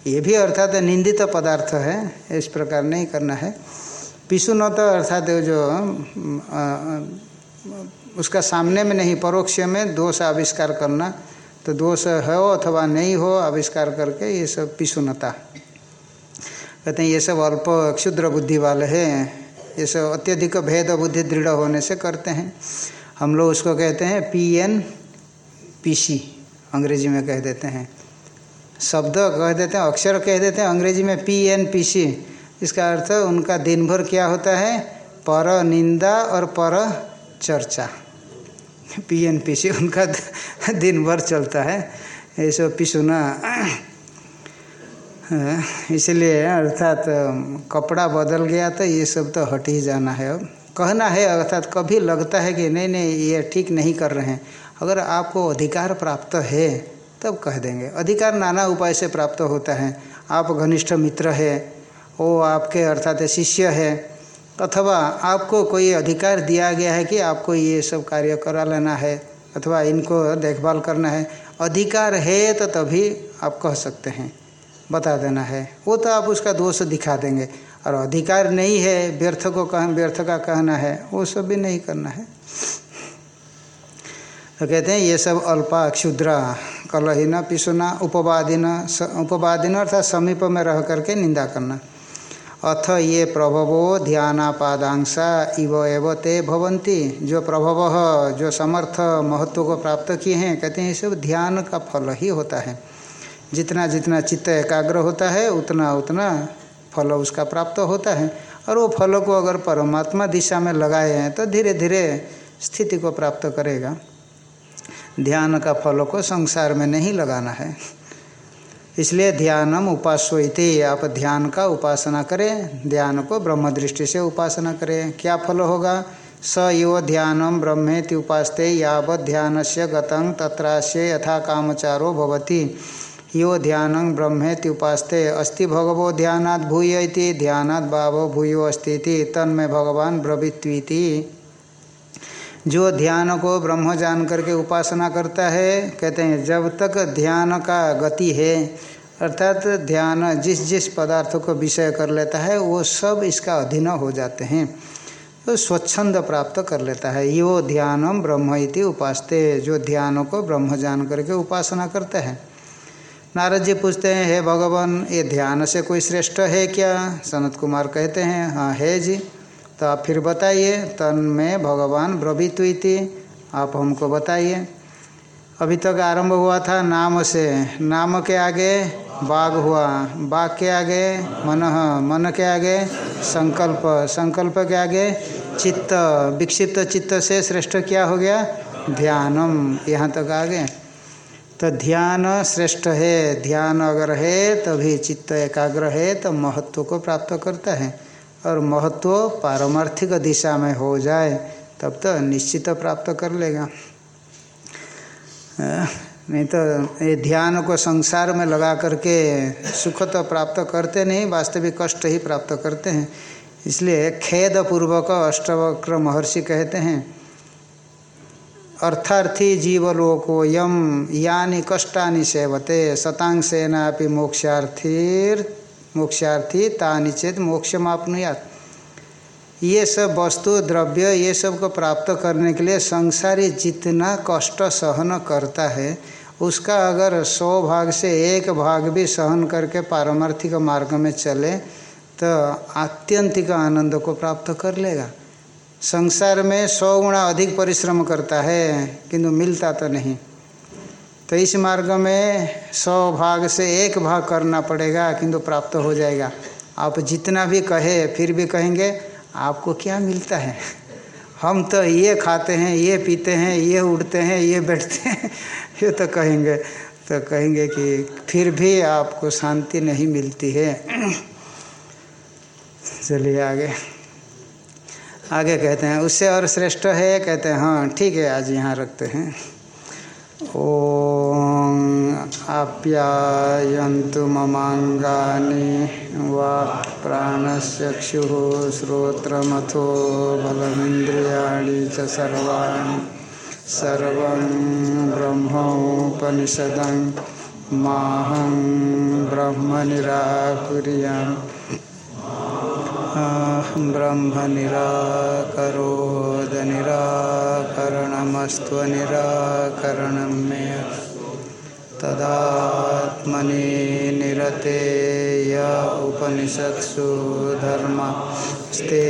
ये भी अर्थात निंदित पदार्थ है इस प्रकार नहीं करना है। पिशुन तो अर्थात जो आ, आ, उसका सामने में नहीं परोक्ष में दोष आविष्कार करना तो दोष हो अथवा नहीं हो, आविष्कार करके ये सब पिशुनता कहते हैं, ये सब अल्प क्षुद्र बुद्धि वाले हैं। ये सब अत्यधिक भेद बुद्धि दृढ़ होने से करते हैं। हम लोग उसको कहते हैं पी एन पी सी अंग्रेज़ी में कह देते हैं। शब्द कह देते हैं, अक्षर कह देते हैं, अंग्रेज़ी में पी एन पी सी इसका अर्थ उनका दिन भर क्या होता है? पर निंदा और पर चर्चा। पी एन पी सी उनका दिन भर चलता है। ये सब पिसुना इसलिए अर्थात कपड़ा बदल गया तो ये सब तो हट ही जाना है। अब कहना है, अर्थात कभी लगता है कि नहीं नहीं, ये ठीक नहीं कर रहे हैं। अगर आपको अधिकार प्राप्त है, तब कह देंगे। अधिकार नाना उपाय से प्राप्त होता है। आप घनिष्ठ मित्र है वो आपके अर्थात शिष्य है अथवा आपको कोई अधिकार दिया गया है कि आपको ये सब कार्य करा लेना है, अथवा इनको देखभाल करना है, अधिकार है तो तभी आप कह सकते हैं, बता देना है। वो तो आप उसका दोष दिखा देंगे। और अधिकार नहीं है, व्यर्थ को कह, व्यर्थ का कहना है, वो सब भी नहीं करना है। तो कहते हैं, ये सब अल्पा क्षुद्रा कलहीन, पिसुना, उपवादिन उपवादिन अर्थात समीप में रह करके निंदा करना। अथ ये प्रभवो ध्यानापादांशा इव एव ते भवंती जो प्रभव, जो समर्थ महत्व को प्राप्त किए हैं, कहते हैं, ये सब ध्यान का फल ही होता है। जितना जितना चित्त एकाग्र होता है, उतना उतना फल उसका प्राप्त होता है। और वो फलों को अगर परमात्मा दिशा में लगाए हैं तो धीरे धीरे स्थिति को प्राप्त करेगा। ध्यान का फलों को संसार में नहीं लगाना है। इसलिए ध्यानम उपास्वती आप ध्यान का उपासना करें, ध्यान को ब्रह्म दृष्टि से उपासना करें। क्या फल होगा? स यो ध्यानम ब्रह्मेति उपास्ते यावत ध्यान से गतं तत्राश्य यथा कामचारो भवति। यो ध्यान ब्रह्मेति उपास्ते। अस्ति भगवो ध्यानात् भूय ध्यानात् भावो भूयो अस्ति तन्मे भगवान ब्रवीत्वीति। जो ध्यान को ब्रह्म जान करके उपासना करता है, कहते हैं, जब तक ध्यान का गति है, अर्थात ध्यान जिस जिस पदार्थ को विषय कर लेता है, वो सब इसका अधीन हो जाते हैं। तो स्वच्छंद प्राप्त कर लेता है। यो ध्यानम ब्रह्म इति उपासते, जो ध्यान को ब्रह्म जान करके उपासना करते हैं। नारद जी पूछते हैं, हे भगवान, ये ध्यान से कोई श्रेष्ठ है क्या? सनत कुमार कहते हैं हाँ है जी। तो आप फिर बताइए तन में भगवान ब्रवीत्वीति आप हमको बताइए। अभी तक आरंभ हुआ था नाम से। नाम के आगे बाघ हुआ। बाघ के आगे मन मन के आगे संकल्प। संकल्प के आगे चित्त, विक्षिप्त चित्त से श्रेष्ठ क्या हो गया? ध्यानम। यहाँ तक आगे तो ध्यान श्रेष्ठ है। ध्यान अगर है, तभी चित्त एकाग्र है तो महत्व को प्राप्त करता है। और महत्व पारमार्थिक दिशा में हो जाए, तब तो निश्चित प्राप्त कर लेगा। नहीं तो ये ध्यान को संसार में लगा करके सुख तो प्राप्त करते नहीं, वास्तविक कष्ट ही प्राप्त करते हैं। इसलिए खेद पूर्वक अष्टवक्र महर्षि कहते हैं, अर्थार्थी जीवलोको यम यानी कष्टानि सेवते शतांशेना मोक्षार्थी मोक्षार्थी, तानि चेत मोक्ष मापनुयात ये सब वस्तु, द्रव्य, ये सबको प्राप्त करने के लिए संसारी जितना कष्ट सहन करता है, उसका अगर सौ भाग से एक भाग भी सहन करके पारमार्थिक मार्ग में चले तो आत्यंतिक आनंद को प्राप्त कर लेगा। संसार में सौ गुणा अधिक परिश्रम करता है, किंतु मिलता तो नहीं। तो इस मार्ग में सौ भाग से एक भाग करना पड़ेगा, किंतु प्राप्त हो जाएगा। आप जितना भी कहे, फिर भी कहेंगे, आपको क्या मिलता है? हम तो ये खाते हैं, ये पीते हैं, ये उड़ते हैं, ये बैठते हैं, ये तो कहेंगे। तो कहेंगे कि फिर भी आपको शांति नहीं मिलती है। चलिए आगे। आगे कहते हैं, उससे और श्रेष्ठ है? कहते हैं हाँ ठीक है, आज यहाँ रखते हैं। ॐ आप्यायन्तु ममाङ्गानि वाक्प्राणश्चक्षुः श्रोत्रमथो बलमिन्द्रियाणि च सर्वाणि सर्वं ब्रह्मोपनिषदं माहं ब्रह्म निराकुर्याम् ब्रह्म निराकरोद निराकरणमस्त्व निराकरणं मे तदात्मनि निरते य उपनिषत्सु धर्मस्ते